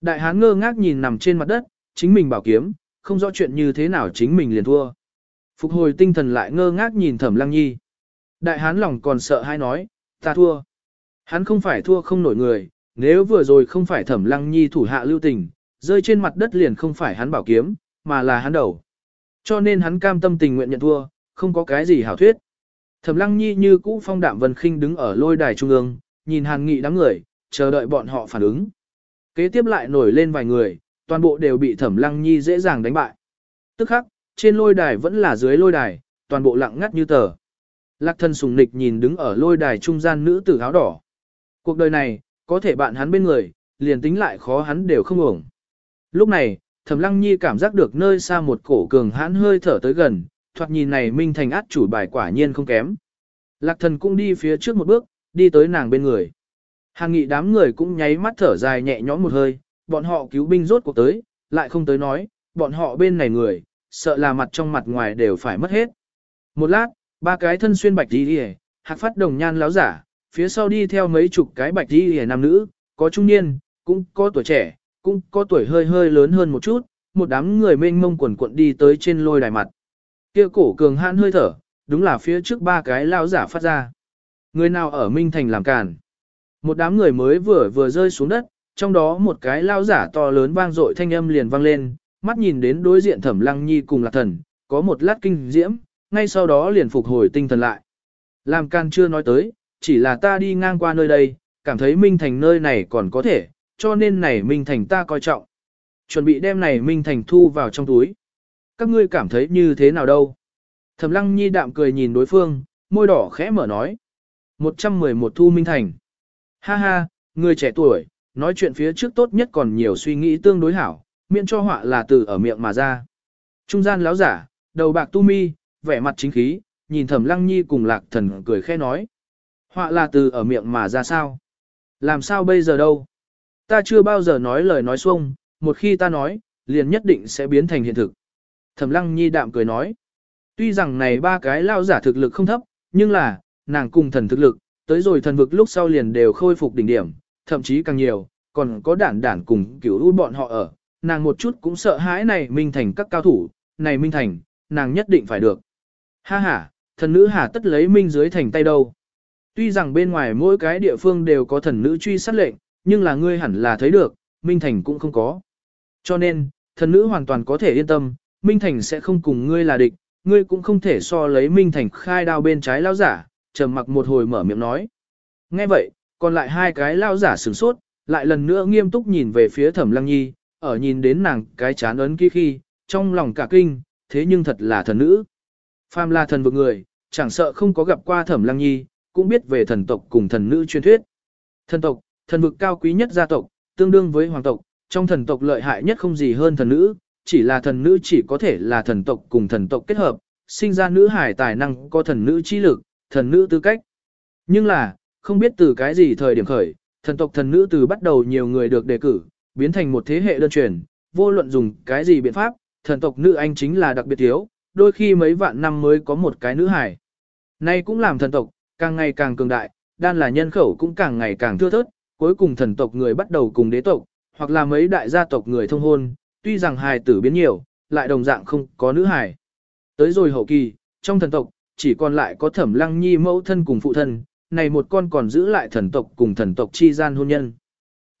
Đại hán ngơ ngác nhìn nằm trên mặt đất, chính mình bảo kiếm, không rõ chuyện như thế nào chính mình liền thua. Phục hồi tinh thần lại ngơ ngác nhìn Thẩm Lăng Nhi. Đại hán lòng còn sợ hay nói, ta thua. Hắn không phải thua không nổi người, nếu vừa rồi không phải Thẩm Lăng Nhi thủ hạ lưu tình, rơi trên mặt đất liền không phải hắn bảo kiếm, mà là hắn đầu. Cho nên hắn cam tâm tình nguyện nhận thua, không có cái gì hảo thuyết. Thẩm Lăng Nhi như cũ phong đạm vân khinh đứng ở lôi đài trung ương, nhìn Hàn Nghị đám người, chờ đợi bọn họ phản ứng. Kế tiếp lại nổi lên vài người, toàn bộ đều bị Thẩm Lăng Nhi dễ dàng đánh bại. Tức khắc, trên lôi đài vẫn là dưới lôi đài, toàn bộ lặng ngắt như tờ. Lạc thân sùng nịch nhìn đứng ở lôi đài trung gian nữ tử áo đỏ. Cuộc đời này, có thể bạn hắn bên người, liền tính lại khó hắn đều không ổng. Lúc này, Thẩm Lăng Nhi cảm giác được nơi xa một cổ cường hãn hơi thở tới gần, thoạt nhìn này Minh Thành át chủ bài quả nhiên không kém. Lạc thần cũng đi phía trước một bước, đi tới nàng bên người. Hàng nghị đám người cũng nháy mắt thở dài nhẹ nhõm một hơi, bọn họ cứu binh rốt cuộc tới, lại không tới nói, bọn họ bên này người, sợ là mặt trong mặt ngoài đều phải mất hết. Một lát, ba cái thân xuyên bạch đi đi hạc phát đồng nhan láo giả, phía sau đi theo mấy chục cái bạch đi hề nam nữ, có trung niên, cũng có tuổi trẻ, cũng có tuổi hơi hơi lớn hơn một chút, một đám người mênh mông quần cuộn đi tới trên lôi đài mặt. Kia cổ cường hãn hơi thở, đúng là phía trước ba cái lao giả phát ra. Người nào ở Minh Thành làm càn. Một đám người mới vừa vừa rơi xuống đất, trong đó một cái lao giả to lớn vang dội thanh âm liền vang lên, mắt nhìn đến đối diện Thẩm Lăng Nhi cùng Lạc Thần, có một lát kinh diễm, ngay sau đó liền phục hồi tinh thần lại. Làm can chưa nói tới, chỉ là ta đi ngang qua nơi đây, cảm thấy Minh Thành nơi này còn có thể, cho nên này Minh Thành ta coi trọng. Chuẩn bị đem này Minh Thành thu vào trong túi. Các ngươi cảm thấy như thế nào đâu? Thẩm Lăng Nhi đạm cười nhìn đối phương, môi đỏ khẽ mở nói. 111 Thu Minh Thành. Ha ha, người trẻ tuổi, nói chuyện phía trước tốt nhất còn nhiều suy nghĩ tương đối hảo, miễn cho họa là từ ở miệng mà ra. Trung gian láo giả, đầu bạc tu mi, vẻ mặt chính khí, nhìn Thẩm Lăng Nhi cùng Lạc Thần cười khẽ nói. Họa là từ ở miệng mà ra sao? Làm sao bây giờ đâu? Ta chưa bao giờ nói lời nói xuông, một khi ta nói, liền nhất định sẽ biến thành hiện thực. Thẩm Lăng Nhi đạm cười nói. Tuy rằng này ba cái lao giả thực lực không thấp, nhưng là, nàng cùng thần thực lực, tới rồi thần vực lúc sau liền đều khôi phục đỉnh điểm, thậm chí càng nhiều, còn có đản đản cùng kiểu u bọn họ ở. Nàng một chút cũng sợ hãi này Minh Thành các cao thủ, này Minh Thành, nàng nhất định phải được. Ha ha, thần nữ hà tất lấy Minh dưới thành tay đâu. Tuy rằng bên ngoài mỗi cái địa phương đều có thần nữ truy sát lệnh, nhưng là ngươi hẳn là thấy được, Minh Thành cũng không có. Cho nên, thần nữ hoàn toàn có thể yên tâm, Minh Thành sẽ không cùng ngươi là địch, ngươi cũng không thể so lấy Minh Thành khai đao bên trái lao giả, trầm mặc một hồi mở miệng nói. Nghe vậy, còn lại hai cái lao giả sửng sốt, lại lần nữa nghiêm túc nhìn về phía thẩm lăng nhi, ở nhìn đến nàng cái chán ấn kia khi, trong lòng cả kinh, thế nhưng thật là thần nữ. Phàm là thần vực người, chẳng sợ không có gặp qua thẩm lăng nhi, cũng biết về thần tộc cùng thần nữ truyền thuyết. Thần tộc, thần vực cao quý nhất gia tộc, tương đương với hoàng tộc, trong thần tộc lợi hại nhất không gì hơn thần nữ, chỉ là thần nữ chỉ có thể là thần tộc cùng thần tộc kết hợp, sinh ra nữ hải tài năng có thần nữ chi lực, thần nữ tư cách. Nhưng là, không biết từ cái gì thời điểm khởi, thần tộc thần nữ từ bắt đầu nhiều người được đề cử, biến thành một thế hệ đơn truyền, vô luận dùng cái gì biện pháp, thần tộc nữ anh chính là đặc biệt thiếu, đôi khi mấy vạn năm mới có một cái nữ hải. Nay cũng làm thần tộc, càng ngày càng cường đại, đan là nhân khẩu cũng càng ngày càng thưa thớt, cuối cùng thần tộc người bắt đầu cùng đế tộc, hoặc là mấy đại gia tộc người thông hôn, tuy rằng hài tử biến nhiều, lại đồng dạng không có nữ hài. Tới rồi hậu kỳ, trong thần tộc, chỉ còn lại có thẩm lăng nhi mẫu thân cùng phụ thân, này một con còn giữ lại thần tộc cùng thần tộc chi gian hôn nhân.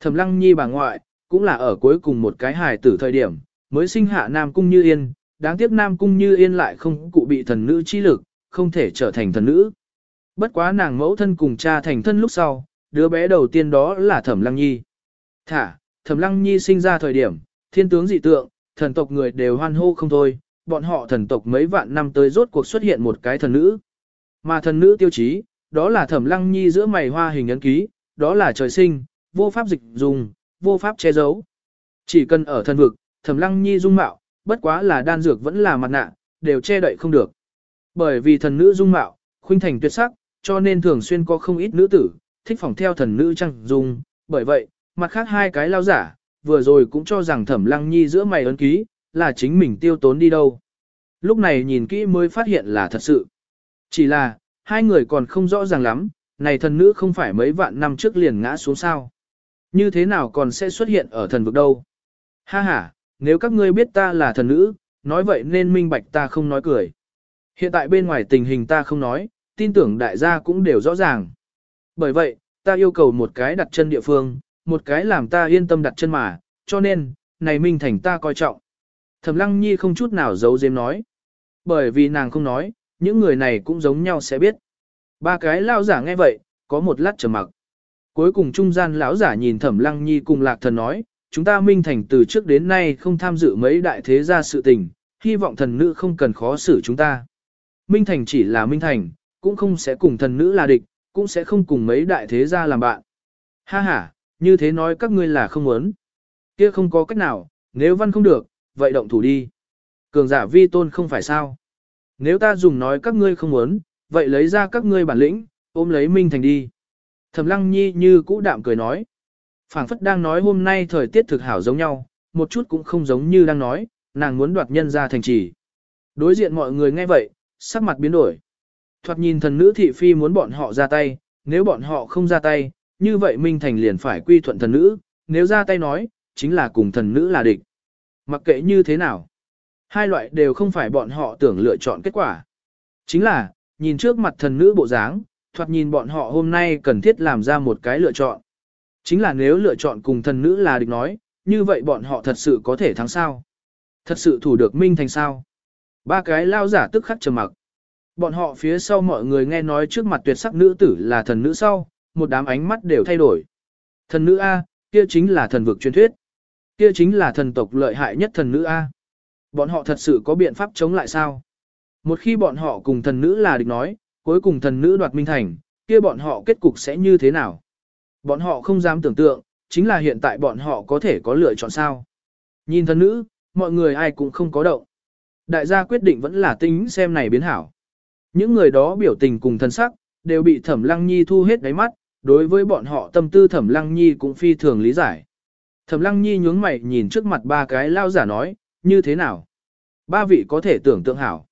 Thẩm lăng nhi bà ngoại, cũng là ở cuối cùng một cái hài tử thời điểm, mới sinh hạ Nam Cung Như Yên, đáng tiếc Nam Cung Như Yên lại không cụ bị thần nữ chi lực, không thể trở thành thần nữ. Bất quá nàng mẫu thân cùng cha thành thân lúc sau, đứa bé đầu tiên đó là Thẩm Lăng Nhi. Thả, Thẩm Lăng Nhi sinh ra thời điểm, thiên tướng dị tượng, thần tộc người đều hoan hô không thôi, bọn họ thần tộc mấy vạn năm tới rốt cuộc xuất hiện một cái thần nữ. Mà thần nữ tiêu chí, đó là Thẩm Lăng Nhi giữa mày hoa hình ấn ký, đó là trời sinh, vô pháp dịch dùng, vô pháp che giấu. Chỉ cần ở thần vực, Thẩm Lăng Nhi dung mạo, bất quá là đan dược vẫn là mặt nạ, đều che đậy không được. Bởi vì thần nữ dung mạo, khuynh thành tuyệt sắc, cho nên thường xuyên có không ít nữ tử, thích phòng theo thần nữ trang dung, bởi vậy, mặt khác hai cái lao giả, vừa rồi cũng cho rằng thẩm lăng nhi giữa mày ấn ký, là chính mình tiêu tốn đi đâu. Lúc này nhìn kỹ mới phát hiện là thật sự. Chỉ là, hai người còn không rõ ràng lắm, này thần nữ không phải mấy vạn năm trước liền ngã xuống sao. Như thế nào còn sẽ xuất hiện ở thần vực đâu. Ha ha, nếu các ngươi biết ta là thần nữ, nói vậy nên minh bạch ta không nói cười. Hiện tại bên ngoài tình hình ta không nói, tin tưởng đại gia cũng đều rõ ràng. Bởi vậy, ta yêu cầu một cái đặt chân địa phương, một cái làm ta yên tâm đặt chân mà, cho nên, này Minh Thành ta coi trọng. Thẩm Lăng Nhi không chút nào giấu giếm nói. Bởi vì nàng không nói, những người này cũng giống nhau sẽ biết. Ba cái lao giả nghe vậy, có một lát trầm mặc. Cuối cùng trung gian lão giả nhìn Thẩm Lăng Nhi cùng Lạc Thần nói, chúng ta Minh Thành từ trước đến nay không tham dự mấy đại thế gia sự tình, hy vọng thần nữ không cần khó xử chúng ta. Minh Thành chỉ là Minh Thành, cũng không sẽ cùng thần nữ là địch, cũng sẽ không cùng mấy đại thế gia làm bạn. Ha ha, như thế nói các ngươi là không muốn. Kia không có cách nào, nếu văn không được, vậy động thủ đi. Cường giả vi tôn không phải sao. Nếu ta dùng nói các ngươi không muốn, vậy lấy ra các ngươi bản lĩnh, ôm lấy Minh Thành đi. Thẩm Lăng Nhi như cũ đạm cười nói. phảng phất đang nói hôm nay thời tiết thực hảo giống nhau, một chút cũng không giống như đang nói, nàng muốn đoạt nhân ra thành trì. Đối diện mọi người nghe vậy, sắc mặt biến đổi. Thoạt nhìn thần nữ thị phi muốn bọn họ ra tay, nếu bọn họ không ra tay, như vậy Minh Thành liền phải quy thuận thần nữ, nếu ra tay nói, chính là cùng thần nữ là địch. Mặc kệ như thế nào, hai loại đều không phải bọn họ tưởng lựa chọn kết quả. Chính là, nhìn trước mặt thần nữ bộ dáng, thoạt nhìn bọn họ hôm nay cần thiết làm ra một cái lựa chọn. Chính là nếu lựa chọn cùng thần nữ là địch nói, như vậy bọn họ thật sự có thể thắng sao? Thật sự thủ được Minh Thành sao? Ba cái lao giả tức khắc trầm mặc. Bọn họ phía sau mọi người nghe nói trước mặt tuyệt sắc nữ tử là thần nữ sau, một đám ánh mắt đều thay đổi. Thần nữ A, kia chính là thần vực truyền thuyết. Kia chính là thần tộc lợi hại nhất thần nữ A. Bọn họ thật sự có biện pháp chống lại sao? Một khi bọn họ cùng thần nữ là địch nói, cuối cùng thần nữ đoạt minh thành, kia bọn họ kết cục sẽ như thế nào? Bọn họ không dám tưởng tượng, chính là hiện tại bọn họ có thể có lựa chọn sao? Nhìn thần nữ, mọi người ai cũng không có động. Đại gia quyết định vẫn là tính xem này biến hảo. Những người đó biểu tình cùng thân sắc, đều bị thẩm lăng nhi thu hết đáy mắt, đối với bọn họ tâm tư thẩm lăng nhi cũng phi thường lý giải. Thẩm lăng nhi nhướng mày nhìn trước mặt ba cái lao giả nói, như thế nào? Ba vị có thể tưởng tượng hảo.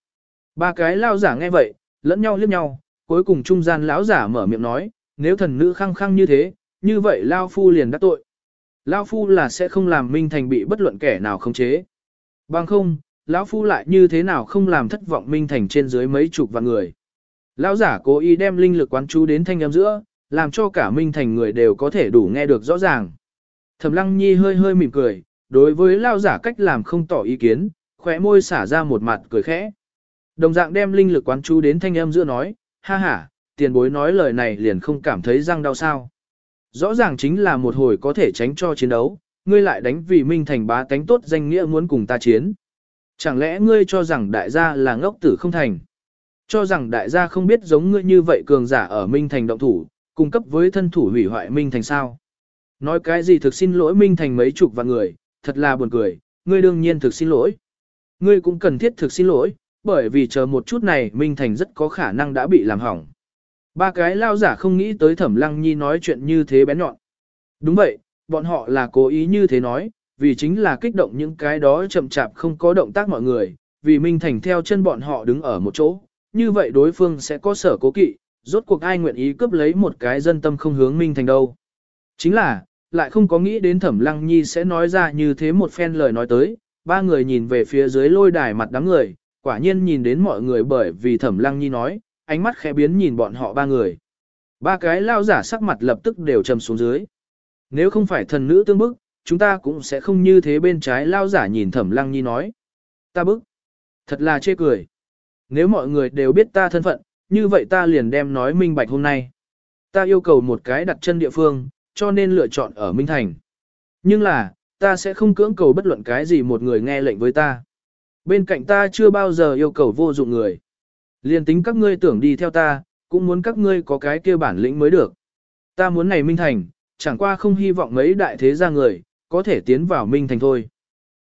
Ba cái lao giả nghe vậy, lẫn nhau liếc nhau, cuối cùng trung gian lão giả mở miệng nói, nếu thần nữ khăng khăng như thế, như vậy lao phu liền đắc tội. Lao phu là sẽ không làm Minh Thành bị bất luận kẻ nào khống chế. Bằng không, lão phu lại như thế nào không làm thất vọng Minh Thành trên dưới mấy chục vạn người. Lão giả cố ý đem linh lực quán chú đến thanh âm giữa, làm cho cả Minh Thành người đều có thể đủ nghe được rõ ràng. Thẩm Lăng Nhi hơi hơi mỉm cười, đối với lão giả cách làm không tỏ ý kiến, khóe môi xả ra một mặt cười khẽ. Đồng dạng đem linh lực quán chú đến thanh âm giữa nói, ha ha, tiền bối nói lời này liền không cảm thấy răng đau sao. Rõ ràng chính là một hồi có thể tránh cho chiến đấu, ngươi lại đánh vì Minh Thành bá tánh tốt danh nghĩa muốn cùng ta chiến. Chẳng lẽ ngươi cho rằng đại gia là ngốc tử không thành? Cho rằng đại gia không biết giống ngươi như vậy cường giả ở Minh Thành động thủ, cung cấp với thân thủ hủy hoại Minh Thành sao? Nói cái gì thực xin lỗi Minh Thành mấy chục vạn người, thật là buồn cười, ngươi đương nhiên thực xin lỗi. Ngươi cũng cần thiết thực xin lỗi, bởi vì chờ một chút này Minh Thành rất có khả năng đã bị làm hỏng. Ba cái lao giả không nghĩ tới thẩm lăng nhi nói chuyện như thế bén nhọn. Đúng vậy, bọn họ là cố ý như thế nói, vì chính là kích động những cái đó chậm chạp không có động tác mọi người, vì Minh Thành theo chân bọn họ đứng ở một chỗ, như vậy đối phương sẽ có sở cố kỵ, rốt cuộc ai nguyện ý cướp lấy một cái dân tâm không hướng Minh Thành đâu. Chính là, lại không có nghĩ đến Thẩm Lăng Nhi sẽ nói ra như thế một phen lời nói tới, ba người nhìn về phía dưới lôi đài mặt đám người, quả nhiên nhìn đến mọi người bởi vì Thẩm Lăng Nhi nói, ánh mắt khẽ biến nhìn bọn họ ba người. Ba cái lao giả sắc mặt lập tức đều trầm xuống dưới. Nếu không phải thần nữ tương bức, chúng ta cũng sẽ không như thế bên trái lao giả nhìn thẩm lăng nhi nói. Ta bức. Thật là chê cười. Nếu mọi người đều biết ta thân phận, như vậy ta liền đem nói minh bạch hôm nay. Ta yêu cầu một cái đặt chân địa phương, cho nên lựa chọn ở Minh Thành. Nhưng là, ta sẽ không cưỡng cầu bất luận cái gì một người nghe lệnh với ta. Bên cạnh ta chưa bao giờ yêu cầu vô dụng người. Liền tính các ngươi tưởng đi theo ta, cũng muốn các ngươi có cái kia bản lĩnh mới được. Ta muốn này Minh Thành, chẳng qua không hy vọng mấy đại thế gia người, có thể tiến vào Minh Thành thôi.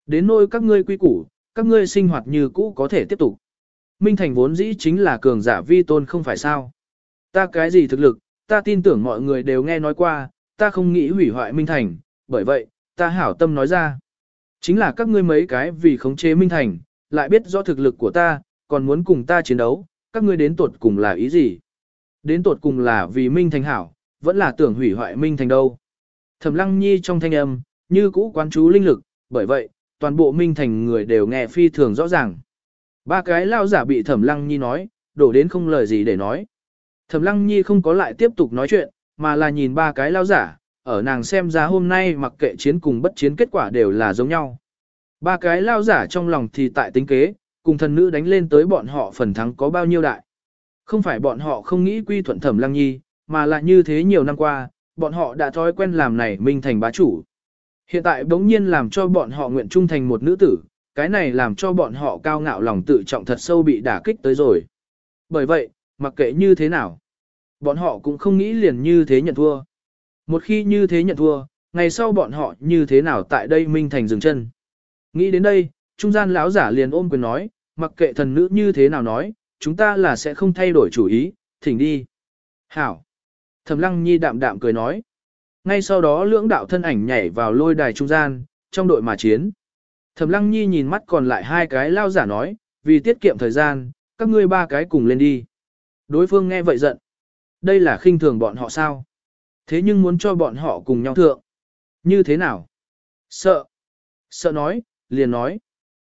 Đến nôi các ngươi quy củ, các ngươi sinh hoạt như cũ có thể tiếp tục. Minh Thành vốn dĩ chính là cường giả vi tôn không phải sao. Ta cái gì thực lực, ta tin tưởng mọi người đều nghe nói qua, ta không nghĩ hủy hoại Minh Thành, bởi vậy, ta hảo tâm nói ra. Chính là các ngươi mấy cái vì khống chế Minh Thành, lại biết rõ thực lực của ta, còn muốn cùng ta chiến đấu, các ngươi đến tuột cùng là ý gì? Đến tuột cùng là vì Minh Thành hảo, vẫn là tưởng hủy hoại Minh Thành đâu. Thẩm Lăng Nhi trong thanh âm, như cũ quán chú linh lực, bởi vậy, toàn bộ minh thành người đều nghe phi thường rõ ràng. Ba cái lao giả bị thẩm lăng nhi nói, đổ đến không lời gì để nói. Thẩm lăng nhi không có lại tiếp tục nói chuyện, mà là nhìn ba cái lao giả, ở nàng xem ra hôm nay mặc kệ chiến cùng bất chiến kết quả đều là giống nhau. Ba cái lao giả trong lòng thì tại tính kế, cùng thần nữ đánh lên tới bọn họ phần thắng có bao nhiêu đại. Không phải bọn họ không nghĩ quy thuận thẩm lăng nhi, mà là như thế nhiều năm qua, bọn họ đã thói quen làm này minh thành bá chủ. Hiện tại bỗng nhiên làm cho bọn họ nguyện trung thành một nữ tử, cái này làm cho bọn họ cao ngạo lòng tự trọng thật sâu bị đả kích tới rồi. Bởi vậy, mặc kệ như thế nào, bọn họ cũng không nghĩ liền như thế nhận thua. Một khi như thế nhận thua, ngày sau bọn họ như thế nào tại đây minh thành dừng chân. Nghĩ đến đây, trung gian lão giả liền ôm quyền nói, mặc kệ thần nữ như thế nào nói, chúng ta là sẽ không thay đổi chủ ý, thỉnh đi. Hảo. Thẩm lăng nhi đạm đạm cười nói. Ngay sau đó lưỡng đạo thân ảnh nhảy vào lôi đài trung gian, trong đội mà chiến. Thẩm lăng nhi nhìn mắt còn lại hai cái lao giả nói, vì tiết kiệm thời gian, các ngươi ba cái cùng lên đi. Đối phương nghe vậy giận. Đây là khinh thường bọn họ sao? Thế nhưng muốn cho bọn họ cùng nhau thượng. Như thế nào? Sợ. Sợ nói, liền nói.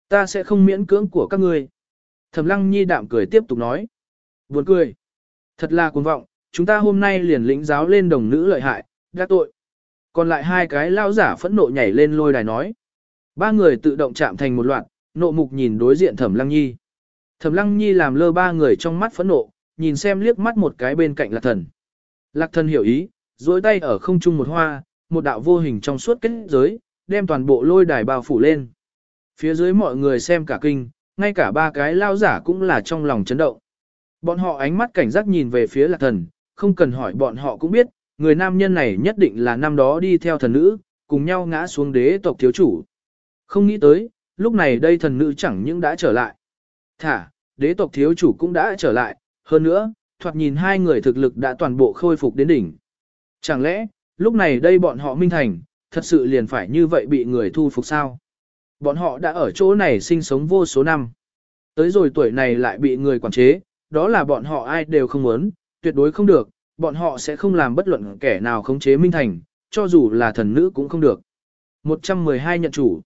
Ta sẽ không miễn cưỡng của các ngươi. Thẩm lăng nhi đạm cười tiếp tục nói. Buồn cười. Thật là cuồng vọng, chúng ta hôm nay liền lĩnh giáo lên đồng nữ lợi hại, đã tội. Còn lại hai cái lao giả phẫn nộ nhảy lên lôi đài nói. Ba người tự động chạm thành một loạt, nộ mục nhìn đối diện thẩm lăng nhi. Thẩm lăng nhi làm lơ ba người trong mắt phẫn nộ, nhìn xem liếc mắt một cái bên cạnh lạc thần. Lạc thần hiểu ý, duỗi tay ở không trung một hoa, một đạo vô hình trong suốt kết giới, đem toàn bộ lôi đài bao phủ lên. Phía dưới mọi người xem cả kinh, ngay cả ba cái lao giả cũng là trong lòng chấn động. Bọn họ ánh mắt cảnh giác nhìn về phía lạc thần, không cần hỏi bọn họ cũng biết, người nam nhân này nhất định là năm đó đi theo thần nữ, cùng nhau ngã xuống đế tộc thiếu chủ. Không nghĩ tới, lúc này đây thần nữ chẳng những đã trở lại. Thả, đế tộc thiếu chủ cũng đã trở lại, hơn nữa, thoạt nhìn hai người thực lực đã toàn bộ khôi phục đến đỉnh. Chẳng lẽ, lúc này đây bọn họ minh thành, thật sự liền phải như vậy bị người thu phục sao? Bọn họ đã ở chỗ này sinh sống vô số năm. Tới rồi tuổi này lại bị người quản chế, đó là bọn họ ai đều không muốn, tuyệt đối không được, bọn họ sẽ không làm bất luận kẻ nào khống chế minh thành, cho dù là thần nữ cũng không được. 112 nhận chủ.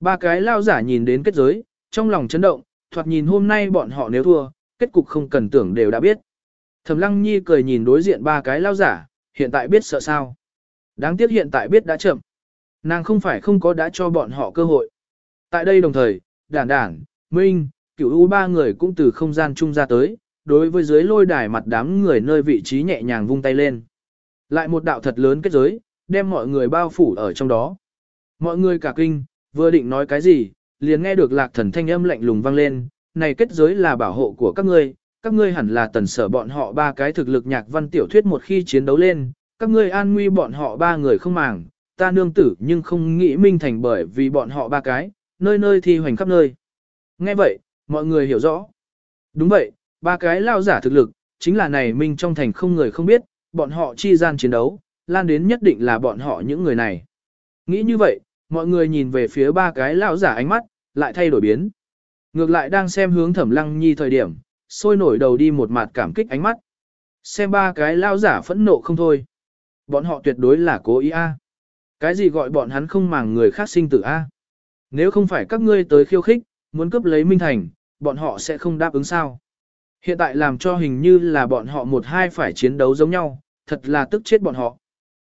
Ba cái lao giả nhìn đến kết giới, trong lòng chấn động, thoạt nhìn hôm nay bọn họ nếu thua, kết cục không cần tưởng đều đã biết. Thẩm Lăng Nhi cười nhìn đối diện ba cái lao giả, hiện tại biết sợ sao. Đáng tiếc hiện tại biết đã chậm. Nàng không phải không có đã cho bọn họ cơ hội. Tại đây đồng thời, đản đản, minh, cửu u ba người cũng từ không gian chung ra tới, đối với dưới lôi đài mặt đám người nơi vị trí nhẹ nhàng vung tay lên. Lại một đạo thật lớn kết giới, đem mọi người bao phủ ở trong đó. Mọi người cả kinh, vừa định nói cái gì, liền nghe được lạc thần thanh âm lạnh lùng vang lên, này kết giới là bảo hộ của các ngươi, các ngươi hẳn là tần sở bọn họ ba cái thực lực nhạc văn tiểu thuyết một khi chiến đấu lên, các ngươi an nguy bọn họ ba người không màng, ta nương tử nhưng không nghĩ minh thành bởi vì bọn họ ba cái, nơi nơi thi hoành khắp nơi. Nghe vậy, mọi người hiểu rõ. Đúng vậy, ba cái lao giả thực lực, chính là này minh trong thành không người không biết, bọn họ chi gian chiến đấu, lan đến nhất định là bọn họ những người này. Nghĩ như vậy, mọi người nhìn về phía ba cái lao giả ánh mắt, lại thay đổi biến. Ngược lại đang xem hướng thẩm lăng nhi thời điểm, sôi nổi đầu đi một mặt cảm kích ánh mắt. Xem ba cái lao giả phẫn nộ không thôi. Bọn họ tuyệt đối là cố ý a. Cái gì gọi bọn hắn không màng người khác sinh tử a? Nếu không phải các ngươi tới khiêu khích, muốn cướp lấy Minh Thành, bọn họ sẽ không đáp ứng sao. Hiện tại làm cho hình như là bọn họ một hai phải chiến đấu giống nhau, thật là tức chết bọn họ.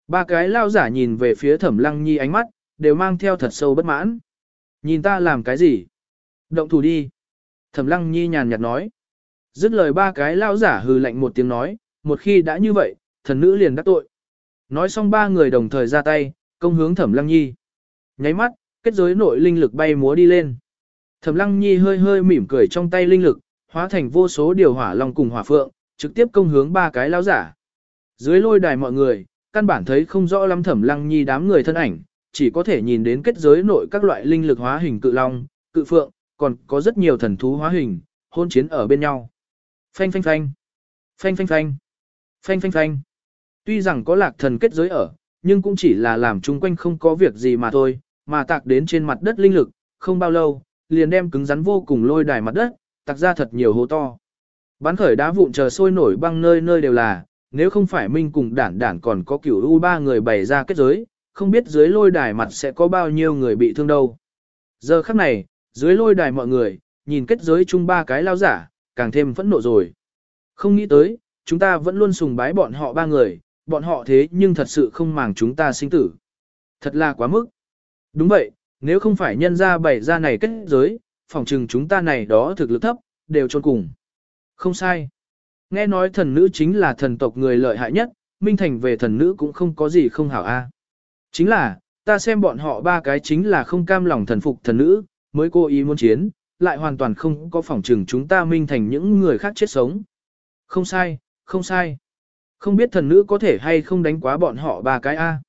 Ba cái lao giả nhìn về phía thẩm lăng nhi ánh mắt, đều mang theo thật sâu bất mãn. Nhìn ta làm cái gì? Động thủ đi. Thẩm lăng nhi nhàn nhạt nói. Dứt lời ba cái lao giả hừ lạnh một tiếng nói, một khi đã như vậy, thần nữ liền đắc tội. Nói xong ba người đồng thời ra tay, công hướng thẩm lăng nhi. Nháy mắt, kết giới nội linh lực bay múa đi lên. Thẩm lăng nhi hơi hơi mỉm cười trong tay linh lực, hóa thành vô số điều hỏa long cùng hỏa phượng, trực tiếp công hướng ba cái lão giả. Dưới lôi đài mọi người, căn bản thấy không rõ lắm thẩm lăng nhi đám người thân ảnh, chỉ có thể nhìn đến kết giới nội các loại linh lực hóa hình cự long, cự phượng, còn có rất nhiều thần thú hóa hình, hôn chiến ở bên nhau. Phanh phanh phanh, phanh phanh phanh, phanh phanh phanh. Tuy rằng có lạc thần kết giới ở, nhưng cũng chỉ là làm chung quanh không có việc gì mà thôi, mà tạc đến trên mặt đất linh lực, không bao lâu, liền đem cứng rắn vô cùng lôi đài mặt đất, tạc ra thật nhiều hố to. Bắn khởi đá vụn chờ sôi nổi băng nơi nơi đều là, nếu không phải Minh cùng đản đản còn có kiểu u ba người bày ra kết giới, không biết dưới lôi đài mặt sẽ có bao nhiêu người bị thương đâu. Giờ khắc này, dưới lôi đài mọi người, nhìn kết giới chung ba cái lao giả, càng thêm phẫn nộ rồi. Không nghĩ tới, chúng ta vẫn luôn sùng bái bọn họ ba người, bọn họ thế nhưng thật sự không màng chúng ta sinh tử. Thật là quá mức. Đúng vậy, nếu không phải nhân ra bày ra này kết giới, phòng trừng chúng ta này đó thực lực thấp, đều trôn cùng. Không sai. Nghe nói thần nữ chính là thần tộc người lợi hại nhất, Minh Thành về thần nữ cũng không có gì không hảo a. Chính là, ta xem bọn họ ba cái chính là không cam lòng thần phục thần nữ, mới cố ý muốn chiến, lại hoàn toàn không có phỏng trừng chúng ta Minh Thành những người khác chết sống. Không sai, không sai. Không biết thần nữ có thể hay không đánh quá bọn họ ba cái a.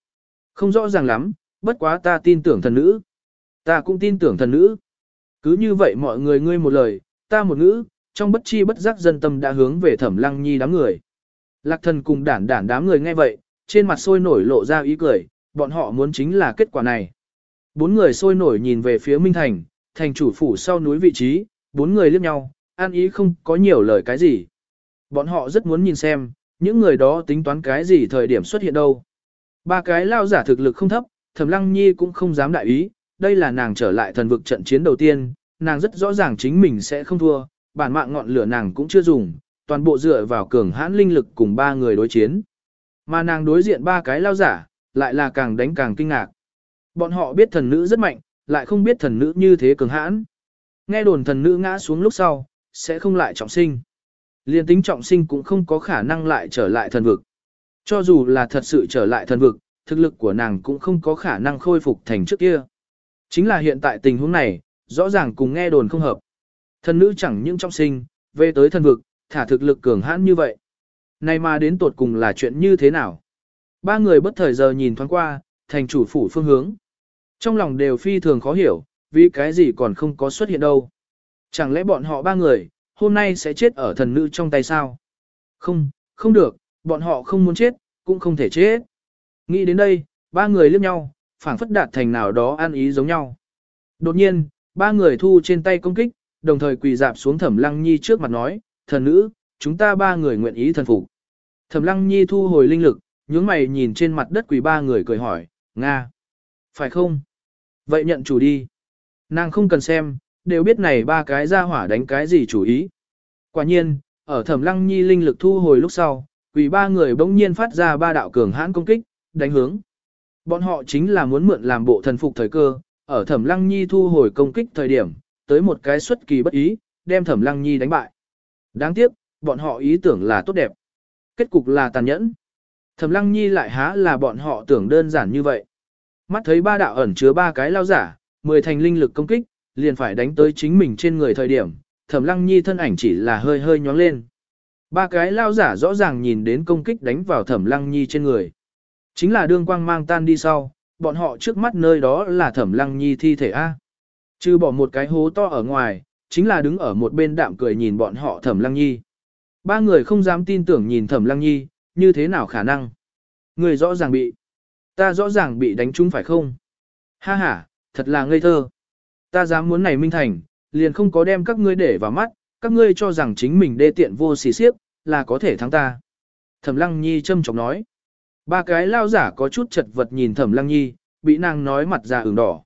Không rõ ràng lắm, bất quá ta tin tưởng thần nữ. Ta cũng tin tưởng thần nữ. Cứ như vậy mọi người ngươi một lời, ta một ngữ, trong bất chi bất giác dân tâm đã hướng về thẩm lăng nhi đám người. Lạc thần cùng đản đản đám người nghe vậy, trên mặt sôi nổi lộ ra ý cười, bọn họ muốn chính là kết quả này. Bốn người sôi nổi nhìn về phía Minh Thành, thành chủ phủ sau núi vị trí, bốn người liếc nhau, an ý không có nhiều lời cái gì. Bọn họ rất muốn nhìn xem, những người đó tính toán cái gì thời điểm xuất hiện đâu. Ba cái lao giả thực lực không thấp, Thẩm Lăng Nhi cũng không dám đại ý, đây là nàng trở lại thần vực trận chiến đầu tiên, nàng rất rõ ràng chính mình sẽ không thua, bản mạng ngọn lửa nàng cũng chưa dùng, toàn bộ dựa vào cường hãn linh lực cùng ba người đối chiến. Mà nàng đối diện ba cái lao giả, lại là càng đánh càng kinh ngạc. Bọn họ biết thần nữ rất mạnh, lại không biết thần nữ như thế cường hãn. Nghe đồn thần nữ ngã xuống lúc sau, sẽ không lại trọng sinh. Liên tính trọng sinh cũng không có khả năng lại trở lại thần vực. Cho dù là thật sự trở lại thần vực, thực lực của nàng cũng không có khả năng khôi phục thành trước kia. Chính là hiện tại tình huống này, rõ ràng cùng nghe đồn không hợp. Thần nữ chẳng những trong sinh, về tới thần vực, thả thực lực cường hãn như vậy. Này mà đến tột cùng là chuyện như thế nào? Ba người bất thời giờ nhìn thoáng qua, thành chủ phủ phương hướng. Trong lòng đều phi thường khó hiểu, vì cái gì còn không có xuất hiện đâu. Chẳng lẽ bọn họ ba người, hôm nay sẽ chết ở thần nữ trong tay sao? Không, không được, bọn họ không muốn chết, cũng không thể chết. Nghĩ đến đây, ba người liếc nhau, phảng phất đạt thành nào đó ăn ý giống nhau. Đột nhiên, ba người thu trên tay công kích, đồng thời quỳ dạp xuống thẩm lăng nhi trước mặt nói, thần nữ, chúng ta ba người nguyện ý thần phục. Thẩm lăng nhi thu hồi linh lực, nhướng mày nhìn trên mặt đất quỳ ba người cười hỏi, Nga. Phải không? Vậy nhận chủ đi. Nàng không cần xem, đều biết này ba cái ra hỏa đánh cái gì chủ ý. Quả nhiên, ở thẩm lăng nhi linh lực thu hồi lúc sau, quỳ ba người bỗng nhiên phát ra ba đạo cường hãn công kích, đánh hướng. Bọn họ chính là muốn mượn làm bộ thần phục thời cơ, ở thẩm lăng nhi thu hồi công kích thời điểm, tới một cái xuất kỳ bất ý, đem thẩm lăng nhi đánh bại. Đáng tiếc, bọn họ ý tưởng là tốt đẹp. Kết cục là tàn nhẫn. Thẩm lăng nhi lại há là bọn họ tưởng đơn giản như vậy. Mắt thấy ba đạo ẩn chứa ba cái lao giả, mười thành linh lực công kích, liền phải đánh tới chính mình trên người thời điểm, thẩm lăng nhi thân ảnh chỉ là hơi hơi nhóng lên. Ba cái lao giả rõ ràng nhìn đến công kích đánh vào thẩm lăng nhi trên người. Chính là đương quang mang tan đi sau, bọn họ trước mắt nơi đó là thẩm lăng nhi thi thể A. Chứ bỏ một cái hố to ở ngoài, chính là đứng ở một bên đạm cười nhìn bọn họ thẩm lăng nhi. Ba người không dám tin tưởng nhìn thẩm lăng nhi, như thế nào khả năng? Người rõ ràng bị. Ta rõ ràng bị đánh trúng phải không? Ha ha, thật là ngây thơ. Ta dám muốn này minh thành, liền không có đem các ngươi để vào mắt, các ngươi cho rằng chính mình đê tiện vô xỉ xiếc, là có thể thắng ta. Thẩm lăng nhi châm chọc nói. Ba cái lao giả có chút chật vật nhìn thẩm lăng nhi, bị nàng nói mặt ra ửng đỏ.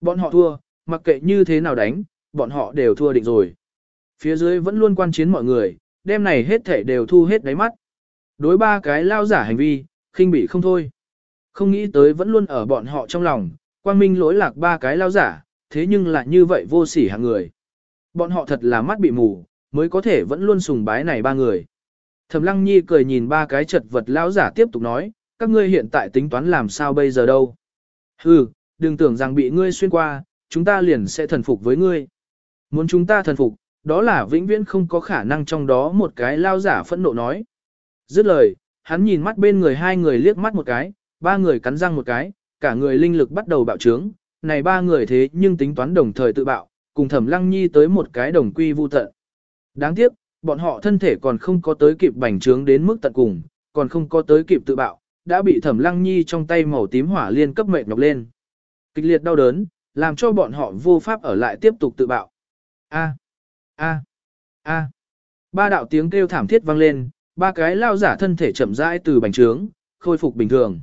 Bọn họ thua, mặc kệ như thế nào đánh, bọn họ đều thua định rồi. Phía dưới vẫn luôn quan chiến mọi người, đêm này hết thể đều thu hết đáy mắt. Đối ba cái lao giả hành vi, khinh bị không thôi. Không nghĩ tới vẫn luôn ở bọn họ trong lòng, quang minh lỗi lạc ba cái lao giả, thế nhưng lại như vậy vô sỉ hạng người. Bọn họ thật là mắt bị mù, mới có thể vẫn luôn sùng bái này ba người. Thẩm Lăng Nhi cười nhìn ba cái chật vật lão giả tiếp tục nói, các ngươi hiện tại tính toán làm sao bây giờ đâu. Hừ, đừng tưởng rằng bị ngươi xuyên qua, chúng ta liền sẽ thần phục với ngươi. Muốn chúng ta thần phục, đó là vĩnh viễn không có khả năng trong đó một cái lao giả phẫn nộ nói. Dứt lời, hắn nhìn mắt bên người hai người liếc mắt một cái, ba người cắn răng một cái, cả người linh lực bắt đầu bạo trướng, này ba người thế nhưng tính toán đồng thời tự bạo, cùng thẩm lăng nhi tới một cái đồng quy vu tận. Đáng tiếc, bọn họ thân thể còn không có tới kịp bành trướng đến mức tận cùng, còn không có tới kịp tự bạo, đã bị thẩm lăng nhi trong tay màu tím hỏa liên cấp mệt nhọc lên. Kịch liệt đau đớn, làm cho bọn họ vô pháp ở lại tiếp tục tự bạo. A, a, a. Ba đạo tiếng kêu thảm thiết vang lên, ba cái lao giả thân thể chậm rãi từ bành trướng, khôi phục bình thường.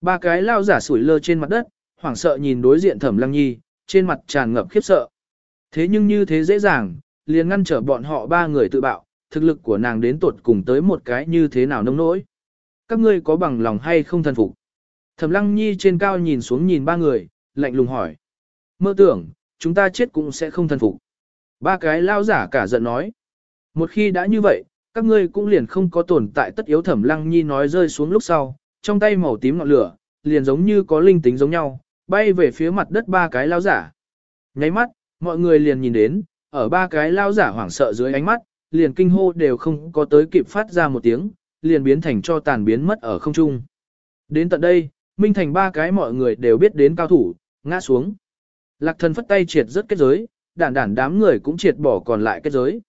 Ba cái lao giả sủi lơ trên mặt đất, hoảng sợ nhìn đối diện thẩm lăng nhi, trên mặt tràn ngập khiếp sợ. Thế nhưng như thế dễ dàng, liền ngăn trở bọn họ ba người tự bạo, thực lực của nàng đến tột cùng tới một cái như thế nào nông nỗi. Các ngươi có bằng lòng hay không thần phục? Thẩm Lăng Nhi trên cao nhìn xuống nhìn ba người, lạnh lùng hỏi. Mơ tưởng, chúng ta chết cũng sẽ không thần phục. Ba cái lao giả cả giận nói. Một khi đã như vậy, các ngươi cũng liền không có tồn tại tất yếu Thẩm Lăng Nhi nói rơi xuống lúc sau, trong tay màu tím ngọn lửa, liền giống như có linh tính giống nhau, bay về phía mặt đất ba cái lao giả. Nháy mắt, mọi người liền nhìn đến, ở ba cái lao giả hoảng sợ dưới ánh mắt, liền kinh hô đều không có tới kịp phát ra một tiếng, liền biến thành cho tàn biến mất ở không trung. Đến tận đây, Minh Thành ba cái mọi người đều biết đến cao thủ, ngã xuống. Lạc thần phất tay triệt rất kết giới, đản đản đám người cũng triệt bỏ còn lại kết giới.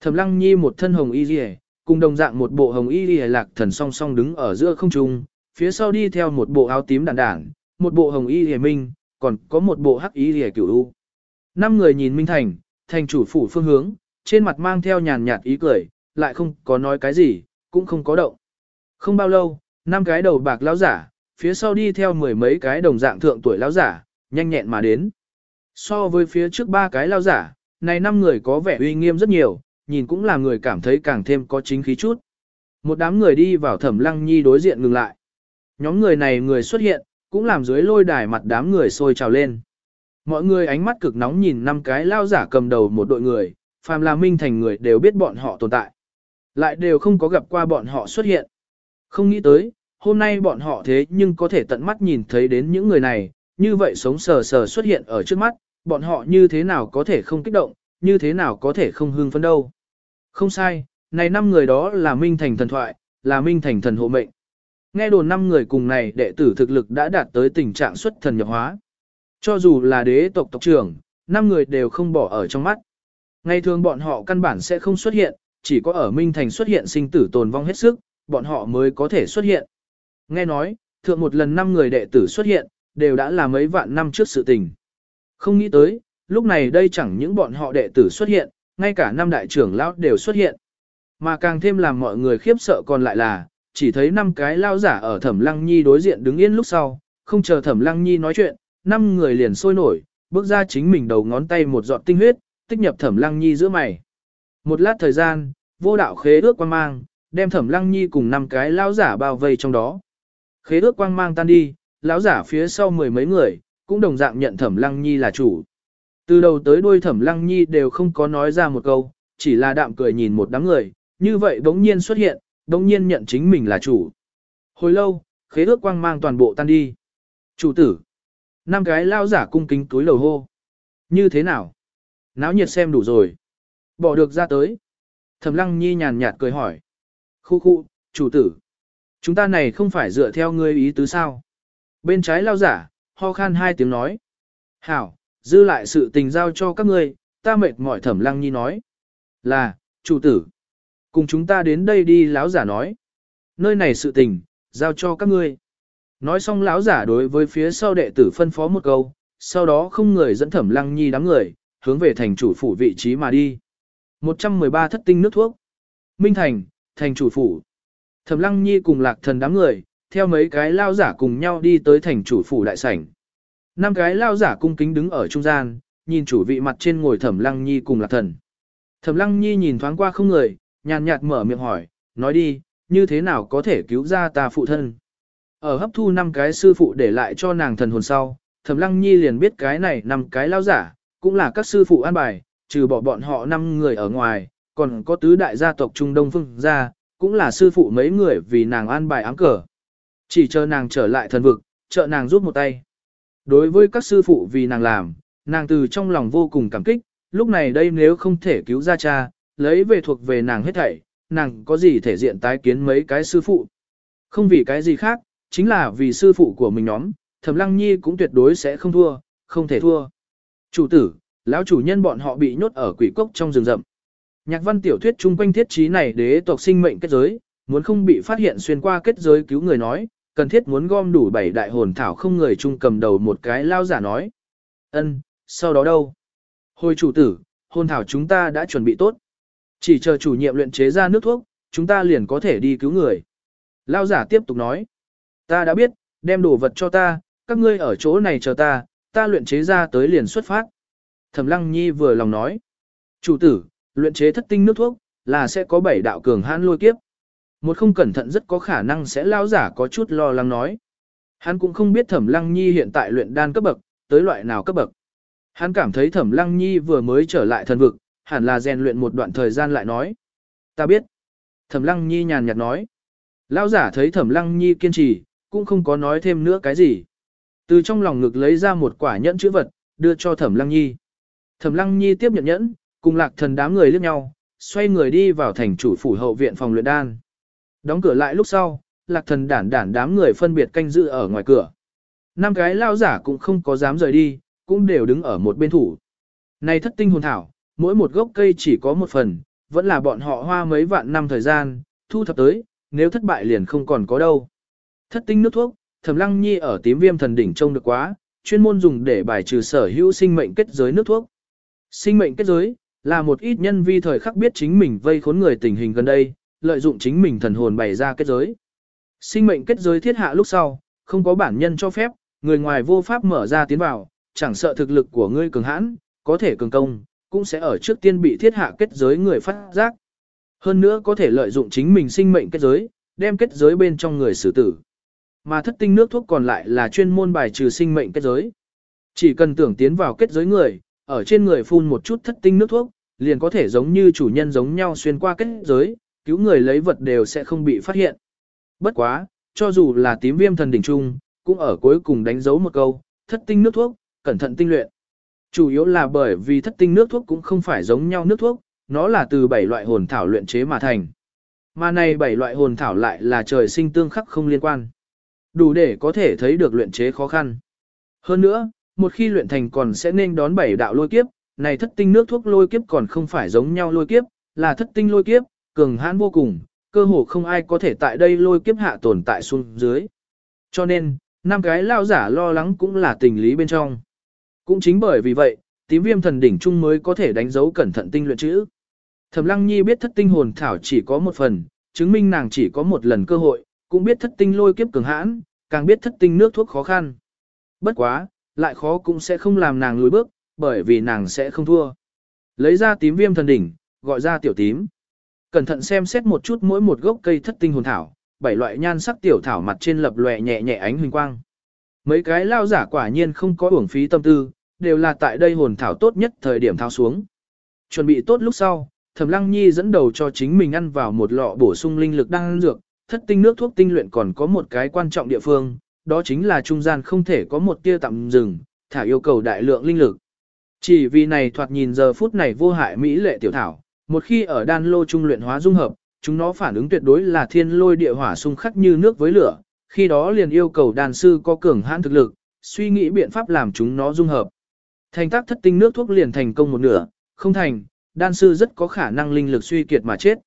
Thẩm lăng nhi một thân hồng y rìa, cùng đồng dạng một bộ hồng y rìa lạc thần song song đứng ở giữa không trung, phía sau đi theo một bộ áo tím đản đản, một bộ hồng y rìa minh, còn có một bộ hắc y rìa cửu u. Năm người nhìn Minh Thành, thành chủ phủ phương hướng, trên mặt mang theo nhàn nhạt ý cười, lại không có nói cái gì, cũng không có động. Không bao lâu, năm cái đầu bạc lão giả, phía sau đi theo mười mấy cái đồng dạng thượng tuổi lão giả, nhanh nhẹn mà đến. So với phía trước ba cái lão giả, này năm người có vẻ uy nghiêm rất nhiều, nhìn cũng là người cảm thấy càng thêm có chính khí chút. Một đám người đi vào thẩm lăng nhi đối diện ngừng lại. Nhóm người này người xuất hiện, cũng làm dưới lôi đài mặt đám người sôi trào lên. Mọi người ánh mắt cực nóng nhìn năm cái lao giả cầm đầu một đội người, phàm là minh thành người đều biết bọn họ tồn tại. Lại đều không có gặp qua bọn họ xuất hiện. Không nghĩ tới, hôm nay bọn họ thế nhưng có thể tận mắt nhìn thấy đến những người này, như vậy sống sờ sờ xuất hiện ở trước mắt, bọn họ như thế nào có thể không kích động, như thế nào có thể không hưng phấn đâu. Không sai, này năm người đó là Minh Thành thần thoại, là Minh Thành thần hộ mệnh. Nghe đồn năm người cùng này đệ tử thực lực đã đạt tới tình trạng xuất thần nhập hóa. Cho dù là đế tộc tộc trưởng, năm người đều không bỏ ở trong mắt. Ngày thường bọn họ căn bản sẽ không xuất hiện, chỉ có ở Minh Thành xuất hiện sinh tử tồn vong hết sức, bọn họ mới có thể xuất hiện. Nghe nói, thượng một lần năm người đệ tử xuất hiện, đều đã là mấy vạn năm trước sự tình. Không nghĩ tới, lúc này đây chẳng những bọn họ đệ tử xuất hiện, ngay cả năm đại trưởng lão đều xuất hiện. Mà càng thêm làm mọi người khiếp sợ còn lại là, chỉ thấy năm cái lao giả ở thẩm lăng nhi đối diện đứng yên lúc sau, không chờ thẩm lăng nhi nói chuyện, năm người liền sôi nổi, bước ra chính mình đầu ngón tay một giọt tinh huyết, tích nhập thẩm lăng nhi giữa mày. Một lát thời gian, vô đạo khế ước quang mang, đem thẩm lăng nhi cùng năm cái lão giả bao vây trong đó. Khế ước quang mang tan đi, lão giả phía sau mười mấy người, cũng đồng dạng nhận thẩm lăng nhi là chủ. Từ đầu tới đuôi thẩm lăng nhi đều không có nói ra một câu, chỉ là đạm cười nhìn một đám người, như vậy bỗng nhiên xuất hiện, bỗng nhiên nhận chính mình là chủ. Hồi lâu, khế ước quang mang toàn bộ tan đi. Chủ tử. Năm cái lao giả cung kính túi lầu hô. Như thế nào? Náo nhiệt xem đủ rồi. Bỏ được ra tới. Thẩm lăng nhi nhàn nhạt cười hỏi. Khu khu, chủ tử. Chúng ta này không phải dựa theo ngươi ý tứ sao. Bên trái lao giả, ho khan hai tiếng nói. Hảo, dư lại sự tình giao cho các ngươi, ta mệt mỏi thẩm lăng nhi nói. Là, chủ tử. Cùng chúng ta đến đây đi lão giả nói. Nơi này sự tình, giao cho các ngươi. Nói xong lão giả đối với phía sau đệ tử phân phó một câu, sau đó không người dẫn thẩm lăng nhi đám người, hướng về thành chủ phủ vị trí mà đi. 113 thất tinh nước thuốc. Minh Thành, thành chủ phủ. Thẩm lăng nhi cùng lạc thần đám người, theo mấy cái lao giả cùng nhau đi tới thành chủ phủ đại sảnh. Năm cái lao giả cung kính đứng ở trung gian, nhìn chủ vị mặt trên ngồi thẩm lăng nhi cùng lạc thần. Thẩm lăng nhi nhìn thoáng qua không người, nhàn nhạt mở miệng hỏi, nói đi, như thế nào có thể cứu ra ta phụ thân. Ở hấp thu năm cái sư phụ để lại cho nàng thần hồn sau, thẩm lăng nhi liền biết cái này năm cái lao giả, cũng là các sư phụ an bài, trừ bỏ bọn họ năm người ở ngoài, còn có tứ đại gia tộc Trung Đông Phương gia, cũng là sư phụ mấy người vì nàng an bài áng cờ. Chỉ chờ nàng trở lại thần vực, trợ nàng giúp một tay. Đối với các sư phụ vì nàng làm, nàng từ trong lòng vô cùng cảm kích, lúc này đây nếu không thể cứu ra cha, lấy về thuộc về nàng hết thảy, nàng có gì thể diện tái kiến mấy cái sư phụ. Không vì cái gì khác, chính là vì sư phụ của mình nhóm, Thẩm Lăng Nhi cũng tuyệt đối sẽ không thua, không thể thua. Chủ tử, lão chủ nhân bọn họ bị nhốt ở quỷ cốc trong rừng rậm. Nhạc văn tiểu thuyết chung quanh thiết trí này đế tộc sinh mệnh kết giới, muốn không bị phát hiện xuyên qua kết giới cứu người nói, cần thiết muốn gom đủ bảy đại hồn thảo không người chung cầm đầu một cái lao giả nói. Ân, sau đó đâu? Hồi chủ tử, hồn thảo chúng ta đã chuẩn bị tốt. Chỉ chờ chủ nhiệm luyện chế ra nước thuốc, chúng ta liền có thể đi cứu người. Lao giả tiếp tục nói. Ta đã biết, đem đồ vật cho ta, các ngươi ở chỗ này chờ ta, ta luyện chế ra tới liền xuất phát. Thẩm Lăng Nhi vừa lòng nói. Chủ tử, luyện chế thất tinh nước thuốc, là sẽ có bảy đạo cường hãn lôi kiếp. Một không cẩn thận rất có khả năng sẽ lao giả có chút lo lắng nói. Hắn cũng không biết Thẩm Lăng Nhi hiện tại luyện đan cấp bậc, tới loại nào cấp bậc. Hắn cảm thấy Thẩm Lăng Nhi vừa mới trở lại thần vực, hẳn là rèn luyện một đoạn thời gian lại nói. Ta biết. Thẩm Lăng Nhi nhàn nhạt nói. Lão giả thấy Thẩm Lăng Nhi kiên trì, cũng không có nói thêm nữa cái gì. Từ trong lòng ngực lấy ra một quả nhẫn chữ vật, đưa cho Thẩm Lăng Nhi. Thẩm Lăng Nhi tiếp nhận nhẫn, cùng lạc thần đám người liếc nhau, xoay người đi vào thành chủ phủ hậu viện phòng luyện đan. Đóng cửa lại lúc sau, lạc thần đản đản đám người phân biệt canh giữ ở ngoài cửa. Năm cái lao giả cũng không có dám rời đi, cũng đều đứng ở một bên thủ. Này thất tinh hồn thảo, mỗi một gốc cây chỉ có một phần, vẫn là bọn họ hoa mấy vạn năm thời gian, thu thập tới, nếu thất bại liền không còn có đâu. Thất tinh nước thuốc, Thẩm Lăng Nhi ở tím viêm thần đỉnh trông được quá, chuyên môn dùng để bài trừ sở hữu sinh mệnh kết giới nước thuốc. Sinh mệnh kết giới là một ít nhân vi thời khắc biết chính mình vây khốn người tình hình gần đây, lợi dụng chính mình thần hồn bày ra kết giới. Sinh mệnh kết giới thiết hạ lúc sau, không có bản nhân cho phép, người ngoài vô pháp mở ra tiến vào, chẳng sợ thực lực của ngươi cường hãn, có thể cường công, cũng sẽ ở trước tiên bị thiết hạ kết giới người phát giác. Hơn nữa có thể lợi dụng chính mình sinh mệnh kết giới, đem kết giới bên trong người xử tử. Mà thất tinh nước thuốc còn lại là chuyên môn bài trừ sinh mệnh kết giới. Chỉ cần tưởng tiến vào kết giới người, ở trên người phun một chút thất tinh nước thuốc, liền có thể giống như chủ nhân giống nhau xuyên qua kết giới, cứu người lấy vật đều sẽ không bị phát hiện. Bất quá, cho dù là tím viêm thần đỉnh trung, cũng ở cuối cùng đánh dấu một câu, thất tinh nước thuốc, cẩn thận tinh luyện. Chủ yếu là bởi vì thất tinh nước thuốc cũng không phải giống nhau nước thuốc, nó là từ bảy loại hồn thảo luyện chế mà thành. Mà này bảy loại hồn thảo lại là trời sinh tương khắc không liên quan. Đủ để có thể thấy được luyện chế khó khăn. Hơn nữa, một khi luyện thành còn sẽ nên đón bảy đạo lôi kiếp, này thất tinh nước thuốc lôi kiếp còn không phải giống nhau lôi kiếp, là thất tinh lôi kiếp, cường hãn vô cùng, cơ hồ không ai có thể tại đây lôi kiếp hạ tồn tại xuống dưới. Cho nên, năm cái lao giả lo lắng cũng là tình lý bên trong. Cũng chính bởi vì vậy, tím viêm thần đỉnh trung mới có thể đánh dấu cẩn thận tinh luyện chữ. Thẩm Lăng Nhi biết thất tinh hồn thảo chỉ có một phần, chứng minh nàng chỉ có một lần cơ hội, cũng biết thất tinh lôi kiếp cường hãn, càng biết thất tinh nước thuốc khó khăn. Bất quá, lại khó cũng sẽ không làm nàng lùi bước, bởi vì nàng sẽ không thua. Lấy ra tím viêm thần đỉnh, gọi ra tiểu tím. Cẩn thận xem xét một chút mỗi một gốc cây thất tinh hồn thảo, bảy loại nhan sắc tiểu thảo mặt trên lập lòe nhẹ nhẹ ánh huỳnh quang. Mấy cái lao giả quả nhiên không có uổng phí tâm tư, đều là tại đây hồn thảo tốt nhất thời điểm thao xuống. Chuẩn bị tốt lúc sau, Thẩm Lăng Nhi dẫn đầu cho chính mình ăn vào một lọ bổ sung linh lực đang dược, thất tinh nước thuốc tinh luyện còn có một cái quan trọng địa phương, đó chính là trung gian không thể có một tia tạm dừng, thả yêu cầu đại lượng linh lực. Chỉ vì này thoạt nhìn giờ phút này vô hại mỹ lệ tiểu thảo, một khi ở đan lô trung luyện hóa dung hợp, chúng nó phản ứng tuyệt đối là thiên lôi địa hỏa xung khắc như nước với lửa, khi đó liền yêu cầu đàn sư có cường hãn thực lực, suy nghĩ biện pháp làm chúng nó dung hợp. Thành tác thất tinh nước thuốc liền thành công một nửa, không thành, đan sư rất có khả năng linh lực suy kiệt mà chết.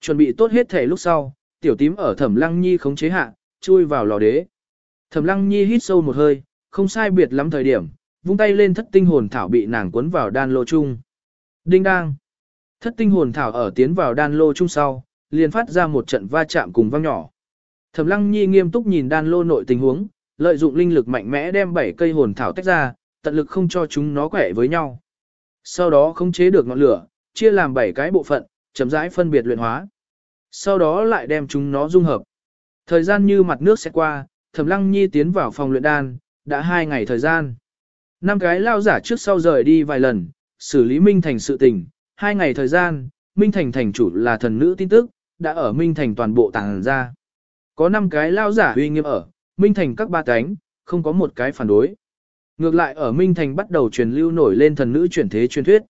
Chuẩn bị tốt hết thể lúc sau, tiểu tím ở thẩm lăng nhi khống chế hạ, chui vào lò đế. Thẩm lăng nhi hít sâu một hơi, không sai biệt lắm thời điểm, vung tay lên thất tinh hồn thảo bị nàng cuốn vào đan lô chung. Đinh đang. Thất tinh hồn thảo ở tiến vào đan lô chung sau, liền phát ra một trận va chạm cùng vang nhỏ. Thẩm Lăng Nhi nghiêm túc nhìn đan lô nội tình huống, lợi dụng linh lực mạnh mẽ đem bảy cây hồn thảo tách ra, tận lực không cho chúng nó quẻ với nhau. Sau đó khống chế được ngọn lửa, chia làm bảy cái bộ phận, chậm rãi phân biệt luyện hóa. Sau đó lại đem chúng nó dung hợp. Thời gian như mặt nước sẽ qua, Thẩm Lăng Nhi tiến vào phòng luyện đan, đã hai ngày thời gian. Năm cái lao giả trước sau rời đi vài lần, xử lý Minh Thành sự tình, hai ngày thời gian, Minh Thành thành chủ là thần nữ tin tức, đã ở Minh Thành toàn bộ tàng ra. Có năm cái lao giả uy nghiêm ở, Minh Thành các ba cánh, không có một cái phản đối. Ngược lại ở Minh Thành bắt đầu truyền lưu nổi lên thần nữ chuyển thế truyền thuyết.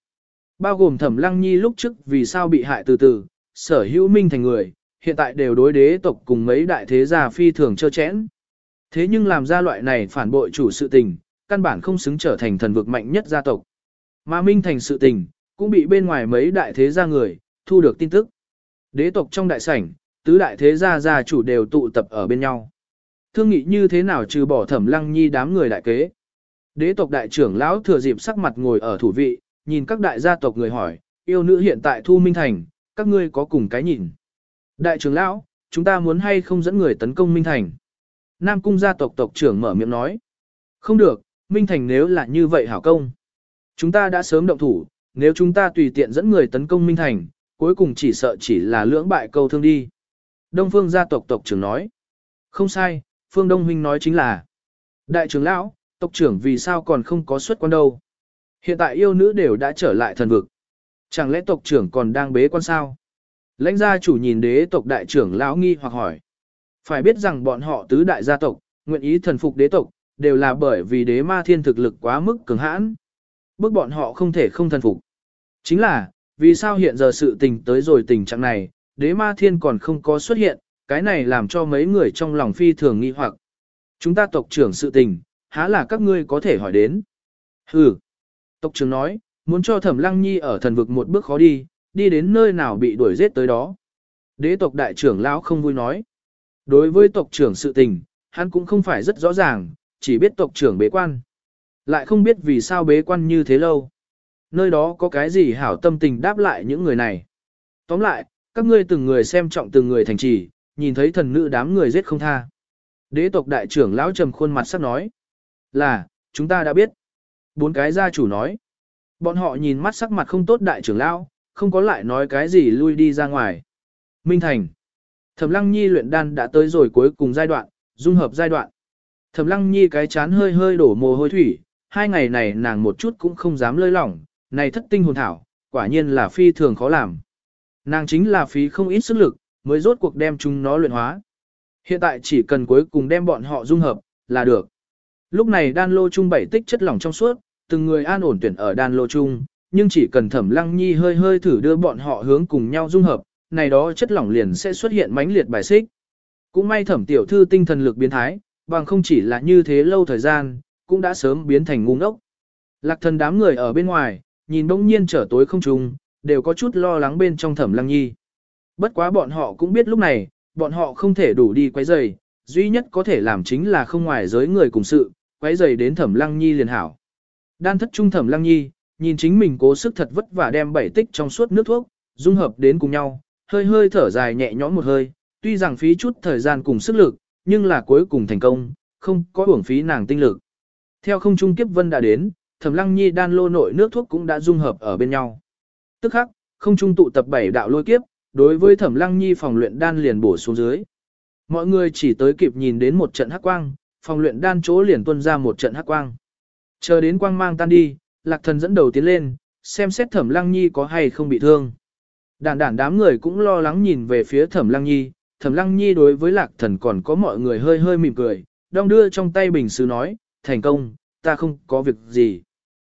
Bao gồm thẩm lăng nhi lúc trước vì sao bị hại từ từ, sở hữu Minh Thành người, hiện tại đều đối đế tộc cùng mấy đại thế gia phi thường chơ chẽn. Thế nhưng làm ra loại này phản bội chủ sự tình, căn bản không xứng trở thành thần vực mạnh nhất gia tộc. Mà Minh Thành sự tình, cũng bị bên ngoài mấy đại thế gia người, thu được tin tức. Đế tộc trong đại sảnh, tứ đại thế gia gia chủ đều tụ tập ở bên nhau. Thương nghị như thế nào trừ bỏ thẩm lăng nhi đám người đại kế. Đế tộc đại trưởng lão thừa dịp sắc mặt ngồi ở thủ vị, nhìn các đại gia tộc người hỏi, yêu nữ hiện tại thu minh thành, các ngươi có cùng cái nhìn. Đại trưởng lão, chúng ta muốn hay không dẫn người tấn công minh thành. Nam cung gia tộc tộc trưởng mở miệng nói. Không được, Minh Thành nếu là như vậy hảo công. Chúng ta đã sớm động thủ, nếu chúng ta tùy tiện dẫn người tấn công Minh Thành, cuối cùng chỉ sợ chỉ là lưỡng bại câu thương đi. Đông Phương gia tộc tộc trưởng nói. Không sai, Phương Đông Huynh nói chính là. Đại trưởng lão, tộc trưởng vì sao còn không có xuất quan đâu. Hiện tại yêu nữ đều đã trở lại thần vực. Chẳng lẽ tộc trưởng còn đang bế quan sao? Lãnh gia chủ nhìn đế tộc đại trưởng lão nghi hoặc hỏi. Phải biết rằng bọn họ tứ đại gia tộc, nguyện ý thần phục đế tộc, đều là bởi vì đế ma thiên thực lực quá mức cường hãn. Bước bọn họ không thể không thần phục. Chính là, vì sao hiện giờ sự tình tới rồi tình trạng này, đế ma thiên còn không có xuất hiện, cái này làm cho mấy người trong lòng phi thường nghi hoặc. Chúng ta tộc trưởng sự tình, há là các ngươi có thể hỏi đến. Hừ. Tộc trưởng nói, muốn cho thẩm lăng nhi ở thần vực một bước khó đi, đi đến nơi nào bị đuổi giết tới đó. Đế tộc đại trưởng lão không vui nói. Đối với tộc trưởng sự tình, hắn cũng không phải rất rõ ràng, chỉ biết tộc trưởng bế quan. Lại không biết vì sao bế quan như thế lâu. Nơi đó có cái gì hảo tâm tình đáp lại những người này. Tóm lại, các ngươi từng người xem trọng từng người thành trì, nhìn thấy thần nữ đám người giết không tha. Đế tộc đại trưởng lão trầm khuôn mặt sắc nói. Là, chúng ta đã biết. Bốn cái gia chủ nói. Bọn họ nhìn mắt sắc mặt không tốt đại trưởng lão, không có lại nói cái gì lui đi ra ngoài. Minh Thành. Thẩm Lăng Nhi luyện đan đã tới rồi cuối cùng giai đoạn, dung hợp giai đoạn. Thẩm Lăng Nhi cái chán hơi hơi đổ mồ hôi thủy, hai ngày này nàng một chút cũng không dám lơi lỏng, này thất tinh hồn thảo, quả nhiên là phi thường khó làm. Nàng chính là phí không ít sức lực, mới rốt cuộc đem chúng nó luyện hóa. Hiện tại chỉ cần cuối cùng đem bọn họ dung hợp, là được. Lúc này đan lô trung bảy tích chất lỏng trong suốt, từng người an ổn tuyển ở đan lô chung, nhưng chỉ cần thẩm lăng nhi hơi hơi thử đưa bọn họ hướng cùng nhau dung hợp, này đó chất lỏng liền sẽ xuất hiện mãnh liệt bài xích. Cũng may thẩm tiểu thư tinh thần lực biến thái, bằng không chỉ là như thế lâu thời gian, cũng đã sớm biến thành ngu ngốc. Lạc thần đám người ở bên ngoài, nhìn bỗng nhiên trở tối không trùng, đều có chút lo lắng bên trong thẩm lăng nhi. Bất quá bọn họ cũng biết lúc này, bọn họ không thể đủ đi quấy rầy, duy nhất có thể làm chính là không ngoài giới người cùng sự, quấy rầy đến thẩm lăng nhi liền hảo. Đan thất trung thẩm lăng nhi, nhìn chính mình cố sức thật vất vả đem bảy tích trong suốt nước thuốc, dung hợp đến cùng nhau, hơi hơi thở dài nhẹ nhõm một hơi, tuy rằng phí chút thời gian cùng sức lực, nhưng là cuối cùng thành công, không có uổng phí nàng tinh lực. Theo không trung kiếp vân đã đến, Thẩm Lăng Nhi đan lô nội nước thuốc cũng đã dung hợp ở bên nhau. Tức khắc, không trung tụ tập bảy đạo lôi kiếp, đối với Thẩm Lăng Nhi phòng luyện đan liền bổ xuống dưới. Mọi người chỉ tới kịp nhìn đến một trận hắc quang, phòng luyện đan chỗ liền tuôn ra một trận hắc quang. Chờ đến quang mang tan đi, Lạc Thần dẫn đầu tiến lên, xem xét Thẩm Lăng Nhi có hay không bị thương. Đàn đản đám người cũng lo lắng nhìn về phía Thẩm Lăng Nhi, Thẩm Lăng Nhi đối với Lạc Thần còn có mọi người hơi hơi mỉm cười, đong đưa trong tay bình sứ nói, thành công, ta không có việc gì.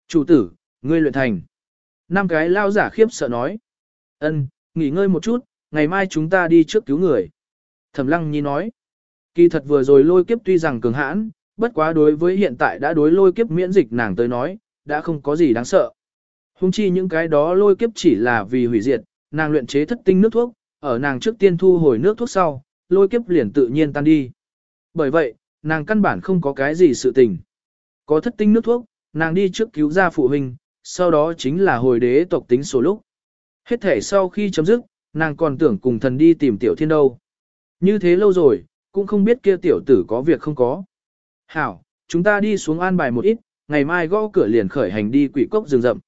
Chủ tử, ngươi luyện thành. Năm cái lao giả khiếp sợ nói. ân, nghỉ ngơi một chút, ngày mai chúng ta đi trước cứu người. Thẩm Lăng Nhi nói. Kỳ thật vừa rồi lôi kiếp tuy rằng cường hãn, bất quá đối với hiện tại đã đối lôi kiếp miễn dịch nàng tới nói, đã không có gì đáng sợ. Hùng chi những cái đó lôi kiếp chỉ là vì hủy diệt, nàng luyện chế thất tinh nước thuốc, ở nàng trước tiên thu hồi nước thuốc sau, lôi kiếp liền tự nhiên tan đi. Bởi vậy, nàng căn bản không có cái gì sự tình. Có thất tinh nước thuốc, nàng đi trước cứu ra phụ huynh, sau đó chính là hồi đế tộc tính số lúc. Hết thể sau khi chấm dứt, nàng còn tưởng cùng thần đi tìm tiểu thiên đâu. Như thế lâu rồi, cũng không biết kia tiểu tử có việc không có. Hảo, chúng ta đi xuống an bài một ít, ngày mai gõ cửa liền khởi hành đi quỷ cốc rừng rậm.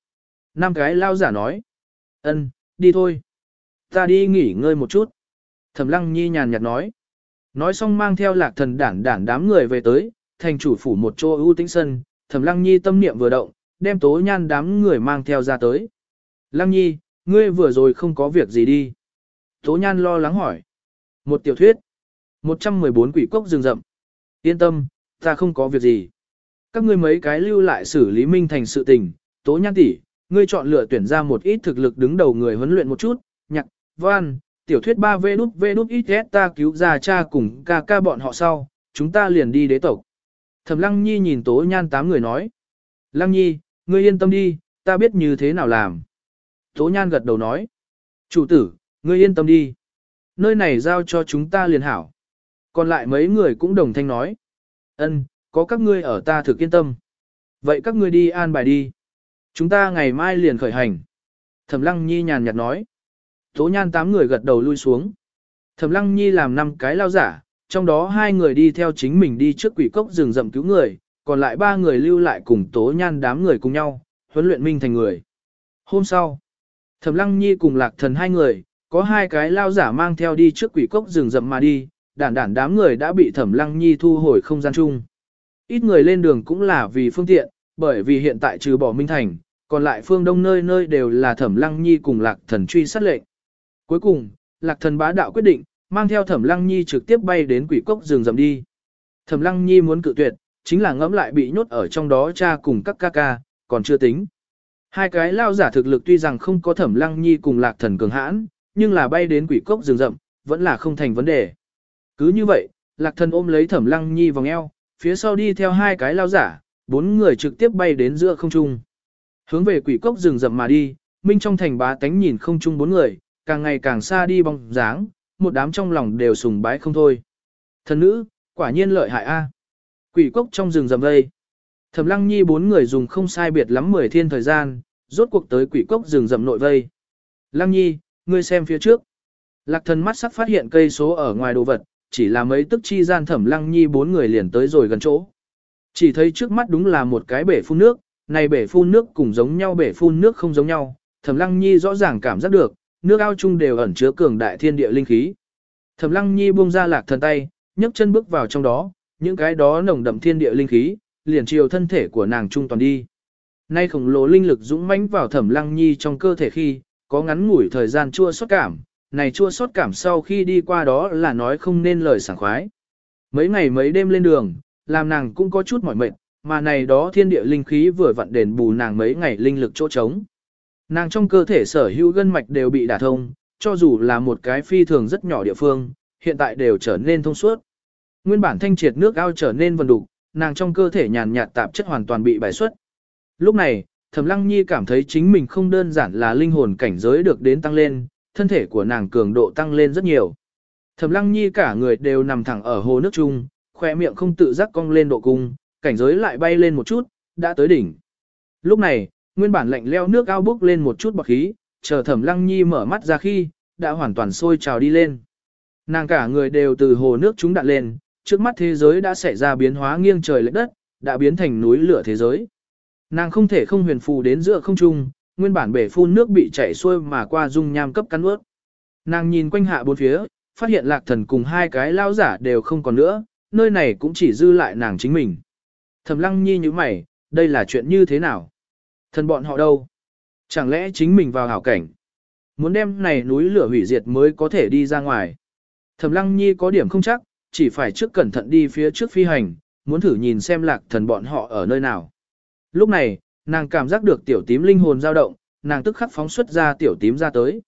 Năm cái lao giả nói. ân, đi thôi. Ta đi nghỉ ngơi một chút. Thẩm lăng nhi nhàn nhạt nói. Nói xong mang theo lạc thần đản đản đám người về tới, thành chủ phủ một chỗ ưu tĩnh sân, thẩm lăng nhi tâm niệm vừa động, đem tố nhan đám người mang theo ra tới. Lăng nhi, ngươi vừa rồi không có việc gì đi. Tố nhan lo lắng hỏi. Một tiểu thuyết. 114 quỷ cốc rừng rậm. Yên tâm, ta không có việc gì. Các ngươi mấy cái lưu lại xử lý minh thành sự tình, tố nhan tỷ, ngươi chọn lựa tuyển ra một ít thực lực đứng đầu người huấn luyện một chút, nhạc, văn, tiểu thuyết 3V đút V đút ít ta cứu ra cha cùng ca ca bọn họ sau, chúng ta liền đi đế tộc. Thẩm Lăng Nhi nhìn Tố Nhan tám người nói. Lăng Nhi, ngươi yên tâm đi, ta biết như thế nào làm. Tố Nhan gật đầu nói. Chủ tử, ngươi yên tâm đi. Nơi này giao cho chúng ta liền hảo. Còn lại mấy người cũng đồng thanh nói. Ân, có các ngươi ở ta thực yên tâm. Vậy các ngươi đi an bài đi. Chúng ta ngày mai liền khởi hành. Thẩm Lăng Nhi nhàn nhạt nói. Tố Nhan tám người gật đầu lui xuống. Thẩm Lăng Nhi làm năm cái lao giả, trong đó hai người đi theo chính mình đi trước quỷ cốc rừng rậm cứu người, còn lại ba người lưu lại cùng tố nhan đám người cùng nhau, huấn luyện minh thành người. Hôm sau, Thẩm Lăng Nhi cùng Lạc Thần hai người, có hai cái lao giả mang theo đi trước quỷ cốc rừng rậm mà đi, đản đản đám người đã bị Thẩm Lăng Nhi thu hồi không gian chung. Ít người lên đường cũng là vì phương tiện, bởi vì hiện tại trừ bỏ Minh Thành, còn lại phương đông nơi nơi đều là Thẩm Lăng Nhi cùng Lạc Thần truy sát lệnh. Cuối cùng, Lạc Thần bá đạo quyết định, mang theo Thẩm Lăng Nhi trực tiếp bay đến quỷ cốc rừng rậm đi. Thẩm Lăng Nhi muốn cự tuyệt, chính là ngẫm lại bị nhốt ở trong đó cha cùng các ca ca, còn chưa tính. Hai cái lao giả thực lực tuy rằng không có Thẩm Lăng Nhi cùng Lạc Thần cường hãn, nhưng là bay đến quỷ cốc rừng rậm, vẫn là không thành vấn đề. Cứ như vậy, Lạc Thần ôm lấy Thẩm Lăng Nhi vòng eo, phía sau đi theo hai cái lao giả, bốn người trực tiếp bay đến giữa không trung. Hướng về quỷ cốc rừng rậm mà đi, Minh trong thành bá tánh nhìn không trung bốn người, càng ngày càng xa đi bóng dáng, một đám trong lòng đều sùng bái không thôi. Thần nữ, quả nhiên lợi hại a. Quỷ cốc trong rừng rậm đây, Thẩm Lăng Nhi bốn người dùng không sai biệt lắm 10 thiên thời gian, rốt cuộc tới quỷ cốc rừng rậm nội vây. Lăng Nhi, ngươi xem phía trước. Lạc thần mắt sắc phát hiện cây số ở ngoài đồ vật, chỉ là mấy tức chi gian Thẩm Lăng Nhi bốn người liền tới rồi gần chỗ. Chỉ thấy trước mắt đúng là một cái bể phun nước, này bể phun nước cùng giống nhau bể phun nước không giống nhau, Thẩm Lăng Nhi rõ ràng cảm giác được, nước ao chung đều ẩn chứa cường đại thiên địa linh khí. Thẩm Lăng Nhi buông ra lạc thần tay, nhấc chân bước vào trong đó, những cái đó nồng đậm thiên địa linh khí, liền chiều thân thể của nàng trung toàn đi. Nay khổng lồ linh lực dũng mãnh vào Thẩm Lăng Nhi trong cơ thể khi, có ngắn ngủi thời gian chua xót cảm, này chua xót cảm sau khi đi qua đó là nói không nên lời sảng khoái. Mấy ngày mấy đêm lên đường, làm nàng cũng có chút mỏi mệt, mà này đó thiên địa linh khí vừa vặn đền bù nàng mấy ngày linh lực chỗ trống. Nàng trong cơ thể sở hữu gân mạch đều bị đả thông, cho dù là một cái phi thường rất nhỏ địa phương, hiện tại đều trở nên thông suốt. Nguyên bản thanh triệt nước ao trở nên vần đục, nàng trong cơ thể nhàn nhạt tạp chất hoàn toàn bị bài xuất. Lúc này, Thẩm Lăng Nhi cảm thấy chính mình không đơn giản là linh hồn cảnh giới được đến tăng lên, thân thể của nàng cường độ tăng lên rất nhiều. Thẩm Lăng Nhi cả người đều nằm thẳng ở hồ nước chung, khỏe miệng không tự giác cong lên độ cung, cảnh giới lại bay lên một chút, đã tới đỉnh. Lúc này, nguyên bản lạnh leo nước ao bốc lên một chút bọt khí, chờ Thẩm Lăng Nhi mở mắt ra khi, đã hoàn toàn sôi trào đi lên. Nàng cả người đều từ hồ nước chúng đạn lên, trước mắt thế giới đã xảy ra biến hóa nghiêng trời lệch đất, đã biến thành núi lửa thế giới. Nàng không thể không huyền phù đến giữa không trung, nguyên bản bể phun nước bị chảy xuôi mà qua dung nham cấp cắn ướt. Nàng nhìn quanh hạ bốn phía, phát hiện lạc thần cùng hai cái lao giả đều không còn nữa, nơi này cũng chỉ dư lại nàng chính mình. Thẩm lăng nhi như mày, đây là chuyện như thế nào? Thần bọn họ đâu? Chẳng lẽ chính mình vào hảo cảnh? Muốn đem này núi lửa hủy diệt mới có thể đi ra ngoài. Thẩm lăng nhi có điểm không chắc, chỉ phải trước cẩn thận đi phía trước phi hành, muốn thử nhìn xem lạc thần bọn họ ở nơi nào. Lúc này, nàng cảm giác được tiểu tím linh hồn dao động, nàng tức khắc phóng xuất ra tiểu tím ra tới.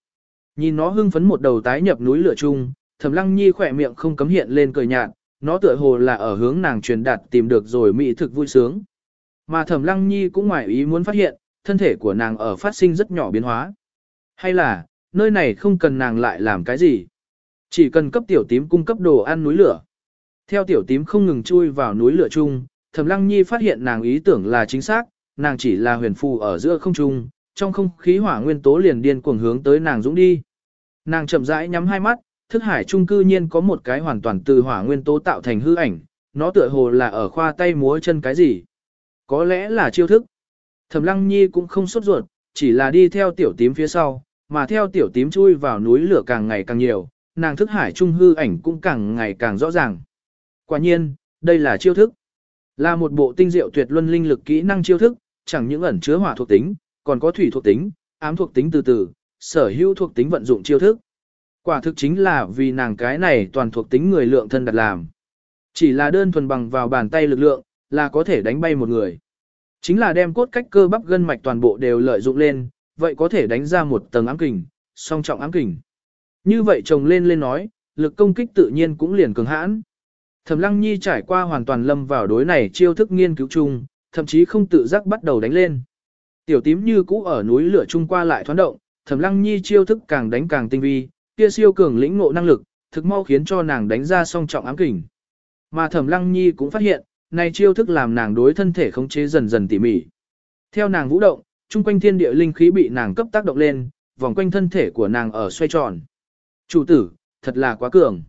Nhìn nó hưng phấn một đầu tái nhập núi lửa chung, Thẩm Lăng Nhi khỏe miệng không cấm hiện lên cười nhạt, nó tựa hồ là ở hướng nàng truyền đạt tìm được rồi mỹ thực vui sướng. Mà Thẩm Lăng Nhi cũng ngoài ý muốn phát hiện, thân thể của nàng ở phát sinh rất nhỏ biến hóa. Hay là, nơi này không cần nàng lại làm cái gì? Chỉ cần cấp tiểu tím cung cấp đồ ăn núi lửa. Theo tiểu tím không ngừng chui vào núi lửa chung, Thẩm Lăng Nhi phát hiện nàng ý tưởng là chính xác, nàng chỉ là huyền phù ở giữa không trung, trong không khí hỏa nguyên tố liền điên cuồng hướng tới nàng dũng đi. Nàng chậm rãi nhắm hai mắt, thức hải trung cư nhiên có một cái hoàn toàn từ hỏa nguyên tố tạo thành hư ảnh, nó tựa hồ là ở khoa tay múa chân cái gì. Có lẽ là chiêu thức. Thẩm Lăng Nhi cũng không sốt ruột, chỉ là đi theo tiểu tím phía sau, mà theo tiểu tím chui vào núi lửa càng ngày càng nhiều, nàng thức hải trung hư ảnh cũng càng ngày càng rõ ràng. Quả nhiên, đây là chiêu thức. Là một bộ tinh diệu tuyệt luân linh lực kỹ năng chiêu thức, chẳng những ẩn chứa hỏa thuộc tính, còn có thủy thuộc tính, ám thuộc tính từ từ, sở hữu thuộc tính vận dụng chiêu thức. Quả thực chính là vì nàng cái này toàn thuộc tính người lượng thân đặt làm. Chỉ là đơn thuần bằng vào bàn tay lực lượng, là có thể đánh bay một người. Chính là đem cốt cách cơ bắp gân mạch toàn bộ đều lợi dụng lên, vậy có thể đánh ra một tầng ám kình, song trọng ám kình. Như vậy chồng lên lên nói, lực công kích tự nhiên cũng liền cường hãn. Thẩm Lăng Nhi trải qua hoàn toàn lâm vào đối này chiêu thức nghiên cứu chung, thậm chí không tự giác bắt đầu đánh lên. Tiểu tím như cũ ở núi lửa chung qua lại thoán động, Thẩm Lăng Nhi chiêu thức càng đánh càng tinh vi, kia siêu cường lĩnh ngộ năng lực, thực mau khiến cho nàng đánh ra song trọng ám kình. Mà Thẩm Lăng Nhi cũng phát hiện, này chiêu thức làm nàng đối thân thể khống chế dần dần tỉ mỉ. Theo nàng vũ động, trung quanh thiên địa linh khí bị nàng cấp tác động lên, vòng quanh thân thể của nàng ở xoay tròn. Chủ tử, thật là quá cường.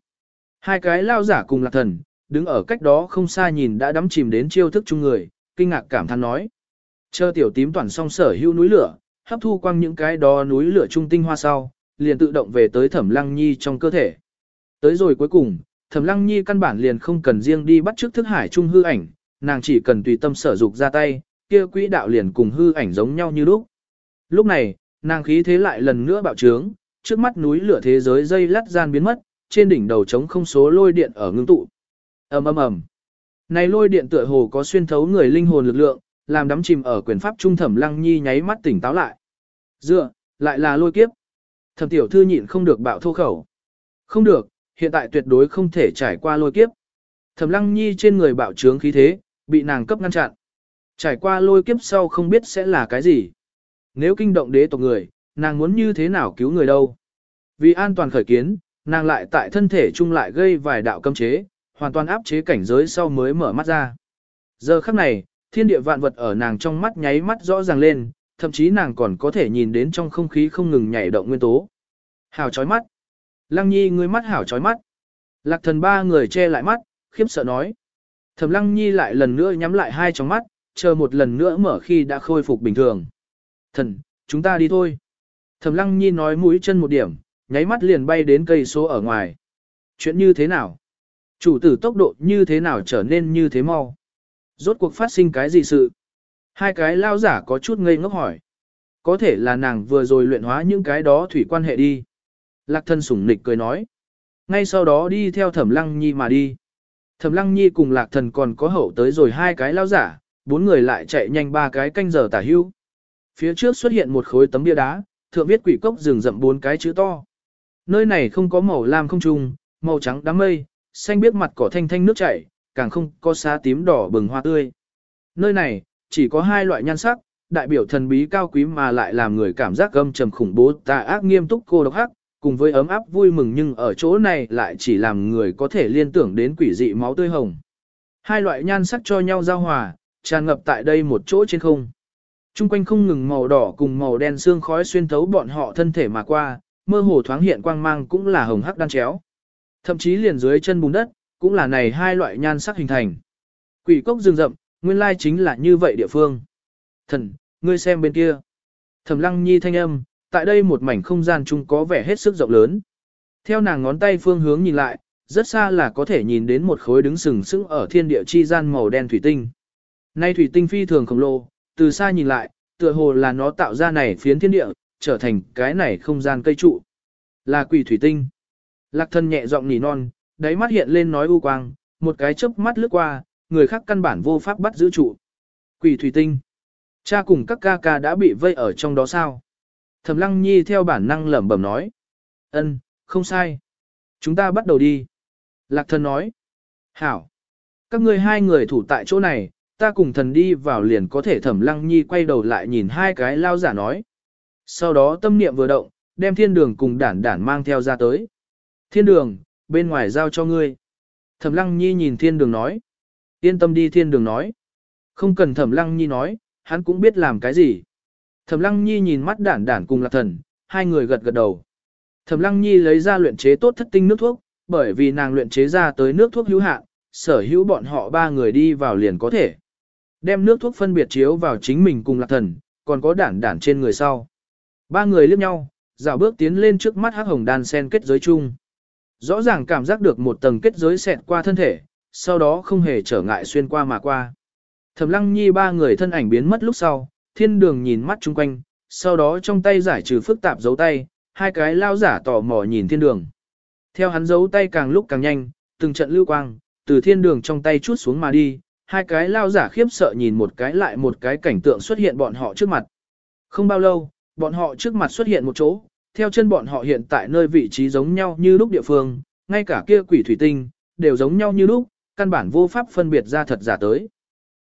Hai cái lao giả cùng lạc thần, đứng ở cách đó không xa nhìn đã đắm chìm đến chiêu thức chung người, kinh ngạc cảm thán nói. Chờ tiểu tím toàn song sở hữu núi lửa, hấp thu quang những cái đó núi lửa trung tinh hoa sau, liền tự động về tới thẩm lăng nhi trong cơ thể. Tới rồi cuối cùng, thẩm lăng nhi căn bản liền không cần riêng đi bắt trước thức hải trung hư ảnh, nàng chỉ cần tùy tâm sở dục ra tay, kia quỹ đạo liền cùng hư ảnh giống nhau như lúc. Lúc này, nàng khí thế lại lần nữa bạo trướng, trước mắt núi lửa thế giới dây lắt gian biến mất, trên đỉnh đầu trống không số lôi điện ở ngưng tụ. ầm ầm ầm. Này lôi điện tựa hồ có xuyên thấu người linh hồn lực lượng, làm đắm chìm ở quyền pháp trung thẩm lăng nhi nháy mắt tỉnh táo lại. Dựa, lại là lôi kiếp. Thẩm tiểu thư nhịn không được bạo thô khẩu. Không được, hiện tại tuyệt đối không thể trải qua lôi kiếp. Thẩm lăng nhi trên người bạo trướng khí thế, bị nàng cấp ngăn chặn. Trải qua lôi kiếp sau không biết sẽ là cái gì. Nếu kinh động đế tộc người, nàng muốn như thế nào cứu người đâu. Vì an toàn khởi kiến, nàng lại tại thân thể chung lại gây vài đạo cấm chế, hoàn toàn áp chế cảnh giới sau mới mở mắt ra. Giờ khắc này, thiên địa vạn vật ở nàng trong mắt nháy mắt rõ ràng lên, thậm chí nàng còn có thể nhìn đến trong không khí không ngừng nhảy động nguyên tố. Hảo chói mắt. Lăng nhi ngươi mắt hảo chói mắt. Lạc thần ba người che lại mắt, khiếp sợ nói. Thẩm lăng nhi lại lần nữa nhắm lại hai tròng mắt, chờ một lần nữa mở khi đã khôi phục bình thường. Thần, chúng ta đi thôi. Thẩm lăng nhi nói mũi chân một điểm, nháy mắt liền bay đến cây số ở ngoài. Chuyện như thế nào? Chủ tử tốc độ như thế nào trở nên như thế mau? Rốt cuộc phát sinh cái gì sự? Hai cái lao giả có chút ngây ngốc hỏi. Có thể là nàng vừa rồi luyện hóa những cái đó thủy quan hệ đi. Lạc thân sủng nịch cười nói. Ngay sau đó đi theo thẩm lăng nhi mà đi. Thẩm lăng nhi cùng lạc thần còn có hậu tới rồi hai cái lao giả, bốn người lại chạy nhanh ba cái canh giờ tả hưu. Phía trước xuất hiện một khối tấm bia đá, thượng viết quỷ cốc rừng rậm bốn cái chữ to. Nơi này không có màu lam không trùng, màu trắng đám mây, xanh biếc mặt cỏ thanh thanh nước chảy, càng không có xá tím đỏ bừng hoa tươi. Nơi này, chỉ có hai loại nhan sắc, đại biểu thần bí cao quý mà lại làm người cảm giác gâm trầm khủng bố tà ác nghiêm túc cô độc hắc, cùng với ấm áp vui mừng nhưng ở chỗ này lại chỉ làm người có thể liên tưởng đến quỷ dị máu tươi hồng. Hai loại nhan sắc cho nhau giao hòa, tràn ngập tại đây một chỗ trên không. Trung quanh không ngừng màu đỏ cùng màu đen xương khói xuyên thấu bọn họ thân thể mà qua, mơ hồ thoáng hiện quang mang cũng là hồng hắc đan chéo. Thậm chí liền dưới chân bùn đất, cũng là này hai loại nhan sắc hình thành. Quỷ cốc rừng rậm, nguyên lai chính là như vậy địa phương. Thần, ngươi xem bên kia. Thẩm lăng nhi thanh âm, tại đây một mảnh không gian chung có vẻ hết sức rộng lớn. Theo nàng ngón tay phương hướng nhìn lại, rất xa là có thể nhìn đến một khối đứng sừng sững ở thiên địa chi gian màu đen thủy tinh. Nay thủy tinh phi thường khổng lồ, từ xa nhìn lại, tựa hồ là nó tạo ra này phiến thiên địa, trở thành cái này không gian cây trụ. Là quỷ thủy tinh. Lạc thân nhẹ giọng nỉ non, đáy mắt hiện lên nói u quang, một cái chớp mắt lướt qua, người khác căn bản vô pháp bắt giữ trụ. Quỷ thủy tinh. Cha cùng các ca ca đã bị vây ở trong đó sao? Thẩm lăng nhi theo bản năng lẩm bẩm nói. ân, không sai. Chúng ta bắt đầu đi. Lạc thần nói. Hảo. Các ngươi hai người thủ tại chỗ này, ta cùng thần đi vào liền có thể thẩm lăng nhi quay đầu lại nhìn hai cái lao giả nói. Sau đó tâm niệm vừa động, đem thiên đường cùng đản đản mang theo ra tới. Thiên đường, bên ngoài giao cho ngươi. Thẩm lăng nhi nhìn thiên đường nói. Yên tâm đi thiên đường nói. Không cần thẩm lăng nhi nói, hắn cũng biết làm cái gì. Thẩm lăng nhi nhìn mắt đản đản cùng lạc thần, hai người gật gật đầu. Thẩm lăng nhi lấy ra luyện chế tốt thất tinh nước thuốc, bởi vì nàng luyện chế ra tới nước thuốc hữu hạn, sở hữu bọn họ ba người đi vào liền có thể. Đem nước thuốc phân biệt chiếu vào chính mình cùng lạc thần, còn có đản đản trên người sau. Ba người liếc nhau, dạo bước tiến lên trước mắt hắc hồng đan sen kết giới chung. Rõ ràng cảm giác được một tầng kết giới xẹt qua thân thể, sau đó không hề trở ngại xuyên qua mà qua. Thẩm lăng nhi ba người thân ảnh biến mất lúc sau, thiên đường nhìn mắt chung quanh, sau đó trong tay giải trừ phức tạp dấu tay, hai cái lao giả tò mò nhìn thiên đường. Theo hắn dấu tay càng lúc càng nhanh, từng trận lưu quang, từ thiên đường trong tay chút xuống mà đi, hai cái lao giả khiếp sợ nhìn một cái lại một cái cảnh tượng xuất hiện bọn họ trước mặt. Không bao lâu, bọn họ trước mặt xuất hiện một chỗ, theo chân bọn họ hiện tại nơi vị trí giống nhau như lúc địa phương, ngay cả kia quỷ thủy tinh, đều giống nhau như lúc, căn bản vô pháp phân biệt ra thật giả tới.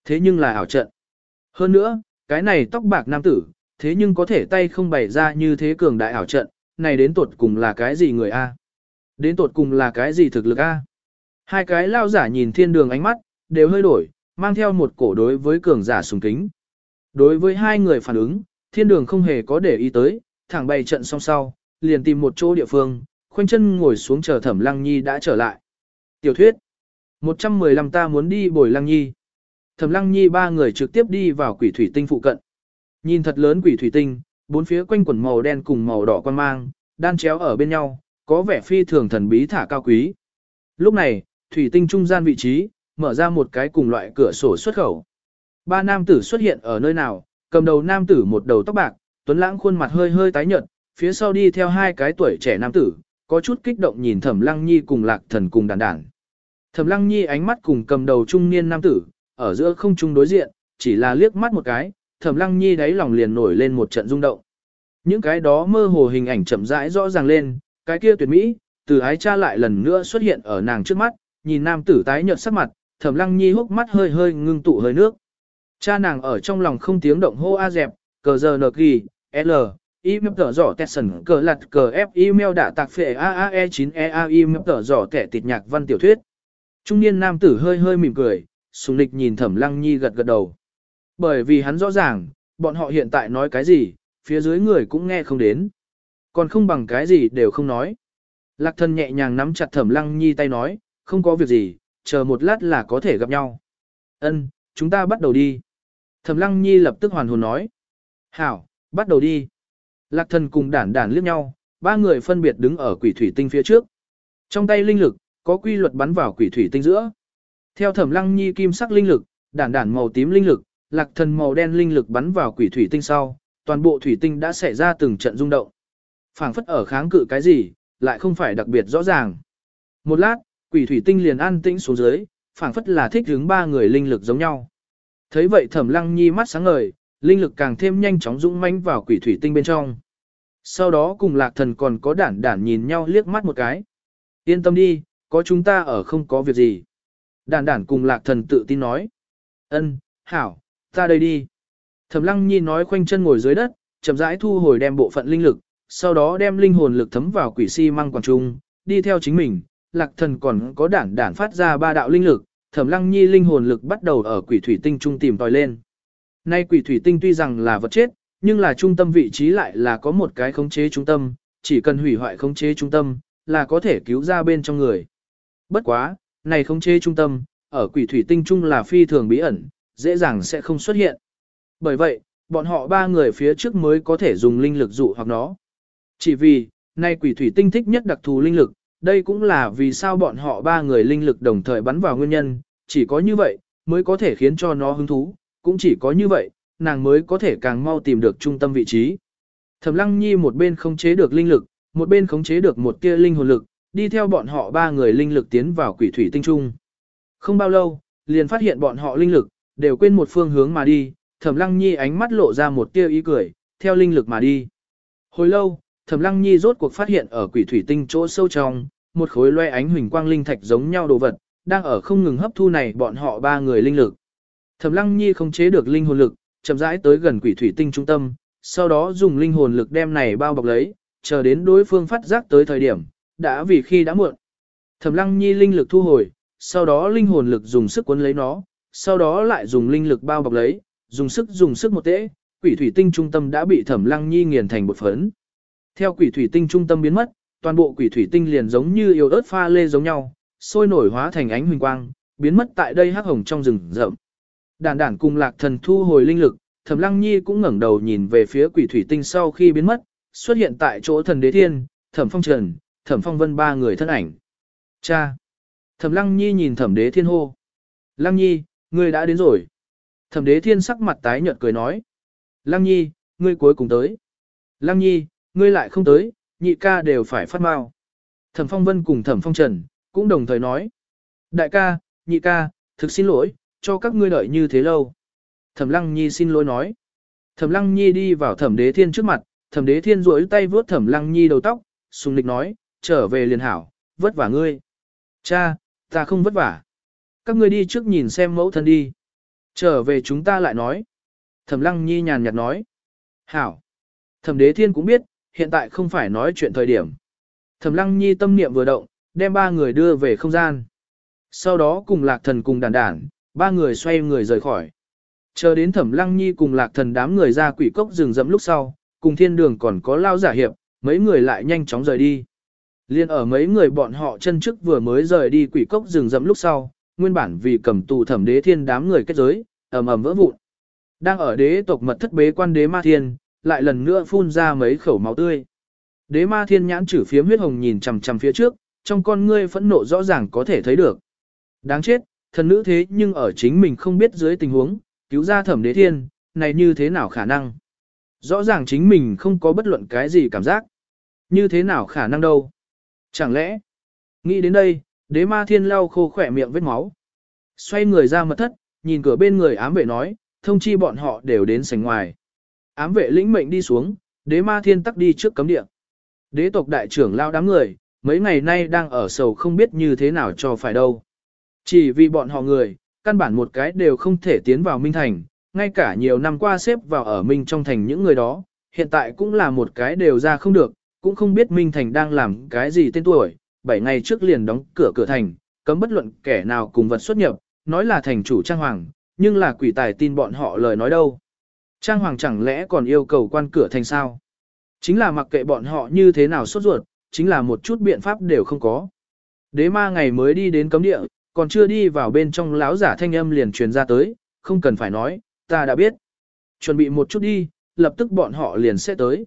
Thế nhưng là ảo trận. Hơn nữa, cái này tóc bạc nam tử, thế nhưng có thể tay không bày ra như thế cường đại ảo trận, này đến tột cùng là cái gì người A? Đến tột cùng là cái gì thực lực A? Hai cái lao giả nhìn thiên đường ánh mắt, đều hơi đổi, mang theo một cổ đối với cường giả sùng kính. Đối với hai người phản ứng, thiên đường không hề có để ý tới, thẳng bày trận xong sau, liền tìm một chỗ địa phương, khoanh chân ngồi xuống chờ thẩm lăng nhi đã trở lại. Tiểu thuyết 115 ta muốn đi bồi lăng nhi. Thẩm lăng nhi ba người trực tiếp đi vào quỷ thủy tinh phụ cận. Nhìn thật lớn quỷ thủy tinh, bốn phía quanh quần màu đen cùng màu đỏ quan mang, đan chéo ở bên nhau, có vẻ phi thường thần bí thả cao quý. Lúc này, thủy tinh trung gian vị trí, mở ra một cái cùng loại cửa sổ xuất khẩu. Ba nam tử xuất hiện ở nơi nào, cầm đầu nam tử một đầu tóc bạc, tuấn lãng khuôn mặt hơi hơi tái nhợt, phía sau đi theo hai cái tuổi trẻ nam tử, có chút kích động nhìn Thẩm Lăng Nhi cùng Lạc Thần cùng đàn đàn. Thẩm Lăng Nhi ánh mắt cùng cầm đầu trung niên nam tử, ở giữa không trung đối diện, chỉ là liếc mắt một cái, Thẩm Lăng Nhi đáy lòng liền nổi lên một trận rung động. Những cái đó mơ hồ hình ảnh chậm rãi rõ ràng lên, cái kia tuyệt mỹ, từ ái cha lại lần nữa xuất hiện ở nàng trước mắt, nhìn nam tử tái nhợt sắc mặt, Thẩm Lăng Nhi hốc mắt hơi hơi ngưng tụ hơi nước. Cha nàng ở trong lòng không tiếng động hô a dẹp, cờ giờ nở kỳ, L, email tờ giỏ tẹt sần cờ lặt cờ f email đã tạc phệ AAE 9 EA email tờ giỏ tẻ tịt nhạc văn tiểu thuyết. Trung niên nam tử hơi hơi mỉm cười, sùng lịch nhìn thẩm lăng nhi gật gật đầu. Bởi vì hắn rõ ràng, bọn họ hiện tại nói cái gì, phía dưới người cũng nghe không đến. Còn không bằng cái gì đều không nói. Lạc thân nhẹ nhàng nắm chặt thẩm lăng nhi tay nói, không có việc gì, chờ một lát là có thể gặp nhau. Ân, chúng ta bắt đầu đi. Thẩm lăng nhi lập tức hoàn hồn nói. Hảo, bắt đầu đi. Lạc thần cùng đản đản liếc nhau, ba người phân biệt đứng ở quỷ thủy tinh phía trước. Trong tay linh lực, có quy luật bắn vào quỷ thủy tinh giữa. Theo thẩm lăng nhi kim sắc linh lực, đản đản màu tím linh lực, lạc thần màu đen linh lực bắn vào quỷ thủy tinh sau, toàn bộ thủy tinh đã xảy ra từng trận rung động. phảng phất ở kháng cự cái gì, lại không phải đặc biệt rõ ràng. Một lát, quỷ thủy tinh liền an tĩnh xuống dưới, phảng phất là thích hướng ba người linh lực giống nhau. Thấy vậy thẩm lăng nhi mắt sáng ngời, linh lực càng thêm nhanh chóng dũng mãnh vào quỷ thủy tinh bên trong. Sau đó cùng lạc thần còn có đản đản nhìn nhau liếc mắt một cái. Yên tâm đi, có chúng ta ở không có việc gì. Đản đản cùng lạc thần tự tin nói. ân, hảo, ta đây đi. Thẩm lăng nhi nói khoanh chân ngồi dưới đất, chậm rãi thu hồi đem bộ phận linh lực, sau đó đem linh hồn lực thấm vào quỷ si măng quảng trung, đi theo chính mình. Lạc thần còn có đản đản phát ra ba đạo linh lực, thẩm lăng nhi linh hồn lực bắt đầu ở quỷ thủy tinh trung tìm tòi lên. Nay quỷ thủy tinh tuy rằng là vật chết, nhưng là trung tâm vị trí lại là có một cái khống chế trung tâm, chỉ cần hủy hoại khống chế trung tâm, là có thể cứu ra bên trong người. Bất quá, này khống chế trung tâm, ở quỷ thủy tinh trung là phi thường bí ẩn, dễ dàng sẽ không xuất hiện. Bởi vậy, bọn họ ba người phía trước mới có thể dùng linh lực dụ hoặc nó. Chỉ vì, nay quỷ thủy tinh thích nhất đặc thù linh lực, đây cũng là vì sao bọn họ ba người linh lực đồng thời bắn vào nguyên nhân, chỉ có như vậy, mới có thể khiến cho nó hứng thú, cũng chỉ có như vậy, nàng mới có thể càng mau tìm được trung tâm vị trí. Thẩm Lăng Nhi một bên khống chế được linh lực, một bên khống chế được một tia linh hồn lực, đi theo bọn họ ba người linh lực tiến vào quỷ thủy tinh trung. Không bao lâu, liền phát hiện bọn họ linh lực, đều quên một phương hướng mà đi, Thẩm Lăng Nhi ánh mắt lộ ra một tia ý cười, theo linh lực mà đi. Hồi lâu, Thẩm Lăng Nhi rốt cuộc phát hiện ở quỷ thủy tinh chỗ sâu trong, một khối loe ánh huỳnh quang linh thạch giống nhau đồ vật, đang ở không ngừng hấp thu này bọn họ ba người linh lực. Thẩm Lăng Nhi không chế được linh hồn lực, chậm rãi tới gần quỷ thủy tinh trung tâm, sau đó dùng linh hồn lực đem này bao bọc lấy, chờ đến đối phương phát giác tới thời điểm, đã vì khi đã muộn. Thẩm Lăng Nhi linh lực thu hồi, sau đó linh hồn lực dùng sức cuốn lấy nó, sau đó lại dùng linh lực bao bọc lấy, dùng sức dùng sức một tễ, quỷ thủy tinh trung tâm đã bị Thẩm Lăng Nhi nghiền thành bột phấn. Theo quỷ thủy tinh trung tâm biến mất, toàn bộ quỷ thủy tinh liền giống như yêu ớt pha lê giống nhau, sôi nổi hóa thành ánh huỳnh quang, biến mất tại đây hắc hồng trong rừng rậm. Đản đản cùng lạc thần thu hồi linh lực, thẩm lăng nhi cũng ngẩng đầu nhìn về phía quỷ thủy tinh sau khi biến mất, xuất hiện tại chỗ thần đế thiên, thẩm phong trần, thẩm phong vân ba người thân ảnh. Cha! Thẩm lăng nhi nhìn thẩm đế thiên hô. Lăng nhi, ngươi đã đến rồi. Thẩm đế thiên sắc mặt tái nhợt cười nói. Lăng nhi, ngươi cuối cùng tới. Lăng nhi, ngươi lại không tới, nhị ca đều phải phát mau. Thẩm phong vân cùng thẩm phong trần, cũng đồng thời nói. Đại ca, nhị ca, thực xin lỗi, cho các ngươi đợi như thế lâu. Thẩm Lăng Nhi xin lỗi nói. Thẩm Lăng Nhi đi vào Thẩm Đế Thiên trước mặt, Thẩm Đế Thiên duỗi tay vuốt Thẩm Lăng Nhi đầu tóc, sùng lịch nói, trở về liền hảo, vất vả ngươi. Cha, ta không vất vả. Các ngươi đi trước nhìn xem mẫu thân đi. Trở về chúng ta lại nói. Thẩm Lăng Nhi nhàn nhạt nói. Hảo. Thẩm Đế Thiên cũng biết, hiện tại không phải nói chuyện thời điểm. Thẩm Lăng Nhi tâm niệm vừa động, đem ba người đưa về không gian. Sau đó cùng Lạc Thần cùng đàn đản, ba người xoay người rời khỏi. Chờ đến Thẩm Lăng Nhi cùng Lạc Thần đám người ra quỷ cốc rừng rậm lúc sau, cùng thiên đường còn có lao giả hiệp, mấy người lại nhanh chóng rời đi. Liên ở mấy người bọn họ chân trước vừa mới rời đi quỷ cốc rừng rậm lúc sau, nguyên bản vì cầm tù thẩm đế thiên đám người kết giới, ầm ầm vỡ vụn. Đang ở đế tộc mật thất bế quan đế ma thiên, lại lần nữa phun ra mấy khẩu máu tươi. Đế ma thiên nhãn chử phía huyết hồng nhìn chằm chằm phía trước, trong con ngươi phẫn nộ rõ ràng có thể thấy được. Đáng chết, thần nữ thế nhưng ở chính mình không biết dưới tình huống, cứu ra thẩm đế thiên, này như thế nào khả năng? Rõ ràng chính mình không có bất luận cái gì cảm giác. Như thế nào khả năng đâu? Chẳng lẽ? Nghĩ đến đây, đế ma thiên lau khô khỏe miệng vết máu. Xoay người ra mật thất, nhìn cửa bên người ám vệ nói, thông chi bọn họ đều đến sảnh ngoài. Ám vệ lĩnh mệnh đi xuống, đế ma thiên tắc đi trước cấm địa. Đế tộc đại trưởng lao đám người, mấy ngày nay đang ở sầu không biết như thế nào cho phải đâu. Chỉ vì bọn họ người, căn bản một cái đều không thể tiến vào Minh Thành, ngay cả nhiều năm qua xếp vào ở Minh trong thành những người đó, hiện tại cũng là một cái đều ra không được, cũng không biết Minh Thành đang làm cái gì tên tuổi, 7 ngày trước liền đóng cửa cửa thành, cấm bất luận kẻ nào cùng vật xuất nhập, nói là thành chủ Trang Hoàng, nhưng là quỷ tài tin bọn họ lời nói đâu. Trang Hoàng chẳng lẽ còn yêu cầu quan cửa thành sao? Chính là mặc kệ bọn họ như thế nào sốt ruột, chính là một chút biện pháp đều không có. Đế ma ngày mới đi đến cấm địa, còn chưa đi vào bên trong lão giả thanh âm liền truyền ra tới, không cần phải nói, ta đã biết. Chuẩn bị một chút đi, lập tức bọn họ liền sẽ tới.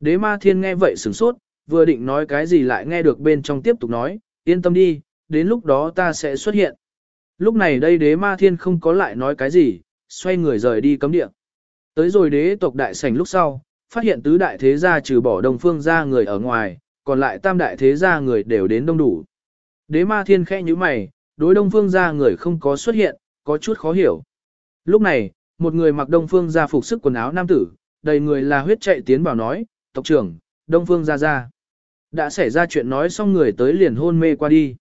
Đế ma thiên nghe vậy sửng sốt, vừa định nói cái gì lại nghe được bên trong tiếp tục nói, yên tâm đi, đến lúc đó ta sẽ xuất hiện. Lúc này đây đế ma thiên không có lại nói cái gì, xoay người rời đi cấm địa. Tới rồi đế tộc đại sảnh lúc sau, phát hiện tứ đại thế gia trừ bỏ đồng phương ra người ở ngoài, còn lại tam đại thế gia người đều đến đông đủ. Đế ma thiên khẽ như mày, đối đông phương gia người không có xuất hiện, có chút khó hiểu. Lúc này, một người mặc đông phương gia phục sức quần áo nam tử, đầy người là huyết chạy tiến vào nói, tộc trưởng, đông phương gia gia Đã xảy ra chuyện nói xong người tới liền hôn mê qua đi.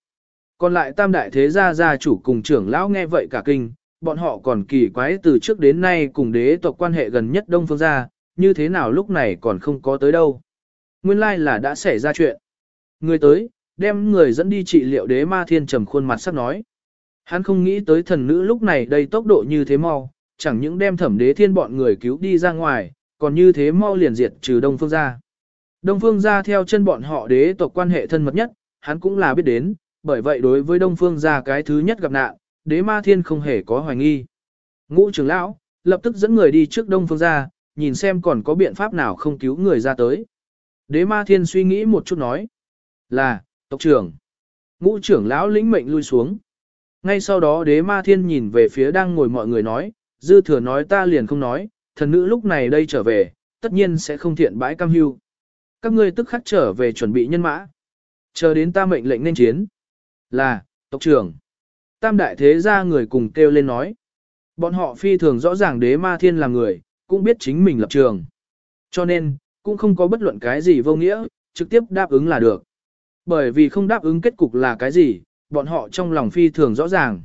Còn lại tam đại thế gia gia chủ cùng trưởng lão nghe vậy cả kinh, bọn họ còn kỳ quái từ trước đến nay cùng đế tộc quan hệ gần nhất đông phương gia, như thế nào lúc này còn không có tới đâu. Nguyên lai là đã xảy ra chuyện. Người tới, đem người dẫn đi trị liệu đế ma thiên trầm khuôn mặt sắc nói. Hắn không nghĩ tới thần nữ lúc này đây tốc độ như thế mau, chẳng những đem thẩm đế thiên bọn người cứu đi ra ngoài, còn như thế mau liền diệt trừ đông phương gia. Đông phương gia theo chân bọn họ đế tộc quan hệ thân mật nhất, hắn cũng là biết đến, bởi vậy đối với đông phương gia cái thứ nhất gặp nạn, đế ma thiên không hề có hoài nghi. Ngũ trưởng lão, lập tức dẫn người đi trước đông phương gia, nhìn xem còn có biện pháp nào không cứu người ra tới. Đế ma thiên suy nghĩ một chút nói. Là, tộc trưởng. Ngũ trưởng lão lĩnh mệnh lui xuống. Ngay sau đó đế ma thiên nhìn về phía đang ngồi mọi người nói, dư thừa nói ta liền không nói, thần nữ lúc này đây trở về, tất nhiên sẽ không thiện bãi cam hưu. Các ngươi tức khắc trở về chuẩn bị nhân mã. Chờ đến ta mệnh lệnh nên chiến. Là, tộc trưởng. Tam đại thế gia người cùng kêu lên nói. Bọn họ phi thường rõ ràng đế ma thiên là người, cũng biết chính mình lập trường. Cho nên, cũng không có bất luận cái gì vô nghĩa, trực tiếp đáp ứng là được. Bởi vì không đáp ứng kết cục là cái gì, bọn họ trong lòng phi thường rõ ràng.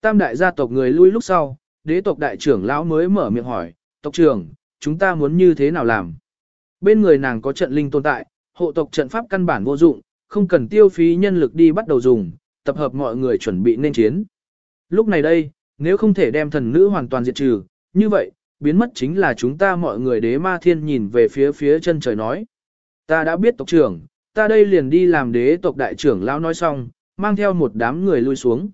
Tam đại gia tộc người lui lúc sau, đế tộc đại trưởng lão mới mở miệng hỏi, tộc trưởng, chúng ta muốn như thế nào làm? Bên người nàng có trận linh tồn tại, hộ tộc trận pháp căn bản vô dụng, không cần tiêu phí nhân lực đi bắt đầu dùng, tập hợp mọi người chuẩn bị nên chiến. Lúc này đây, nếu không thể đem thần nữ hoàn toàn diệt trừ, như vậy, biến mất chính là chúng ta mọi người đế ma thiên nhìn về phía phía chân trời nói. Ta đã biết tộc trưởng, ta đây liền đi làm đế tộc đại trưởng lão nói xong, mang theo một đám người lui xuống.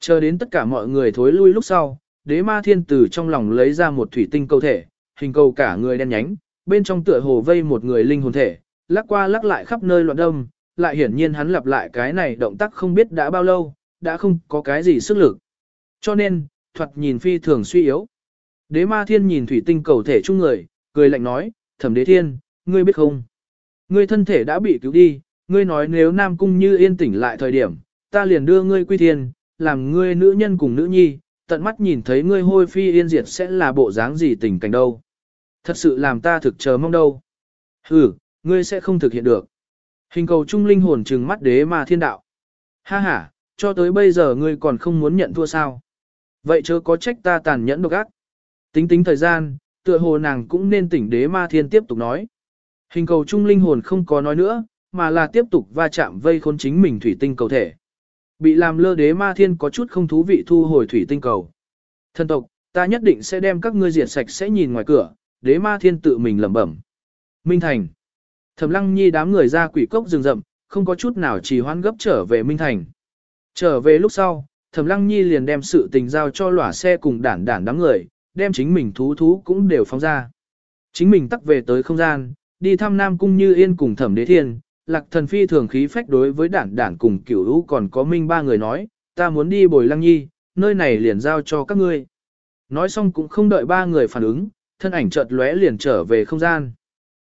Chờ đến tất cả mọi người thối lui lúc sau, đế ma thiên tử trong lòng lấy ra một thủy tinh cầu thể, hình cầu cả người đen nhánh, bên trong tựa hồ vây một người linh hồn thể, lắc qua lắc lại khắp nơi loạn đông, lại hiển nhiên hắn lặp lại cái này động tác không biết đã bao lâu, đã không có cái gì sức lực. Cho nên, thuật nhìn phi thường suy yếu. Đế ma thiên nhìn thủy tinh cầu thể chung người, cười lạnh nói, thẩm đế thiên, ngươi biết không? Ngươi thân thể đã bị cứu đi, ngươi nói nếu Nam Cung như yên tỉnh lại thời điểm, ta liền đưa ngươi quy thiên, làm ngươi nữ nhân cùng nữ nhi, tận mắt nhìn thấy ngươi hôi phi yên diệt sẽ là bộ dáng gì tình cảnh đâu. Thật sự làm ta thực chờ mong đâu. Ừ, ngươi sẽ không thực hiện được. Hình cầu trung linh hồn trừng mắt đế ma thiên đạo. Ha ha, cho tới bây giờ ngươi còn không muốn nhận thua sao. Vậy chớ có trách ta tàn nhẫn độc ác. Tính tính thời gian, tựa hồ nàng cũng nên tỉnh đế ma thiên tiếp tục nói. Hình cầu trung linh hồn không có nói nữa, mà là tiếp tục va chạm vây khốn chính mình thủy tinh cầu thể. Bị làm lơ đế ma thiên có chút không thú vị thu hồi thủy tinh cầu. Thân tộc, ta nhất định sẽ đem các ngươi diệt sạch sẽ nhìn ngoài cửa, đế ma thiên tự mình lẩm bẩm. Minh Thành. Thẩm lăng nhi đám người ra quỷ cốc rừng rậm, không có chút nào trì hoãn gấp trở về Minh Thành. Trở về lúc sau, Thẩm Lăng Nhi liền đem sự tình giao cho lỏa xe cùng đản đản đám người, đem chính mình thú thú cũng đều phóng ra. Chính mình tắc về tới không gian, đi thăm Nam Cung Như Yên cùng Thẩm Đế Thiên, Lạc Thần Phi thường khí phách đối với đản đản cùng cửu lũ còn có minh ba người nói, ta muốn đi bồi Lăng Nhi, nơi này liền giao cho các ngươi. Nói xong cũng không đợi ba người phản ứng, thân ảnh chợt lóe liền trở về không gian.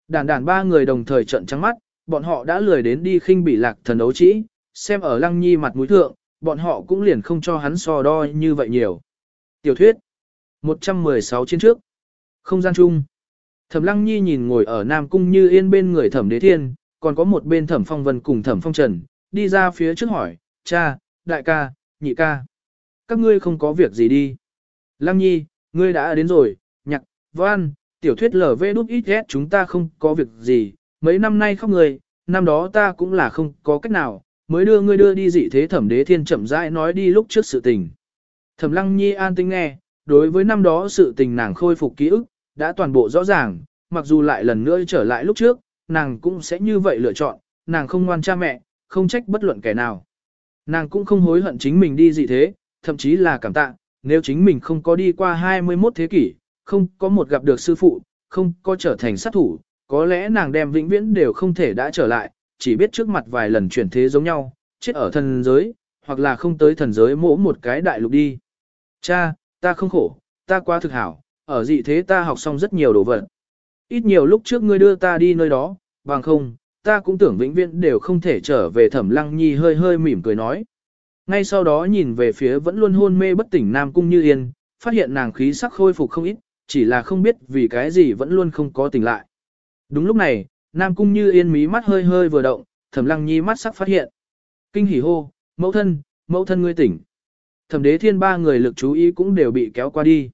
Đản đản ba người đồng thời trận trắng mắt, bọn họ đã lười đến đi khinh bị Lạc Thần đấu trĩ, xem ở Lăng Nhi mặt mũi thượng, bọn họ cũng liền không cho hắn so đo như vậy nhiều. Tiểu thuyết 116 trên trước Không gian chung Thẩm Lăng Nhi nhìn ngồi ở Nam Cung như yên bên người Thẩm Đế Thiên, còn có một bên Thẩm Phong Vân cùng Thẩm Phong Trần, đi ra phía trước hỏi, cha, đại ca, nhị ca. Các ngươi không có việc gì đi. Lăng Nhi, ngươi đã đến rồi, nhạc, văn, tiểu thuyết LV đúc ít ghét chúng ta không có việc gì, mấy năm nay không người, năm đó ta cũng là không có cách nào, mới đưa ngươi đưa đi dị thế thẩm đế thiên chậm rãi nói đi lúc trước sự tình. Thẩm lăng nhi an tinh nghe, đối với năm đó sự tình nàng khôi phục ký ức, đã toàn bộ rõ ràng, mặc dù lại lần nữa trở lại lúc trước, nàng cũng sẽ như vậy lựa chọn, nàng không ngoan cha mẹ, không trách bất luận kẻ nào. Nàng cũng không hối hận chính mình đi gì thế, thậm chí là cảm tạ, nếu chính mình không có đi qua 21 thế kỷ, không có một gặp được sư phụ, không có trở thành sát thủ, có lẽ nàng đem vĩnh viễn đều không thể đã trở lại, chỉ biết trước mặt vài lần chuyển thế giống nhau, chết ở thần giới, hoặc là không tới thần giới mỗ một cái đại lục đi. Cha, ta không khổ, ta quá thực hảo, ở dị thế ta học xong rất nhiều đồ vật. Ít nhiều lúc trước ngươi đưa ta đi nơi đó, bằng không, ta cũng tưởng vĩnh viễn đều không thể trở về thẩm lăng nhi hơi hơi mỉm cười nói. Ngay sau đó nhìn về phía vẫn luôn hôn mê bất tỉnh Nam Cung Như Yên, phát hiện nàng khí sắc khôi phục không ít, chỉ là không biết vì cái gì vẫn luôn không có tỉnh lại. Đúng lúc này, Nam Cung Như Yên mí mắt hơi hơi vừa động, Thẩm Lăng Nhi mắt sắc phát hiện. Kinh hỉ hô, mẫu thân, mẫu thân ngươi tỉnh. Thẩm Đế Thiên ba người lực chú ý cũng đều bị kéo qua đi.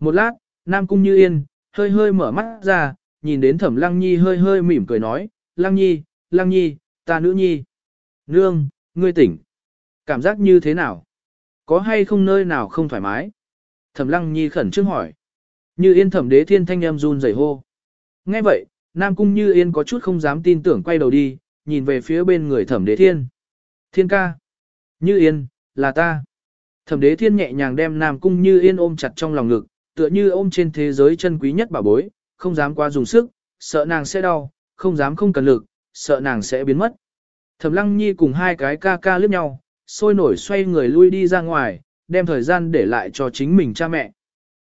Một lát, Nam Cung Như Yên hơi hơi mở mắt ra, nhìn đến Thẩm Lăng Nhi hơi hơi mỉm cười nói, Lăng Nhi, Lăng Nhi, ta nữ nhi. Nương, ngươi tỉnh. Cảm giác như thế nào? Có hay không nơi nào không thoải mái? Thẩm Lăng Nhi khẩn trương hỏi. Như Yên Thẩm Đế Thiên thanh em run rẩy hô. Nghe vậy, Nam Cung Như Yên có chút không dám tin tưởng quay đầu đi, nhìn về phía bên người thẩm đế thiên. Thiên ca. Như Yên, là ta. Thẩm đế thiên nhẹ nhàng đem Nam Cung Như Yên ôm chặt trong lòng ngực, tựa như ôm trên thế giới chân quý nhất bảo bối, không dám qua dùng sức, sợ nàng sẽ đau, không dám không cần lực, sợ nàng sẽ biến mất. Thẩm Lăng Nhi cùng hai cái ca ca liếc nhau, sôi nổi xoay người lui đi ra ngoài, đem thời gian để lại cho chính mình cha mẹ.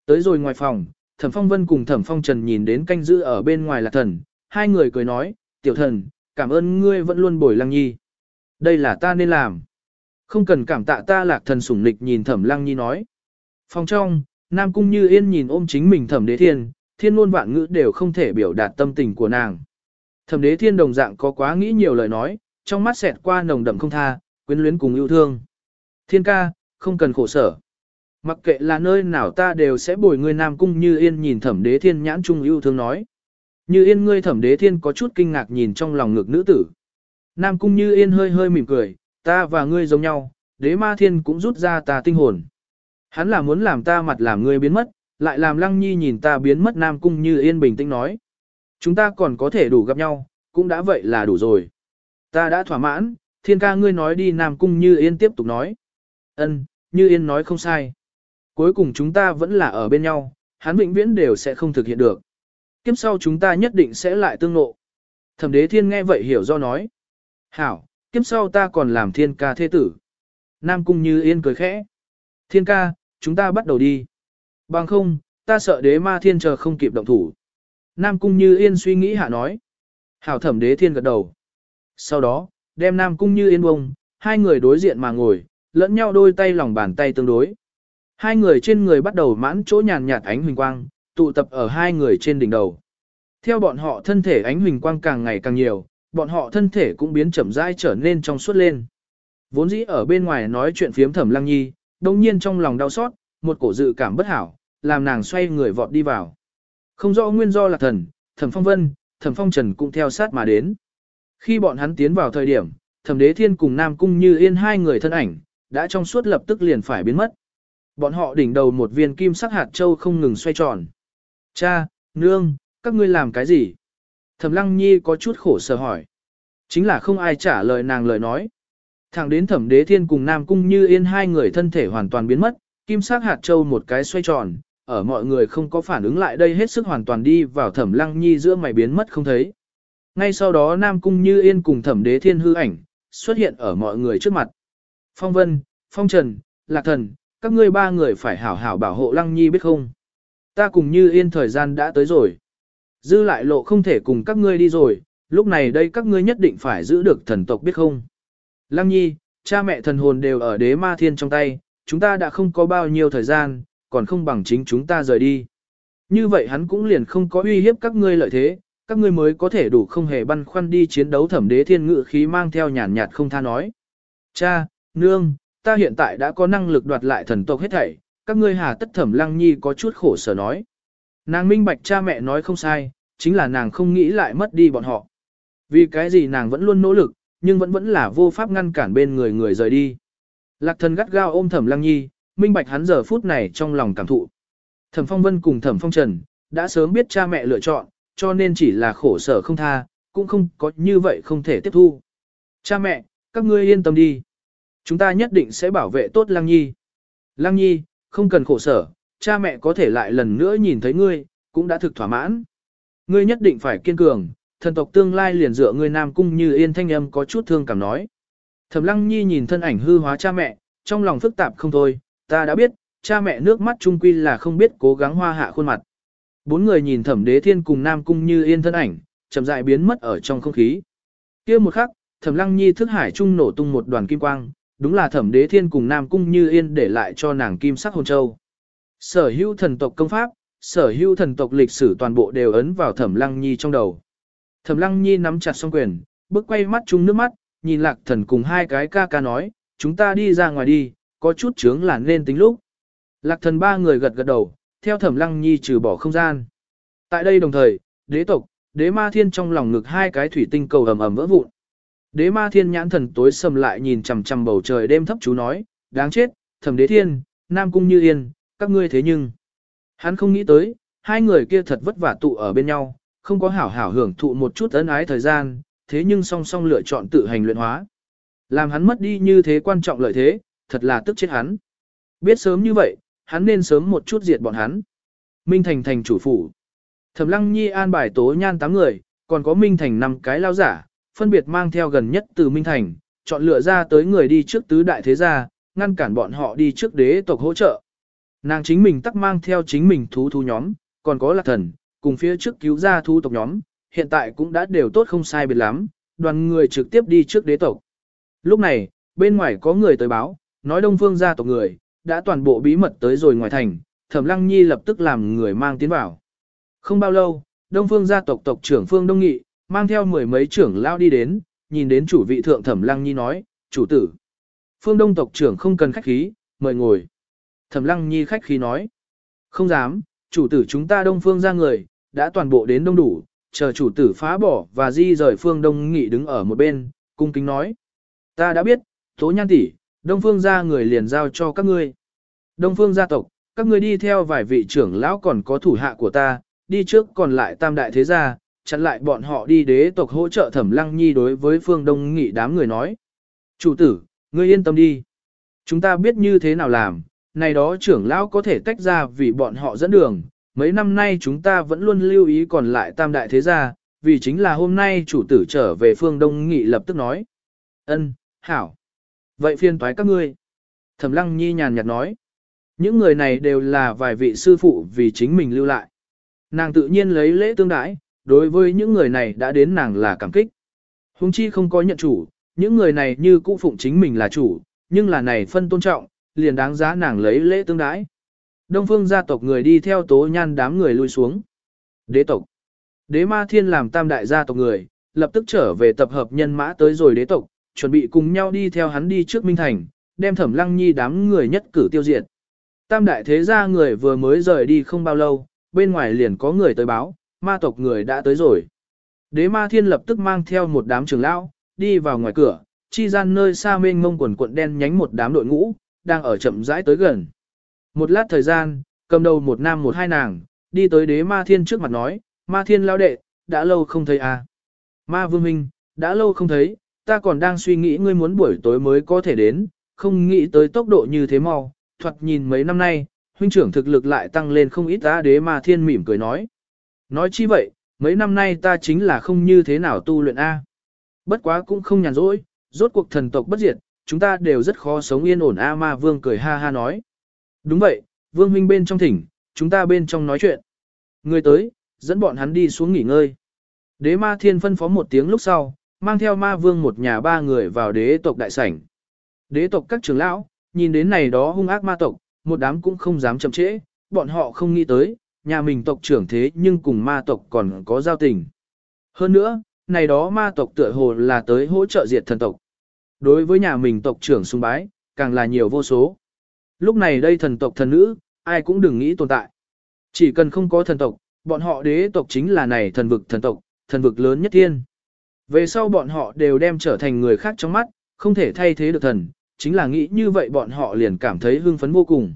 Tới rồi ngoài phòng, Thẩm Phong Vân cùng Thẩm Phong Trần nhìn đến canh giữ ở bên ngoài là thần, hai người cười nói, tiểu thần, cảm ơn ngươi vẫn luôn bồi Lăng Nhi. Đây là ta nên làm. Không cần cảm tạ ta lạc thần sủng nịch nhìn Thẩm Lăng Nhi nói. Phòng trong, Nam Cung Như Yên nhìn ôm chính mình Thẩm Đế Thiên, thiên ngôn vạn ngữ đều không thể biểu đạt tâm tình của nàng. Thẩm Đế Thiên đồng dạng có quá nghĩ nhiều lời nói, trong mắt xẹt qua nồng đậm không tha, quyến luyến cùng yêu thương. Thiên ca, không cần khổ sở. Mặc kệ là nơi nào ta đều sẽ bồi ngươi Nam Cung Như Yên nhìn thẩm đế thiên nhãn trung yêu thương nói. Như Yên ngươi thẩm đế thiên có chút kinh ngạc nhìn trong lòng ngực nữ tử. Nam Cung Như Yên hơi hơi mỉm cười, ta và ngươi giống nhau, đế ma thiên cũng rút ra ta tinh hồn. Hắn là muốn làm ta mặt làm ngươi biến mất, lại làm lăng nhi nhìn ta biến mất Nam Cung Như Yên bình tĩnh nói. Chúng ta còn có thể đủ gặp nhau, cũng đã vậy là đủ rồi. Ta đã thỏa mãn, thiên ca ngươi nói đi Nam Cung Như Yên tiếp tục nói. Ân, Như Yên nói không sai. Cuối cùng chúng ta vẫn là ở bên nhau, hắn vĩnh viễn đều sẽ không thực hiện được. Kiếp sau chúng ta nhất định sẽ lại tương nộ. Thẩm đế thiên nghe vậy hiểu do nói. Hảo, kiếp sau ta còn làm thiên ca thế tử. Nam cung như yên cười khẽ. Thiên ca, chúng ta bắt đầu đi. Bằng không, ta sợ đế ma thiên chờ không kịp động thủ. Nam cung như yên suy nghĩ hạ nói. Hảo thẩm đế thiên gật đầu. Sau đó, đem Nam cung như yên bông, hai người đối diện mà ngồi, lẫn nhau đôi tay lòng bàn tay tương đối. Hai người trên người bắt đầu mãn chỗ nhàn nhạt ánh huỳnh quang, tụ tập ở hai người trên đỉnh đầu. Theo bọn họ thân thể ánh huỳnh quang càng ngày càng nhiều, bọn họ thân thể cũng biến chậm rãi trở nên trong suốt lên. Vốn dĩ ở bên ngoài nói chuyện phiếm thẩm lăng nhi, đồng nhiên trong lòng đau xót, một cổ dự cảm bất hảo, làm nàng xoay người vọt đi vào. Không rõ nguyên do là thần, thẩm phong vân, thẩm phong trần cũng theo sát mà đến. Khi bọn hắn tiến vào thời điểm, thẩm đế thiên cùng nam cung như yên hai người thân ảnh, đã trong suốt lập tức liền phải biến mất. Bọn họ đỉnh đầu một viên kim sắc hạt châu không ngừng xoay tròn. Cha, nương, các ngươi làm cái gì? Thẩm lăng nhi có chút khổ sở hỏi. Chính là không ai trả lời nàng lời nói. Thẳng đến thẩm đế thiên cùng Nam Cung như yên hai người thân thể hoàn toàn biến mất, kim sắc hạt châu một cái xoay tròn, ở mọi người không có phản ứng lại đây hết sức hoàn toàn đi vào thẩm lăng nhi giữa mày biến mất không thấy. Ngay sau đó Nam Cung như yên cùng thẩm đế thiên hư ảnh, xuất hiện ở mọi người trước mặt. Phong Vân, Phong Trần, Lạc Thần, các ngươi ba người phải hảo hảo bảo hộ lăng nhi biết không? Ta cùng như yên thời gian đã tới rồi. Dư lại lộ không thể cùng các ngươi đi rồi, lúc này đây các ngươi nhất định phải giữ được thần tộc biết không? Lăng nhi, cha mẹ thần hồn đều ở đế ma thiên trong tay, chúng ta đã không có bao nhiêu thời gian, còn không bằng chính chúng ta rời đi. Như vậy hắn cũng liền không có uy hiếp các ngươi lợi thế, các ngươi mới có thể đủ không hề băn khoăn đi chiến đấu thẩm đế thiên ngự khí mang theo nhàn nhạt không tha nói. Cha, nương, ta hiện tại đã có năng lực đoạt lại thần tộc hết thảy, các ngươi hà tất thẩm lăng nhi có chút khổ sở nói. Nàng minh bạch cha mẹ nói không sai, chính là nàng không nghĩ lại mất đi bọn họ. Vì cái gì nàng vẫn luôn nỗ lực, nhưng vẫn vẫn là vô pháp ngăn cản bên người người rời đi. Lạc thần gắt gao ôm thẩm lăng nhi, minh bạch hắn giờ phút này trong lòng cảm thụ. Thẩm phong vân cùng thẩm phong trần, đã sớm biết cha mẹ lựa chọn, cho nên chỉ là khổ sở không tha, cũng không có như vậy không thể tiếp thu. Cha mẹ, các ngươi yên tâm đi. Chúng ta nhất định sẽ bảo vệ tốt lăng nhi. Lăng nhi, không cần khổ sở, cha mẹ có thể lại lần nữa nhìn thấy ngươi, cũng đã thực thỏa mãn. Ngươi nhất định phải kiên cường, thần tộc tương lai liền dựa người nam cung như yên thanh âm có chút thương cảm nói. Thẩm lăng nhi nhìn thân ảnh hư hóa cha mẹ, trong lòng phức tạp không thôi, ta đã biết, cha mẹ nước mắt trung quy là không biết cố gắng hoa hạ khuôn mặt. Bốn người nhìn thẩm đế thiên cùng nam cung như yên thân ảnh, chậm rãi biến mất ở trong không khí. kia một khắc, thẩm lăng nhi thức hải trung nổ tung một đoàn kim quang, đúng là thẩm đế thiên cùng nam cung như yên để lại cho nàng kim sắc hồn châu. Sở hữu thần tộc công pháp, sở hữu thần tộc lịch sử toàn bộ đều ấn vào thẩm lăng nhi trong đầu. Thẩm lăng nhi nắm chặt song quyền, bước quay mắt chung nước mắt, nhìn lạc thần cùng hai cái ca ca nói, chúng ta đi ra ngoài đi, có chút chướng là nên tính lúc. Lạc thần ba người gật gật đầu, theo thẩm lăng nhi trừ bỏ không gian. Tại đây đồng thời, đế tộc, đế ma thiên trong lòng ngực hai cái thủy tinh cầu ầm ầm vỡ vụn. Đế ma thiên nhãn thần tối sầm lại nhìn chằm chằm bầu trời đêm thấp chú nói, đáng chết, thẩm đế thiên, nam cung như yên, các ngươi thế nhưng. Hắn không nghĩ tới, hai người kia thật vất vả tụ ở bên nhau, không có hảo hảo hưởng thụ một chút ân ái thời gian, thế nhưng song song lựa chọn tự hành luyện hóa. Làm hắn mất đi như thế quan trọng lợi thế, thật là tức chết hắn. Biết sớm như vậy, hắn nên sớm một chút diệt bọn hắn. Minh Thành thành chủ phủ. Thẩm Lăng Nhi an bài tố nhan tám người, còn có Minh Thành năm cái lao giả, phân biệt mang theo gần nhất từ Minh Thành, chọn lựa ra tới người đi trước tứ đại thế gia, ngăn cản bọn họ đi trước đế tộc hỗ trợ. Nàng chính mình tắc mang theo chính mình thú thú nhóm, còn có lạc thần, cùng phía trước cứu ra thu tộc nhóm, hiện tại cũng đã đều tốt không sai biệt lắm, đoàn người trực tiếp đi trước đế tộc. Lúc này, bên ngoài có người tới báo, nói đông phương gia tộc người, đã toàn bộ bí mật tới rồi ngoài thành, thẩm lăng nhi lập tức làm người mang tiến vào. Không bao lâu, đông phương gia tộc tộc trưởng phương đông nghị, mang theo mười mấy trưởng lao đi đến, nhìn đến chủ vị thượng thẩm lăng nhi nói, chủ tử. Phương đông tộc trưởng không cần khách khí, mời ngồi. Thẩm lăng nhi khách khí nói, không dám, chủ tử chúng ta đông phương ra người, đã toàn bộ đến đông đủ, chờ chủ tử phá bỏ và di rời phương đông nghị đứng ở một bên, cung kính nói. Ta đã biết, tố nhan tỷ, đông phương gia người liền giao cho các ngươi. Đông phương gia tộc, các ngươi đi theo vài vị trưởng lão còn có thủ hạ của ta, đi trước còn lại tam đại thế gia, chặn lại bọn họ đi đế tộc hỗ trợ thẩm lăng nhi đối với phương đông nghị đám người nói. Chủ tử, ngươi yên tâm đi. Chúng ta biết như thế nào làm, này đó trưởng lão có thể tách ra vì bọn họ dẫn đường. Mấy năm nay chúng ta vẫn luôn lưu ý còn lại tam đại thế gia, vì chính là hôm nay chủ tử trở về phương đông nghị lập tức nói. ân hảo. Vậy phiên toái các ngươi. Thẩm lăng nhi nhàn nhạt nói. Những người này đều là vài vị sư phụ vì chính mình lưu lại. Nàng tự nhiên lấy lễ tương đãi, đối với những người này đã đến nàng là cảm kích. Hùng chi không có nhận chủ, những người này như cũ phụng chính mình là chủ, nhưng là này phân tôn trọng, liền đáng giá nàng lấy lễ tương đãi. Đông phương gia tộc người đi theo tố nhan đám người lui xuống. Đế tộc. Đế ma thiên làm tam đại gia tộc người, lập tức trở về tập hợp nhân mã tới rồi đế tộc, chuẩn bị cùng nhau đi theo hắn đi trước Minh Thành, đem thẩm lăng nhi đám người nhất cử tiêu diệt. Tam đại thế gia người vừa mới rời đi không bao lâu, bên ngoài liền có người tới báo, ma tộc người đã tới rồi. Đế ma thiên lập tức mang theo một đám trưởng lão, đi vào ngoài cửa, chi gian nơi xa mênh mông quần cuộn đen nhánh một đám đội ngũ, đang ở chậm rãi tới gần. Một lát thời gian, cầm đầu một nam một hai nàng, đi tới đế ma thiên trước mặt nói, ma thiên lao đệ, đã lâu không thấy à. Ma vương minh, đã lâu không thấy, ta còn đang suy nghĩ ngươi muốn buổi tối mới có thể đến, không nghĩ tới tốc độ như thế mau, thoạt nhìn mấy năm nay, huynh trưởng thực lực lại tăng lên không ít ta đế ma thiên mỉm cười nói. Nói chi vậy, mấy năm nay ta chính là không như thế nào tu luyện A. Bất quá cũng không nhàn rỗi, rốt cuộc thần tộc bất diệt, chúng ta đều rất khó sống yên ổn A ma vương cười ha ha nói. Đúng vậy, vương huynh bên trong thỉnh, chúng ta bên trong nói chuyện. Người tới, dẫn bọn hắn đi xuống nghỉ ngơi. Đế ma thiên phân phó một tiếng lúc sau, mang theo ma vương một nhà ba người vào đế tộc đại sảnh. Đế tộc các trưởng lão, nhìn đến này đó hung ác ma tộc, một đám cũng không dám chậm trễ, bọn họ không nghĩ tới, nhà mình tộc trưởng thế nhưng cùng ma tộc còn có giao tình. Hơn nữa, này đó ma tộc tựa hồ là tới hỗ trợ diệt thần tộc. Đối với nhà mình tộc trưởng sung bái, càng là nhiều vô số. Lúc này đây thần tộc thần nữ, ai cũng đừng nghĩ tồn tại. Chỉ cần không có thần tộc, bọn họ đế tộc chính là này thần vực thần tộc, thần vực lớn nhất thiên. Về sau bọn họ đều đem trở thành người khác trong mắt, không thể thay thế được thần, chính là nghĩ như vậy bọn họ liền cảm thấy hưng phấn vô cùng.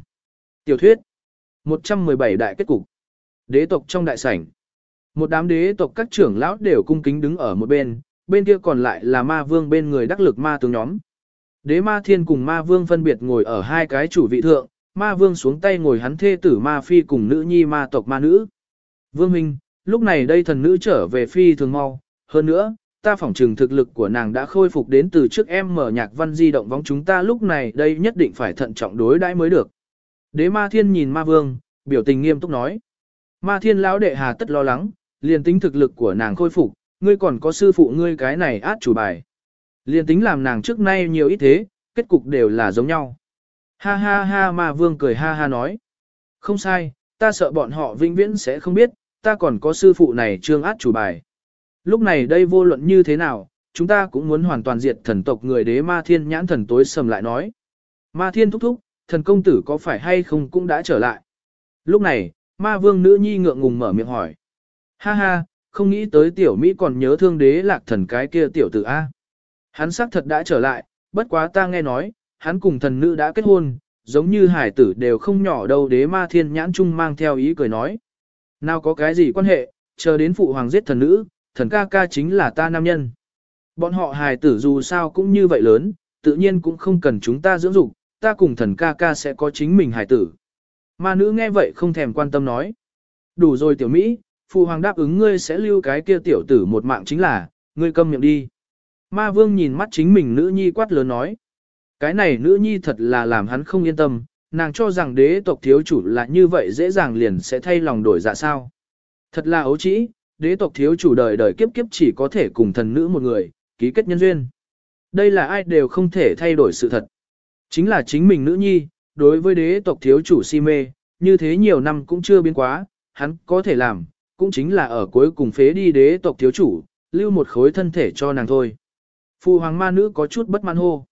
Tiểu thuyết 117 đại kết cục Đế tộc trong đại sảnh Một đám đế tộc các trưởng lão đều cung kính đứng ở một bên, bên kia còn lại là ma vương bên người đắc lực ma tướng nhóm. Đế ma thiên cùng ma vương phân biệt ngồi ở hai cái chủ vị thượng, ma vương xuống tay ngồi hắn thê tử ma phi cùng nữ nhi ma tộc ma nữ. Vương Minh, lúc này đây thần nữ trở về phi thường mau, hơn nữa, ta phỏng trừng thực lực của nàng đã khôi phục đến từ trước em mở nhạc văn di động vóng chúng ta lúc này đây nhất định phải thận trọng đối đãi mới được. Đế ma thiên nhìn ma vương, biểu tình nghiêm túc nói. Ma thiên lão đệ hà tất lo lắng, liền tính thực lực của nàng khôi phục, ngươi còn có sư phụ ngươi cái này át chủ bài. Liền tính làm nàng trước nay nhiều ít thế, kết cục đều là giống nhau. Ha ha ha mà vương cười ha ha nói. Không sai, ta sợ bọn họ vĩnh viễn sẽ không biết, ta còn có sư phụ này trương át chủ bài. Lúc này đây vô luận như thế nào, chúng ta cũng muốn hoàn toàn diệt thần tộc người đế ma thiên nhãn thần tối sầm lại nói. Ma thiên thúc thúc, thần công tử có phải hay không cũng đã trở lại. Lúc này, ma vương nữ nhi ngượng ngùng mở miệng hỏi. Ha ha, không nghĩ tới tiểu Mỹ còn nhớ thương đế lạc thần cái kia tiểu tử A. Hắn xác thật đã trở lại, bất quá ta nghe nói, hắn cùng thần nữ đã kết hôn, giống như hải tử đều không nhỏ đâu đế ma thiên nhãn trung mang theo ý cười nói. Nào có cái gì quan hệ, chờ đến phụ hoàng giết thần nữ, thần ca ca chính là ta nam nhân. Bọn họ hài tử dù sao cũng như vậy lớn, tự nhiên cũng không cần chúng ta dưỡng dục, ta cùng thần ca ca sẽ có chính mình hài tử. Ma nữ nghe vậy không thèm quan tâm nói. Đủ rồi tiểu Mỹ, phụ hoàng đáp ứng ngươi sẽ lưu cái kia tiểu tử một mạng chính là, ngươi câm miệng đi. Ma vương nhìn mắt chính mình nữ nhi quát lớn nói. Cái này nữ nhi thật là làm hắn không yên tâm, nàng cho rằng đế tộc thiếu chủ là như vậy dễ dàng liền sẽ thay lòng đổi dạ sao. Thật là ấu trĩ, đế tộc thiếu chủ đời đời kiếp kiếp chỉ có thể cùng thần nữ một người, ký kết nhân duyên. Đây là ai đều không thể thay đổi sự thật. Chính là chính mình nữ nhi, đối với đế tộc thiếu chủ si mê, như thế nhiều năm cũng chưa biến quá, hắn có thể làm, cũng chính là ở cuối cùng phế đi đế tộc thiếu chủ, lưu một khối thân thể cho nàng thôi. Phu hoàng ma nữ có chút bất mãn hô.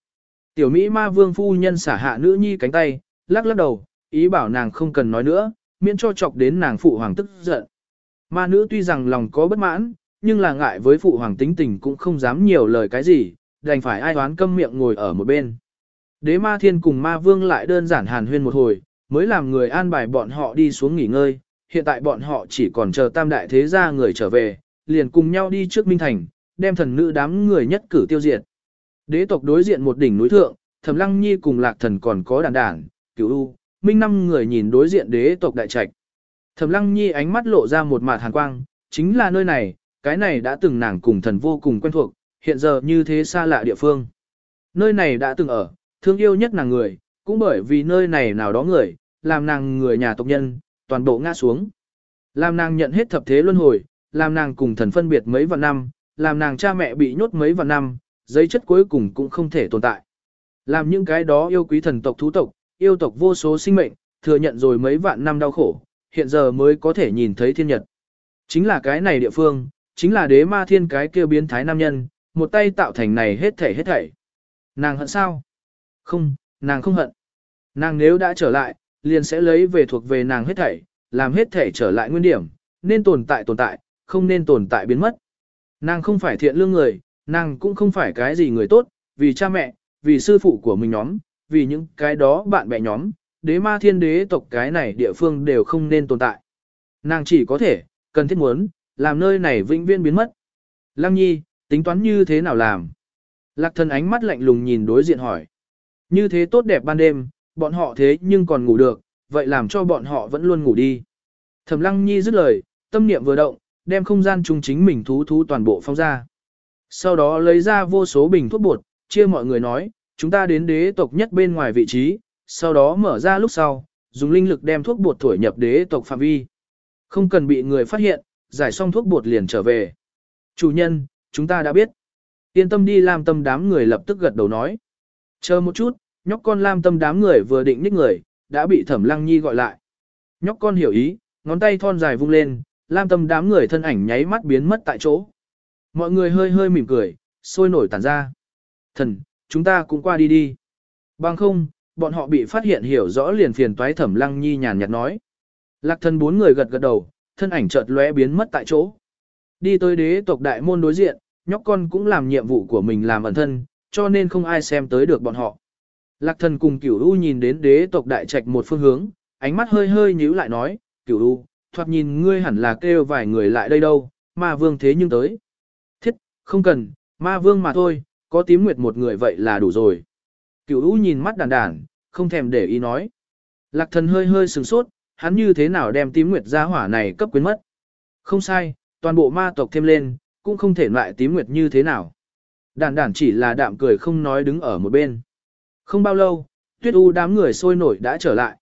Tiểu Mỹ ma vương phu nhân xả hạ nữ nhi cánh tay, lắc lắc đầu, ý bảo nàng không cần nói nữa, miễn cho chọc đến nàng phụ hoàng tức giận. Ma nữ tuy rằng lòng có bất mãn, nhưng là ngại với phụ hoàng tính tình cũng không dám nhiều lời cái gì, đành phải ai đoán câm miệng ngồi ở một bên. Đế ma thiên cùng ma vương lại đơn giản hàn huyên một hồi, mới làm người an bài bọn họ đi xuống nghỉ ngơi, hiện tại bọn họ chỉ còn chờ tam đại thế gia người trở về, liền cùng nhau đi trước Minh Thành, đem thần nữ đám người nhất cử tiêu diệt. Đế tộc đối diện một đỉnh núi thượng, Thẩm Lăng Nhi cùng Lạc Thần còn có đàn đàn, Cửu U, Minh năm người nhìn đối diện đế tộc đại trạch. Thẩm Lăng Nhi ánh mắt lộ ra một mạt hàn quang, chính là nơi này, cái này đã từng nàng cùng thần vô cùng quen thuộc, hiện giờ như thế xa lạ địa phương. Nơi này đã từng ở, thương yêu nhất nàng người, cũng bởi vì nơi này nào đó người, làm nàng người nhà tộc nhân, toàn bộ ngã xuống. Làm nàng nhận hết thập thế luân hồi, làm nàng cùng thần phân biệt mấy vạn năm, làm nàng cha mẹ bị nhốt mấy vạn năm, giấy chất cuối cùng cũng không thể tồn tại. Làm những cái đó yêu quý thần tộc thú tộc, yêu tộc vô số sinh mệnh, thừa nhận rồi mấy vạn năm đau khổ, hiện giờ mới có thể nhìn thấy thiên nhật. Chính là cái này địa phương, chính là đế ma thiên cái kêu biến thái nam nhân, một tay tạo thành này hết thảy hết thảy. Nàng hận sao? Không, nàng không hận. Nàng nếu đã trở lại, liền sẽ lấy về thuộc về nàng hết thảy, làm hết thảy trở lại nguyên điểm, nên tồn tại tồn tại, không nên tồn tại biến mất. Nàng không phải thiện lương người, nàng cũng không phải cái gì người tốt, vì cha mẹ, vì sư phụ của mình nhóm, vì những cái đó bạn bè nhóm, đế ma thiên đế tộc cái này địa phương đều không nên tồn tại. Nàng chỉ có thể, cần thiết muốn, làm nơi này vĩnh viễn biến mất. Lăng nhi, tính toán như thế nào làm? Lạc thần ánh mắt lạnh lùng nhìn đối diện hỏi. Như thế tốt đẹp ban đêm, bọn họ thế nhưng còn ngủ được, vậy làm cho bọn họ vẫn luôn ngủ đi. Thẩm lăng nhi dứt lời, tâm niệm vừa động, đem không gian trung chính mình thú thú toàn bộ phong ra. Sau đó lấy ra vô số bình thuốc bột, chia mọi người nói, chúng ta đến đế tộc nhất bên ngoài vị trí, sau đó mở ra lúc sau, dùng linh lực đem thuốc bột thổi nhập đế tộc phạm vi. Không cần bị người phát hiện, giải xong thuốc bột liền trở về. Chủ nhân, chúng ta đã biết. Yên tâm đi làm tâm đám người lập tức gật đầu nói. Chờ một chút, nhóc con lam tâm đám người vừa định ních người, đã bị thẩm lăng nhi gọi lại. Nhóc con hiểu ý, ngón tay thon dài vung lên, lam tâm đám người thân ảnh nháy mắt biến mất tại chỗ. Mọi người hơi hơi mỉm cười, sôi nổi tản ra. Thần, chúng ta cũng qua đi đi. Bằng không, bọn họ bị phát hiện hiểu rõ liền phiền toái thẩm lăng nhi nhàn nhạt nói. Lạc thần bốn người gật gật đầu, thân ảnh chợt lóe biến mất tại chỗ. Đi tới đế tộc đại môn đối diện, nhóc con cũng làm nhiệm vụ của mình làm ẩn thân, cho nên không ai xem tới được bọn họ. Lạc thần cùng cửu u nhìn đến đế tộc đại trạch một phương hướng, ánh mắt hơi hơi nhíu lại nói, cửu u, thoạt nhìn ngươi hẳn là kêu vài người lại đây đâu, ma vương thế nhưng tới. Thiết, không cần, ma vương mà thôi, có tím nguyệt một người vậy là đủ rồi. Cửu u nhìn mắt đàn đàn, không thèm để ý nói. Lạc thần hơi hơi sừng sốt, hắn như thế nào đem tím nguyệt gia hỏa này cấp quyến mất. Không sai, toàn bộ ma tộc thêm lên, cũng không thể loại tím nguyệt như thế nào. Đàn đàn chỉ là đạm cười không nói đứng ở một bên. Không bao lâu, tuyết u đám người sôi nổi đã trở lại.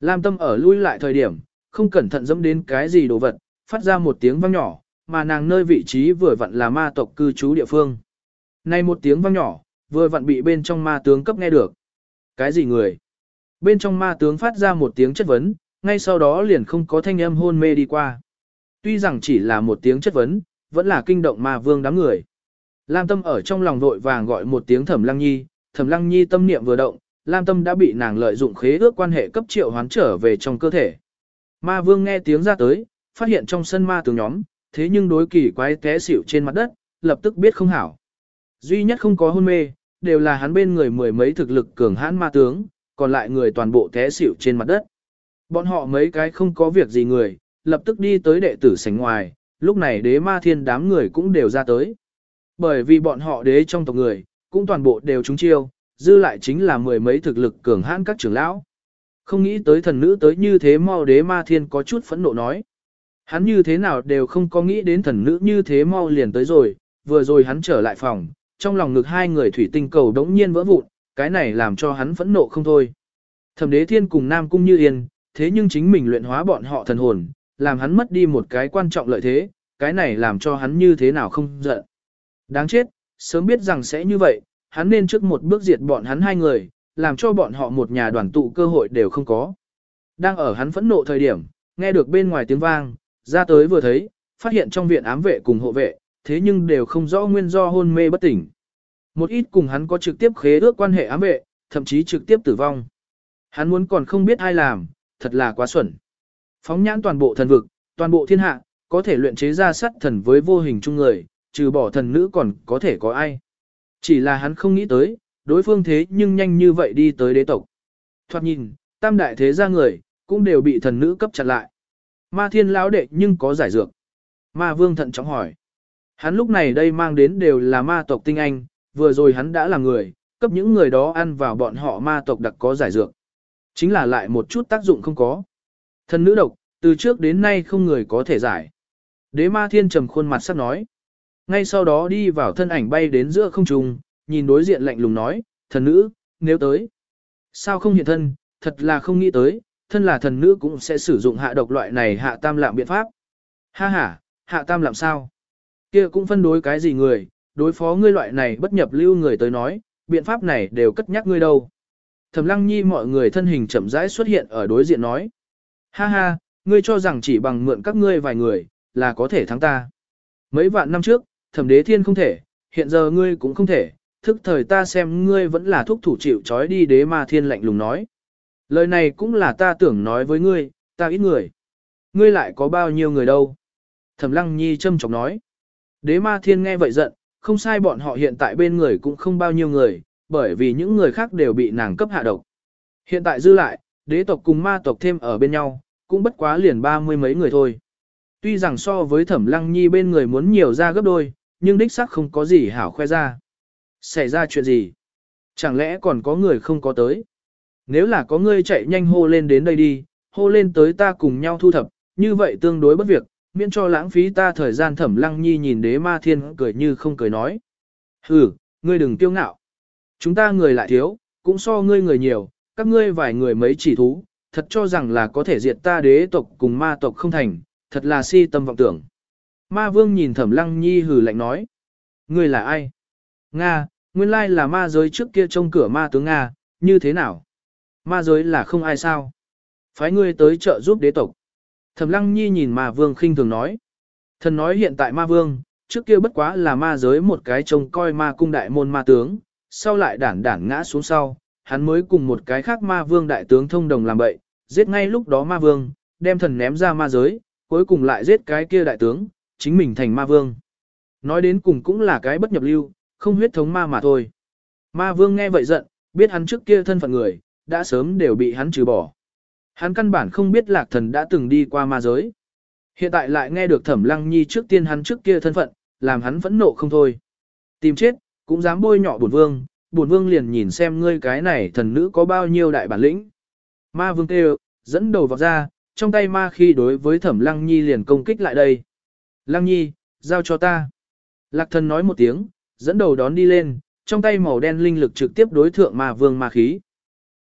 Lam tâm ở lui lại thời điểm, không cẩn thận dẫm đến cái gì đồ vật, phát ra một tiếng vang nhỏ, mà nàng nơi vị trí vừa vặn là ma tộc cư trú địa phương. Này một tiếng vang nhỏ, vừa vặn bị bên trong ma tướng cấp nghe được. Cái gì người? Bên trong ma tướng phát ra một tiếng chất vấn, ngay sau đó liền không có thanh âm hôn mê đi qua. Tuy rằng chỉ là một tiếng chất vấn, vẫn là kinh động ma vương đám người. Lam Tâm ở trong lòng vội vàng gọi một tiếng Thẩm Lăng Nhi, Thẩm Lăng Nhi tâm niệm vừa động, Lam Tâm đã bị nàng lợi dụng khế ước quan hệ cấp triệu hoán trở về trong cơ thể. Ma Vương nghe tiếng ra tới, phát hiện trong sân ma tướng nhóm, thế nhưng đối kỳ quái té xỉu trên mặt đất, lập tức biết không hảo. Duy nhất không có hôn mê, đều là hắn bên người mười mấy thực lực cường hãn ma tướng, còn lại người toàn bộ té xỉu trên mặt đất. Bọn họ mấy cái không có việc gì người, lập tức đi tới đệ tử sảnh ngoài, lúc này đế ma thiên đám người cũng đều ra tới. Bởi vì bọn họ đế trong tộc người, cũng toàn bộ đều trúng chiêu, dư lại chính là mười mấy thực lực cường hãn các trưởng lão. Không nghĩ tới thần nữ tới như thế mau đế ma thiên có chút phẫn nộ nói. Hắn như thế nào đều không có nghĩ đến thần nữ như thế mau liền tới rồi, vừa rồi hắn trở lại phòng, trong lòng ngực hai người thủy tinh cầu đống nhiên vỡ vụn, cái này làm cho hắn phẫn nộ không thôi. Thẩm đế thiên cùng Nam Cung Như Yên, thế nhưng chính mình luyện hóa bọn họ thần hồn, làm hắn mất đi một cái quan trọng lợi thế, cái này làm cho hắn như thế nào không giận. Đáng chết, sớm biết rằng sẽ như vậy, hắn nên trước một bước diệt bọn hắn hai người, làm cho bọn họ một nhà đoàn tụ cơ hội đều không có. Đang ở hắn phẫn nộ thời điểm, nghe được bên ngoài tiếng vang, ra tới vừa thấy, phát hiện trong viện ám vệ cùng hộ vệ, thế nhưng đều không rõ nguyên do hôn mê bất tỉnh. Một ít cùng hắn có trực tiếp khế ước quan hệ ám vệ, thậm chí trực tiếp tử vong. Hắn muốn còn không biết ai làm, thật là quá xuẩn. Phóng nhãn toàn bộ thần vực, toàn bộ thiên hạ, có thể luyện chế ra sắt thần với vô hình chung người, trừ bỏ thần nữ còn có thể có ai. Chỉ là hắn không nghĩ tới, đối phương thế nhưng nhanh như vậy đi tới đế tộc. Thoạt nhìn, tam đại thế gia người, cũng đều bị thần nữ cấp chặt lại. Ma thiên lão đệ nhưng có giải dược. Ma vương thận trọng hỏi. Hắn lúc này đây mang đến đều là ma tộc tinh anh, vừa rồi hắn đã là người, cấp những người đó ăn vào bọn họ ma tộc đặc có giải dược. Chính là lại một chút tác dụng không có. Thần nữ độc, từ trước đến nay không người có thể giải. Đế ma thiên trầm khuôn mặt sắp nói. Ngay sau đó đi vào thân ảnh bay đến giữa không trung, nhìn đối diện lạnh lùng nói, thần nữ, nếu tới. Sao không hiện thân, thật là không nghĩ tới, thân là thần nữ cũng sẽ sử dụng hạ độc loại này hạ tam lạm biện pháp. Ha ha, hạ tam lạm sao? kia cũng phân đối cái gì người, đối phó ngươi loại này bất nhập lưu người tới nói, biện pháp này đều cất nhắc ngươi đâu. Thẩm lăng nhi mọi người thân hình chậm rãi xuất hiện ở đối diện nói. Ha ha, ngươi cho rằng chỉ bằng mượn các ngươi vài người, là có thể thắng ta. Mấy vạn năm trước, thẩm đế thiên không thể, hiện giờ ngươi cũng không thể, thức thời ta xem ngươi vẫn là thúc thủ chịu trói đi đế ma thiên lạnh lùng nói. Lời này cũng là ta tưởng nói với ngươi, ta ít người. Ngươi lại có bao nhiêu người đâu? Thẩm lăng nhi châm chọc nói. Đế ma thiên nghe vậy giận, không sai bọn họ hiện tại bên người cũng không bao nhiêu người, bởi vì những người khác đều bị nàng cấp hạ độc. Hiện tại dư lại, đế tộc cùng ma tộc thêm ở bên nhau, cũng bất quá liền ba mươi mấy người thôi. Tuy rằng so với thẩm lăng nhi bên người muốn nhiều ra gấp đôi, nhưng đích xác không có gì hảo khoe ra. Xảy ra chuyện gì? Chẳng lẽ còn có người không có tới? Nếu là có ngươi chạy nhanh hô lên đến đây đi, hô lên tới ta cùng nhau thu thập, như vậy tương đối bất việc, miễn cho lãng phí ta thời gian thẩm lăng nhi nhìn đế ma thiên cười như không cười nói. Ừ, ngươi đừng tiêu ngạo. Chúng ta người lại thiếu, cũng so ngươi người nhiều, các ngươi vài người mấy chỉ thú, thật cho rằng là có thể diệt ta đế tộc cùng ma tộc không thành, thật là si tâm vọng tưởng. Ma vương nhìn thẩm lăng nhi hừ lạnh nói. Ngươi là ai? Nga, nguyên lai là ma giới trước kia trông cửa ma tướng Nga, như thế nào? Ma giới là không ai sao? Phái ngươi tới trợ giúp đế tộc. Thẩm lăng nhi nhìn ma vương khinh thường nói. Thần nói hiện tại ma vương, trước kia bất quá là ma giới một cái trông coi ma cung đại môn ma tướng, sau lại đản đản ngã xuống sau, hắn mới cùng một cái khác ma vương đại tướng thông đồng làm bậy, giết ngay lúc đó ma vương, đem thần ném ra ma giới, cuối cùng lại giết cái kia đại tướng, chính mình thành ma vương. Nói đến cùng cũng là cái bất nhập lưu, không huyết thống ma mà thôi. Ma vương nghe vậy giận, biết hắn trước kia thân phận người, đã sớm đều bị hắn trừ bỏ. Hắn căn bản không biết lạc thần đã từng đi qua ma giới. Hiện tại lại nghe được thẩm lăng nhi trước tiên hắn trước kia thân phận, làm hắn vẫn nộ không thôi. Tìm chết, cũng dám bôi nhọ bổn vương, bổn vương liền nhìn xem ngươi cái này thần nữ có bao nhiêu đại bản lĩnh. Ma vương kêu, dẫn đầu vào ra, trong tay ma khi đối với thẩm lăng nhi liền công kích lại đây. Lăng nhi, giao cho ta. Lạc thần nói một tiếng, dẫn đầu đón đi lên, trong tay màu đen linh lực trực tiếp đối thượng ma vương ma khí.